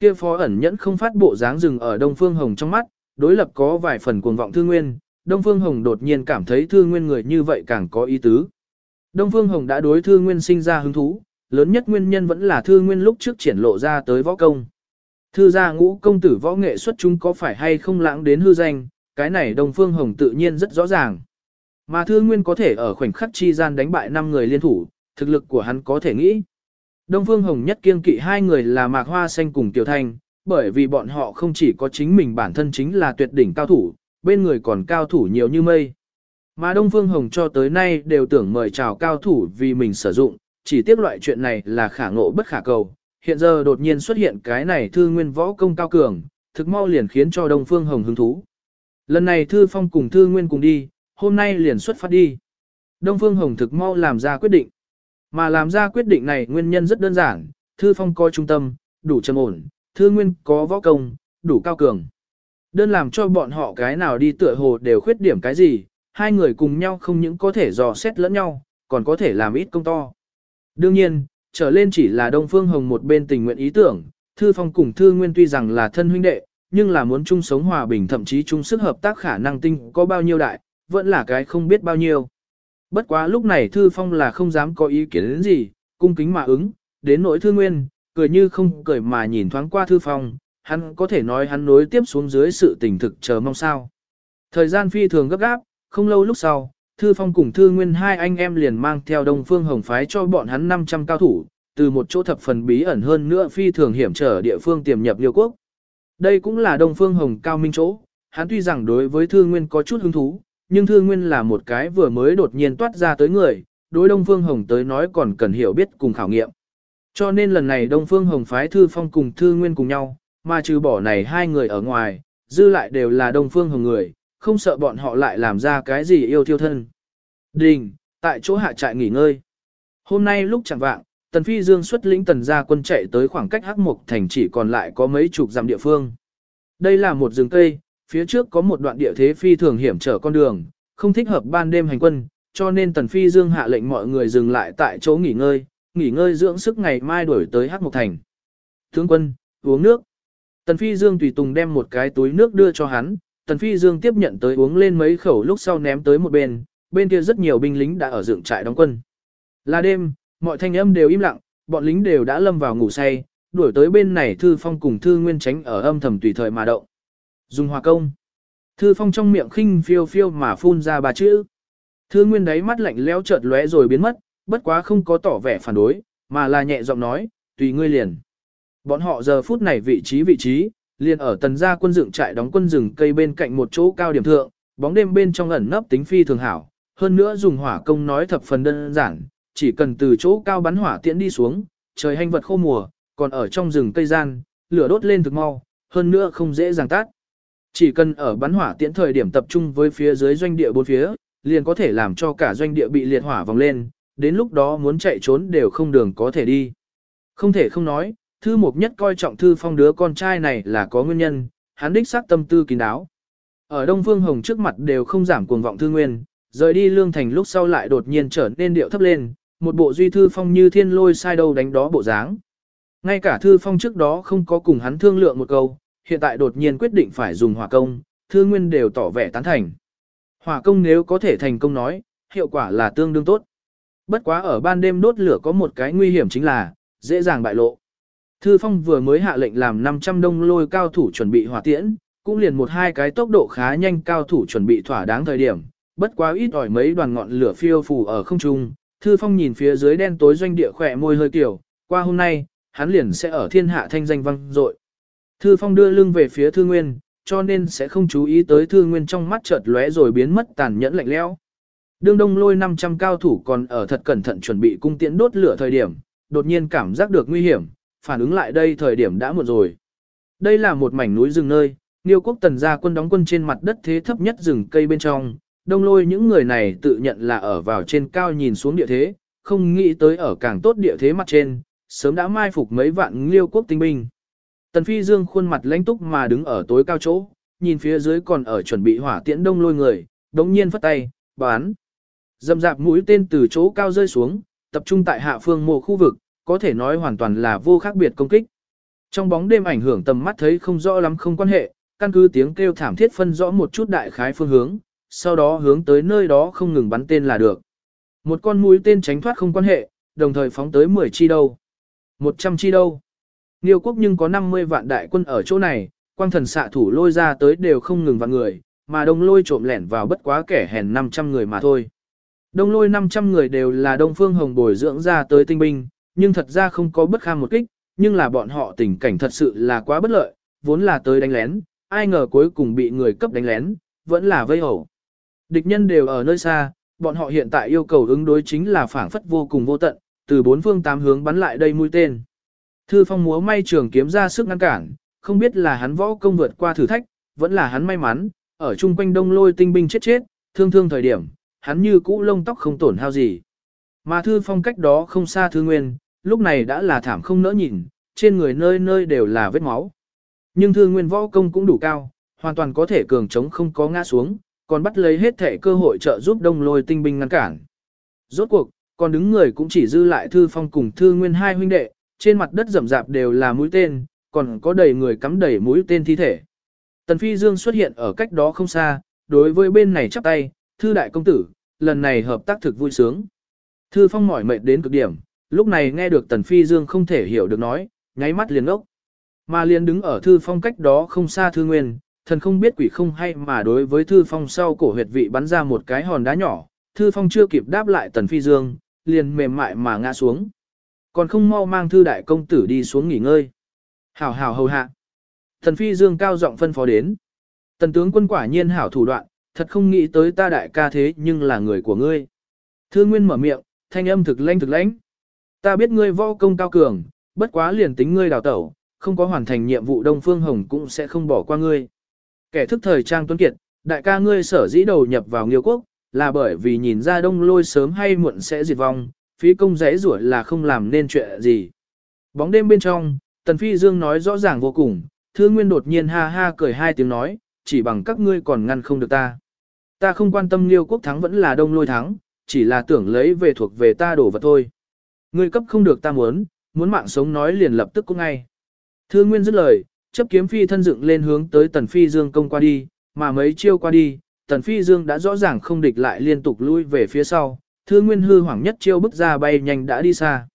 Kia phó ẩn nhẫn không phát bộ dáng dừng ở Đông Phương Hồng trong mắt, đối lập có vài phần cuồng vọng Thư Nguyên, Đông Phương Hồng đột nhiên cảm thấy Thư Nguyên người như vậy càng có ý tứ. Đông Phương Hồng đã đối Thư Nguyên sinh ra hứng thú, lớn nhất nguyên nhân vẫn là Thư Nguyên lúc trước triển lộ ra tới võ công. Thư gia ngũ công tử võ nghệ xuất chúng có phải hay không lãng đến hư danh, cái này Đông Phương Hồng tự nhiên rất rõ ràng. Mà Thư Nguyên có thể ở khoảnh khắc chi gian đánh bại 5 người liên thủ, thực lực của hắn có thể nghĩ. Đông Phương Hồng nhất kiên kỵ hai người là Mạc Hoa Xanh cùng Tiểu Thanh, bởi vì bọn họ không chỉ có chính mình bản thân chính là tuyệt đỉnh cao thủ, bên người còn cao thủ nhiều như mây. Mà Đông Phương Hồng cho tới nay đều tưởng mời chào cao thủ vì mình sử dụng, chỉ tiếc loại chuyện này là khả ngộ bất khả cầu. Hiện giờ đột nhiên xuất hiện cái này thư nguyên võ công cao cường, thực mau liền khiến cho Đông Phương Hồng hứng thú. Lần này Thư Phong cùng Thư Nguyên cùng đi, hôm nay liền xuất phát đi. Đông Phương Hồng thực mau làm ra quyết định. Mà làm ra quyết định này nguyên nhân rất đơn giản, Thư Phong có trung tâm, đủ trầm ổn, Thư Nguyên có võ công, đủ cao cường. Đơn làm cho bọn họ cái nào đi tựa hồ đều khuyết điểm cái gì, hai người cùng nhau không những có thể dò xét lẫn nhau, còn có thể làm ít công to. Đương nhiên, trở lên chỉ là Đông Phương Hồng một bên tình nguyện ý tưởng, Thư Phong cùng Thư Nguyên tuy rằng là thân huynh đệ, nhưng là muốn chung sống hòa bình thậm chí chung sức hợp tác khả năng tinh có bao nhiêu đại, vẫn là cái không biết bao nhiêu. Bất quá lúc này Thư Phong là không dám có ý kiến đến gì, cung kính mà ứng, đến nỗi Thư Nguyên, cười như không cười mà nhìn thoáng qua Thư Phong, hắn có thể nói hắn nối tiếp xuống dưới sự tình thực chờ mong sao. Thời gian phi thường gấp gáp, không lâu lúc sau, Thư Phong cùng Thư Nguyên hai anh em liền mang theo Đông Phương Hồng phái cho bọn hắn 500 cao thủ, từ một chỗ thập phần bí ẩn hơn nữa phi thường hiểm trở địa phương tiềm nhập Liêu Quốc. Đây cũng là Đông Phương Hồng cao minh chỗ, hắn tuy rằng đối với Thư Nguyên có chút hứng thú, nhưng Thư Nguyên là một cái vừa mới đột nhiên toát ra tới người, đối Đông Phương Hồng tới nói còn cần hiểu biết cùng khảo nghiệm. Cho nên lần này Đông Phương Hồng phái Thư Phong cùng Thư Nguyên cùng nhau, mà trừ bỏ này hai người ở ngoài, dư lại đều là Đông Phương Hồng người, không sợ bọn họ lại làm ra cái gì yêu thiêu thân. Đình, tại chỗ hạ trại nghỉ ngơi. Hôm nay lúc chẳng vạng, Tần Phi Dương xuất lĩnh tần gia quân chạy tới khoảng cách Hắc Mục thành chỉ còn lại có mấy chục dặm địa phương. Đây là một rừng cây, phía trước có một đoạn địa thế phi thường hiểm trở con đường, không thích hợp ban đêm hành quân, cho nên Tần Phi Dương hạ lệnh mọi người dừng lại tại chỗ nghỉ ngơi, nghỉ ngơi dưỡng sức ngày mai đuổi tới Hắc Mục thành. Tướng quân, uống nước. Tần Phi Dương tùy tùng đem một cái túi nước đưa cho hắn, Tần Phi Dương tiếp nhận tới uống lên mấy khẩu lúc sau ném tới một bên, bên kia rất nhiều binh lính đã ở dựng trại đóng quân. Là đêm, mọi thanh âm đều im lặng, bọn lính đều đã lâm vào ngủ say, đuổi tới bên này Thư Phong cùng Thư Nguyên tránh ở âm thầm tùy thời mà động. Dùng hòa công. Thư Phong trong miệng khinh phiêu phiêu mà phun ra ba chữ. Thư Nguyên đáy mắt lạnh lẽo chợt lóe rồi biến mất, bất quá không có tỏ vẻ phản đối, mà là nhẹ giọng nói, tùy ngươi liền. Bọn họ giờ phút này vị trí vị trí, liền ở tần gia quân dựng trại đóng quân rừng cây bên cạnh một chỗ cao điểm thượng, bóng đêm bên trong ẩn nấp tính phi thường hảo, hơn nữa dùng hỏa công nói thập phần đơn giản, chỉ cần từ chỗ cao bắn hỏa tiễn đi xuống, trời hành vật khô mùa, còn ở trong rừng cây gian, lửa đốt lên thực mau, hơn nữa không dễ dàng tắt. Chỉ cần ở bắn hỏa tiễn thời điểm tập trung với phía dưới doanh địa bốn phía, liền có thể làm cho cả doanh địa bị liệt hỏa vòng lên, đến lúc đó muốn chạy trốn đều không đường có thể đi. Không thể không nói, thư mục nhất coi trọng thư phong đứa con trai này là có nguyên nhân, hắn đích xác tâm tư kín đáo. Ở Đông Phương Hồng trước mặt đều không giảm cuồng vọng thư nguyên, rời đi lương thành lúc sau lại đột nhiên trở nên điệu thấp lên, một bộ duy thư phong như thiên lôi sai đâu đánh đó bộ dáng. Ngay cả thư phong trước đó không có cùng hắn thương lượng một câu, hiện tại đột nhiên quyết định phải dùng hỏa công, thư nguyên đều tỏ vẻ tán thành. Hỏa công nếu có thể thành công nói, hiệu quả là tương đương tốt. Bất quá ở ban đêm đốt lửa có một cái nguy hiểm chính là, dễ dàng bại lộ. Thư phong vừa mới hạ lệnh làm 500 đông lôi cao thủ chuẩn bị hỏa tiễn, cũng liền một hai cái tốc độ khá nhanh cao thủ chuẩn bị thỏa đáng thời điểm, bất quá ít ỏi mấy đoàn ngọn lửa phiêu phù ở không trung, Thư Phong nhìn phía dưới đen tối doanh địa khỏe môi hơi kiểu, qua hôm nay, hắn liền sẽ ở thiên hạ thanh danh vang dội. Thư Phong đưa lưng về phía Thư Nguyên, cho nên sẽ không chú ý tới Thư Nguyên trong mắt chợt lóe rồi biến mất tàn nhẫn lạnh lẽo. Đương Đông Lôi 500 cao thủ còn ở thật cẩn thận chuẩn bị cung tiễn đốt lửa thời điểm, đột nhiên cảm giác được nguy hiểm, phản ứng lại đây thời điểm đã muộn rồi. Đây là một mảnh núi rừng nơi, Niêu quốc tần gia quân đóng quân trên mặt đất thế thấp nhất rừng cây bên trong, đông lôi những người này tự nhận là ở vào trên cao nhìn xuống địa thế, không nghĩ tới ở càng tốt địa thế mặt trên, sớm đã mai phục mấy vạn liêu quốc tinh binh. Tần Phi Dương khuôn mặt lãnh túc mà đứng ở tối cao chỗ, nhìn phía dưới còn ở chuẩn bị hỏa tiễn đông lôi người, đống nhiên phất tay, bán. Dầm dạp mũi tên từ chỗ cao rơi xuống, tập trung tại hạ phương mộ khu vực, có thể nói hoàn toàn là vô khác biệt công kích. Trong bóng đêm ảnh hưởng tầm mắt thấy không rõ lắm không quan hệ, căn cứ tiếng kêu thảm thiết phân rõ một chút đại khái phương hướng, sau đó hướng tới nơi đó không ngừng bắn tên là được. Một con mũi tên tránh thoát không quan hệ, đồng thời phóng tới 10 chi đâu. 100 chi đâu. Nghiêu quốc nhưng có 50 vạn đại quân ở chỗ này, quang thần xạ thủ lôi ra tới đều không ngừng vạn người, mà đông lôi trộm lẻn vào bất quá kẻ hèn 500 người mà thôi. Đông lôi 500 người đều là đông phương hồng bồi dưỡng ra tới tinh binh, nhưng thật ra không có bất kham một kích, nhưng là bọn họ tình cảnh thật sự là quá bất lợi, vốn là tới đánh lén, ai ngờ cuối cùng bị người cấp đánh lén, vẫn là vây hổ. Địch nhân đều ở nơi xa, bọn họ hiện tại yêu cầu ứng đối chính là phản phất vô cùng vô tận, từ bốn phương tám hướng bắn lại đây mũi tên. Thư phong múa may trường kiếm ra sức ngăn cản, không biết là hắn võ công vượt qua thử thách, vẫn là hắn may mắn, ở chung quanh đông lôi tinh binh chết chết, thương thương thời điểm, hắn như cũ lông tóc không tổn hao gì. Mà thư phong cách đó không xa thư nguyên, lúc này đã là thảm không nỡ nhìn, trên người nơi nơi đều là vết máu. Nhưng thư nguyên võ công cũng đủ cao, hoàn toàn có thể cường chống không có ngã xuống, còn bắt lấy hết thể cơ hội trợ giúp đông lôi tinh binh ngăn cản. Rốt cuộc, còn đứng người cũng chỉ dư lại thư phong cùng thư nguyên hai huynh đệ, trên mặt đất rậm rạp đều là mũi tên, còn có đầy người cắm đầy mũi tên thi thể. Tần Phi Dương xuất hiện ở cách đó không xa, đối với bên này chắp tay, thư đại công tử, lần này hợp tác thực vui sướng. Thư phong mỏi mệt đến cực điểm, lúc này nghe được Tần Phi Dương không thể hiểu được nói, nháy mắt liền ốc. Mà liền đứng ở thư phong cách đó không xa thư nguyên, thần không biết quỷ không hay mà đối với thư phong sau cổ huyệt vị bắn ra một cái hòn đá nhỏ, thư phong chưa kịp đáp lại Tần Phi Dương, liền mềm mại mà ngã xuống. Còn không mau mang thư đại công tử đi xuống nghỉ ngơi. Hảo hảo hầu hạ. Tần Phi Dương cao giọng phân phó đến. Tần tướng quân quả nhiên hảo thủ đoạn, thật không nghĩ tới ta đại ca thế nhưng là người của ngươi. Thư Nguyên mở miệng, thanh âm thực lãnh thực lãnh. Ta biết ngươi võ công cao cường, bất quá liền tính ngươi đào tẩu, không có hoàn thành nhiệm vụ Đông Phương Hồng cũng sẽ không bỏ qua ngươi. Kẻ thức thời trang tuấn kiệt, đại ca ngươi sở dĩ đầu nhập vào Nghiêu quốc, là bởi vì nhìn ra đông lôi sớm hay muộn sẽ diệt vong, phí công rẽ rủa là không làm nên chuyện gì. Bóng đêm bên trong, Tần Phi Dương nói rõ ràng vô cùng, Thư Nguyên đột nhiên ha ha cười hai tiếng nói, chỉ bằng các ngươi còn ngăn không được ta. Ta không quan tâm Liêu quốc thắng vẫn là đông lôi thắng, chỉ là tưởng lấy về thuộc về ta đổ vật thôi. Ngươi cấp không được ta muốn, muốn mạng sống nói liền lập tức cũng ngay. Thư Nguyên dứt lời, chấp kiếm phi thân dựng lên hướng tới Tần Phi Dương công qua đi, mà mấy chiêu qua đi, Tần Phi Dương đã rõ ràng không địch lại liên tục lui về phía sau, Thư Nguyên hư hoảng nhất chiêu bức ra bay nhanh đã đi xa.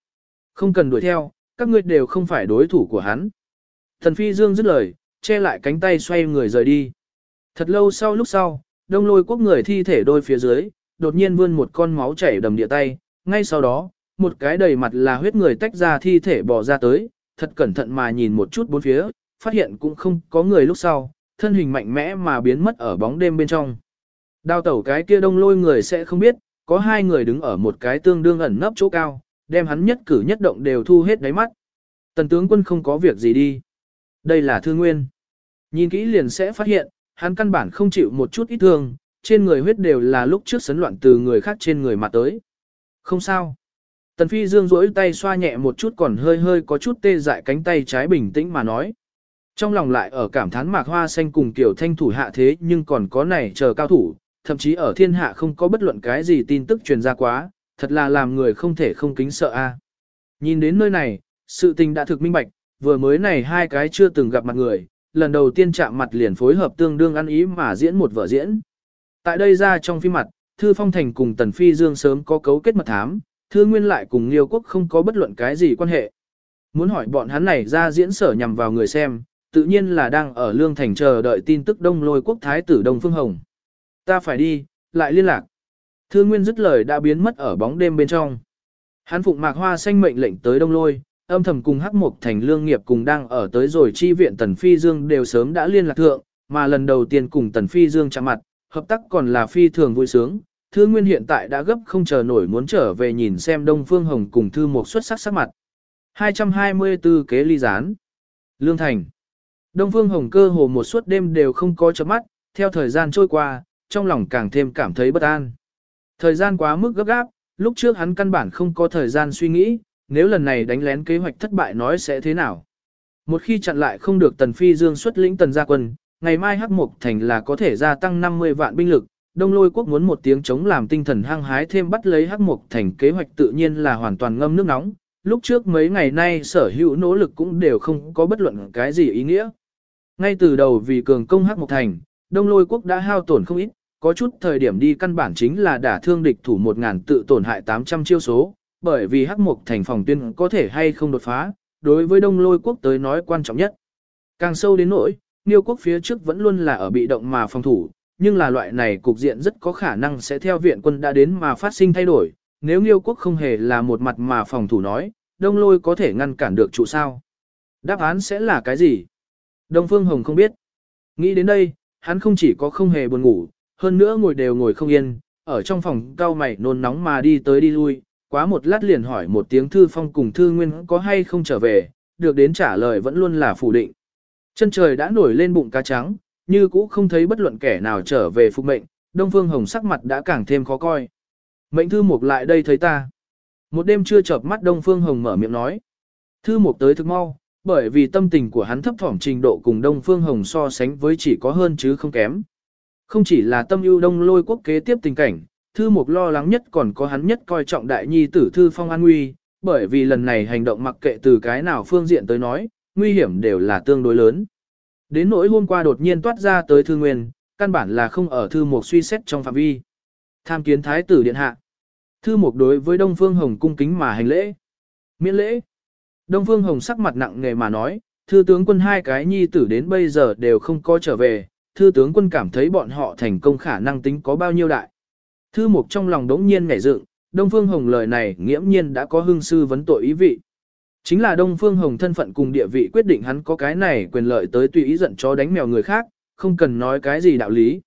Không cần đuổi theo, các ngươi đều không phải đối thủ của hắn. Tần Phi Dương dứt lời, che lại cánh tay xoay người rời đi. Thật lâu sau lúc sau, đông lôi quốc người thi thể đôi phía dưới, đột nhiên vươn một con máu chảy đầm địa tay, ngay sau đó, một cái đầy mặt là huyết người tách ra thi thể bò ra tới, thật cẩn thận mà nhìn một chút bốn phía, phát hiện cũng không có người lúc sau, thân hình mạnh mẽ mà biến mất ở bóng đêm bên trong. Đào tẩu cái kia đông lôi người sẽ không biết, có hai người đứng ở một cái tương đương ẩn nấp chỗ cao, đem hắn nhất cử nhất động đều thu hết đáy mắt. Tần tướng quân không có việc gì đi. Đây là thương nguyên. Nhìn kỹ liền sẽ phát hiện, hắn căn bản không chịu một chút ít thương, trên người huyết đều là lúc trước sấn loạn từ người khác trên người mà tới. Không sao. Tần Phi Dương rỗi tay xoa nhẹ một chút còn hơi hơi có chút tê dại cánh tay trái bình tĩnh mà nói. Trong lòng lại ở cảm thán mạc hoa xanh cùng tiểu thanh thủ hạ thế nhưng còn có này chờ cao thủ, thậm chí ở thiên hạ không có bất luận cái gì tin tức truyền ra quá, thật là làm người không thể không kính sợ a. Nhìn đến nơi này, sự tình đã thực minh bạch, vừa mới này hai cái chưa từng gặp mặt người, lần đầu tiên chạm mặt liền phối hợp tương đương ăn ý mà diễn một vở diễn. Tại đây ra trong phim mặt, Thư Phong Thành cùng Tần Phi Dương sớm có cấu kết mật thám, Thư Nguyên lại cùng Liêu Quốc không có bất luận cái gì quan hệ. Muốn hỏi bọn hắn này ra diễn sở nhằm vào người xem, tự nhiên là đang ở Lương Thành chờ đợi tin tức đông lôi quốc thái tử Đông Phương Hồng. Ta phải đi, lại liên lạc. Thư Nguyên dứt lời đã biến mất ở bóng đêm bên trong. Hắn phụng mạc hoa xanh mệnh lệnh tới đông lôi, âm thầm cùng hắc mục thành lương nghiệp cùng đang ở tới rồi chi viện Tần Phi Dương đều sớm đã liên lạc thượng, mà lần đầu tiên cùng Tần Phi Dương chạm mặt, hợp tác còn là phi thường vui sướng. Thư Nguyên hiện tại đã gấp không chờ nổi muốn trở về nhìn xem Đông Phương Hồng cùng Thư Mộc xuất sắc sắc mặt. 224 kế ly gián. Lương Thành. Đông Phương Hồng cơ hồ một suốt đêm đều không có chớp mắt, theo thời gian trôi qua, trong lòng càng thêm cảm thấy bất an. Thời gian quá mức gấp gáp, lúc trước hắn căn bản không có thời gian suy nghĩ, nếu lần này đánh lén kế hoạch thất bại nói sẽ thế nào. Một khi chặn lại không được Tần Phi Dương xuất lĩnh Tần gia quân, ngày mai Hắc Mục Thành là có thể gia tăng 50 vạn binh lực, Đông Lôi quốc muốn một tiếng chống làm tinh thần hăng hái thêm bắt lấy Hắc Mục Thành kế hoạch tự nhiên là hoàn toàn ngâm nước nóng. Lúc trước mấy ngày nay sở hữu nỗ lực cũng đều không có bất luận cái gì ý nghĩa. Ngay từ đầu vì cường công Hắc Mục Thành, Đông Lôi quốc đã hao tổn không ít, có chút thời điểm đi căn bản chính là đả thương địch thủ 1000 tự tổn hại 800 chiêu số, bởi vì Hắc Mục Thành phòng tuyên có thể hay không đột phá, đối với Đông Lôi quốc tới nói quan trọng nhất. Càng sâu đến nỗi, Niêu quốc phía trước vẫn luôn là ở bị động mà phòng thủ, nhưng là loại này cục diện rất có khả năng sẽ theo viện quân đã đến mà phát sinh thay đổi, nếu Nghiêu quốc không hề là một mặt mà phòng thủ nói, Đông Lôi có thể ngăn cản được trụ sao? Đáp án sẽ là cái gì? Đông Phương Hồng không biết. Nghĩ đến đây, hắn không chỉ có không hề buồn ngủ, hơn nữa ngồi đều ngồi không yên, ở trong phòng cao mày nôn nóng mà đi tới đi lui, Quá một lát liền hỏi một tiếng Thư Phong cùng Thư Nguyên có hay không trở về, được đến trả lời vẫn luôn là phủ định. Chân trời đã nổi lên bụng cá trắng, như cũ không thấy bất luận kẻ nào trở về phục mệnh, Đông Phương Hồng sắc mặt đã càng thêm khó coi. Mệnh Thư Mục lại đây thấy ta. Một đêm chưa chợp mắt Đông Phương Hồng mở miệng nói. Thư Mục tới thực mau, bởi vì tâm tình của hắn thấp thỏm trình độ cùng Đông Phương Hồng so sánh với chỉ có hơn chứ không kém. Không chỉ là tâm ưu đông lôi quốc kế tiếp tình cảnh, Thư Mục lo lắng nhất còn có hắn nhất coi trọng đại nhi tử Thư Phong an nguy, bởi vì lần này hành động mặc kệ từ cái nào phương diện tới nói, nguy hiểm đều là tương đối lớn. Đến nỗi hôm qua đột nhiên toát ra tới Thư Nguyên, căn bản là không ở Thư Mục suy xét trong phạm vi. Tham kiến Thái tử Điện Hạ. Thư Mục đối với Đông Phương Hồng cung kính mà hành lễ. Miễn lễ. Đông Phương Hồng sắc mặt nặng nề mà nói, Thư tướng quân hai cái nhi tử đến bây giờ đều không có trở về, Thư tướng quân cảm thấy bọn họ thành công khả năng tính có bao nhiêu đại. Thư Mục trong lòng đống nhiên ngảy dựng, Đông Phương Hồng lời này nghiễm nhiên đã có hương sư vấn tội ý vị. Chính là Đông Phương Hồng thân phận cùng địa vị quyết định hắn có cái này quyền lợi tới tùy ý giận chó đánh mèo người khác, không cần nói cái gì đạo lý.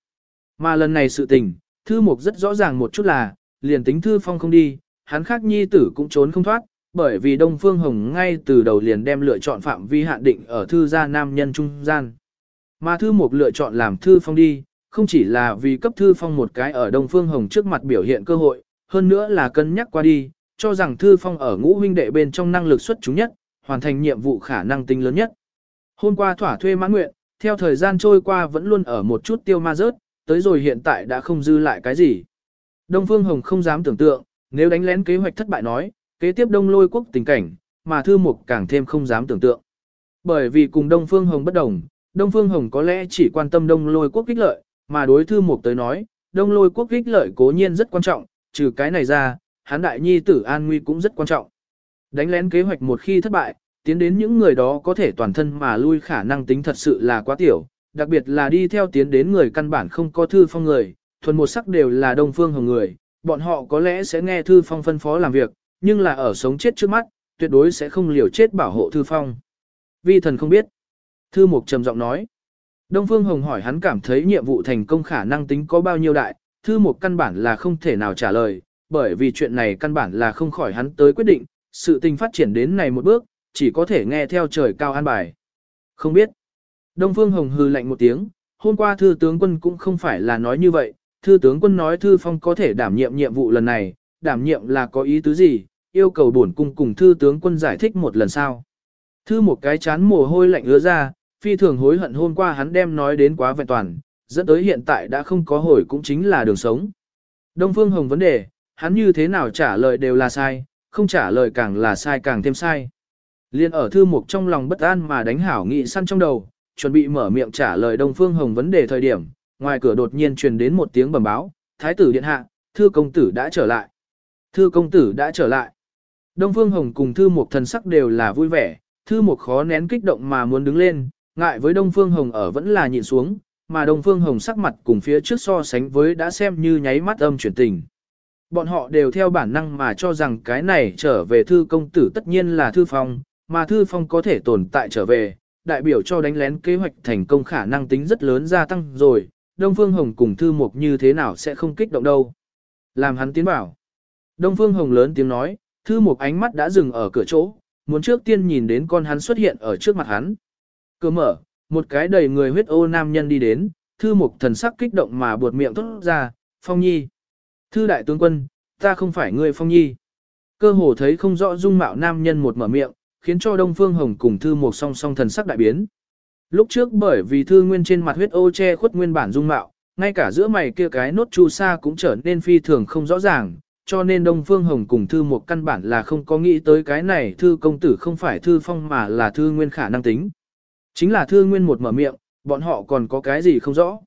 Mà lần này sự tình, Thư Mục rất rõ ràng một chút là, liền tính Thư Phong không đi, hắn khác nhi tử cũng trốn không thoát, bởi vì Đông Phương Hồng ngay từ đầu liền đem lựa chọn phạm vi hạn định ở Thư gia nam nhân trung gian. Mà Thư Mục lựa chọn làm Thư Phong đi, không chỉ là vì cấp Thư Phong một cái ở Đông Phương Hồng trước mặt biểu hiện cơ hội, hơn nữa là cân nhắc qua đi, cho rằng Thư Phong ở ngũ huynh đệ bên trong năng lực xuất chúng nhất, hoàn thành nhiệm vụ khả năng tính lớn nhất. Hôm qua thỏa thuê mãn nguyện, theo thời gian trôi qua vẫn luôn ở một chút tiêu ma rớt, tới rồi hiện tại đã không dư lại cái gì. Đông Phương Hồng không dám tưởng tượng, nếu đánh lén kế hoạch thất bại nói, kế tiếp đông lôi quốc tình cảnh, mà Thư Mục càng thêm không dám tưởng tượng. Bởi vì cùng Đông Phương Hồng bất đồng, Đông Phương Hồng có lẽ chỉ quan tâm đông lôi quốc kích lợi, mà đối Thư Mục tới nói, đông lôi quốc kích lợi cố nhiên rất quan trọng, trừ cái này ra, hắn đại nhi tử an nguy cũng rất quan trọng. Đánh lén kế hoạch một khi thất bại, tiến đến những người đó có thể toàn thân mà lui khả năng tính thật sự là quá tiểu, đặc biệt là đi theo tiến đến người căn bản không có thư phong người, thuần một sắc đều là đông phương hồng người, bọn họ có lẽ sẽ nghe thư phong phân phó làm việc, nhưng là ở sống chết trước mắt, tuyệt đối sẽ không liều chết bảo hộ thư phong. Vi thần không biết. Thư mục trầm giọng nói. Đông Phương Hồng hỏi hắn cảm thấy nhiệm vụ thành công khả năng tính có bao nhiêu đại, thư mục căn bản là không thể nào trả lời, bởi vì chuyện này căn bản là không khỏi hắn tới quyết định, sự tình phát triển đến này một bước, chỉ có thể nghe theo trời cao an bài. Không biết. Đông Phương Hồng hư lạnh một tiếng, hôm qua thư tướng quân cũng không phải là nói như vậy, thư tướng quân nói thư phong có thể đảm nhiệm nhiệm vụ lần này, đảm nhiệm là có ý tứ gì, yêu cầu bổn cung cùng thư tướng quân giải thích một lần sau. Thư một cái chán mồ hôi lạnh ứa ra, phi thường hối hận hôm qua hắn đem nói đến quá vẹn toàn, dẫn tới hiện tại đã không có hồi cũng chính là đường sống. Đông Phương Hồng vấn đề, hắn như thế nào trả lời đều là sai, không trả lời càng là sai càng thêm sai. Liên ở thư mục trong lòng bất an mà đánh hảo nghị săn trong đầu, chuẩn bị mở miệng trả lời Đông Phương Hồng vấn đề thời điểm, ngoài cửa đột nhiên truyền đến một tiếng bẩm báo, Thái tử điện hạ, thư công tử đã trở lại. Thư công tử đã trở lại. Đông Phương Hồng cùng thư mục thần sắc đều là vui vẻ, thư mục khó nén kích động mà muốn đứng lên, ngại với Đông Phương Hồng ở vẫn là nhịn xuống, mà Đông Phương Hồng sắc mặt cùng phía trước so sánh với đã xem như nháy mắt âm chuyển tình. Bọn họ đều theo bản năng mà cho rằng cái này trở về thư công tử tất nhiên là thư phong, mà thư phong có thể tồn tại trở về, đại biểu cho đánh lén kế hoạch thành công khả năng tính rất lớn gia tăng rồi, Đông Phương Hồng cùng thư mục như thế nào sẽ không kích động đâu. Làm hắn tiến bảo. Đông Phương Hồng lớn tiếng nói, thư mục ánh mắt đã dừng ở cửa chỗ, muốn trước tiên nhìn đến con hắn xuất hiện ở trước mặt hắn. Cửa mở, một cái đầy người huyết ô nam nhân đi đến, thư mục thần sắc kích động mà buột miệng thốt ra, Phong Nhi. Thư đại tướng quân, ta không phải người Phong Nhi. Cơ hồ thấy không rõ dung mạo nam nhân một mở miệng, khiến cho Đông Phương Hồng cùng thư một song song thần sắc đại biến. Lúc trước bởi vì thư nguyên trên mặt huyết ô che khuất nguyên bản dung mạo, ngay cả giữa mày kia cái nốt chu sa cũng trở nên phi thường không rõ ràng, cho nên Đông Phương Hồng cùng thư một căn bản là không có nghĩ tới cái này thư công tử không phải thư phong mà là thư nguyên khả năng tính. Chính là thư nguyên một mở miệng, bọn họ còn có cái gì không rõ.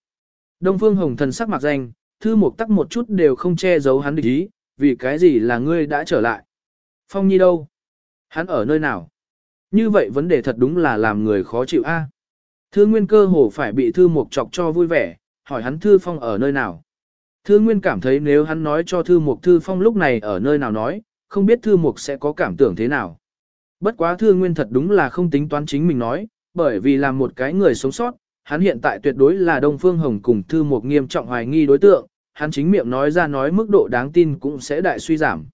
Đông Phương Hồng thần sắc mặt danh, thư mục tắc một chút đều không che giấu hắn địch ý, vì cái gì là ngươi đã trở lại. Phong nhi đâu? Hắn ở nơi nào? Như vậy vấn đề thật đúng là làm người khó chịu a. Thư Nguyên cơ hồ phải bị Thư Mục chọc cho vui vẻ, hỏi hắn Thư Phong ở nơi nào. Thư Nguyên cảm thấy nếu hắn nói cho Thư Mục Thư Phong lúc này ở nơi nào nói, không biết Thư Mục sẽ có cảm tưởng thế nào. Bất quá Thư Nguyên thật đúng là không tính toán chính mình nói, bởi vì là một cái người sống sót, hắn hiện tại tuyệt đối là Đông Phương Hồng cùng Thư Mục nghiêm trọng hoài nghi đối tượng, hắn chính miệng nói ra nói mức độ đáng tin cũng sẽ đại suy giảm.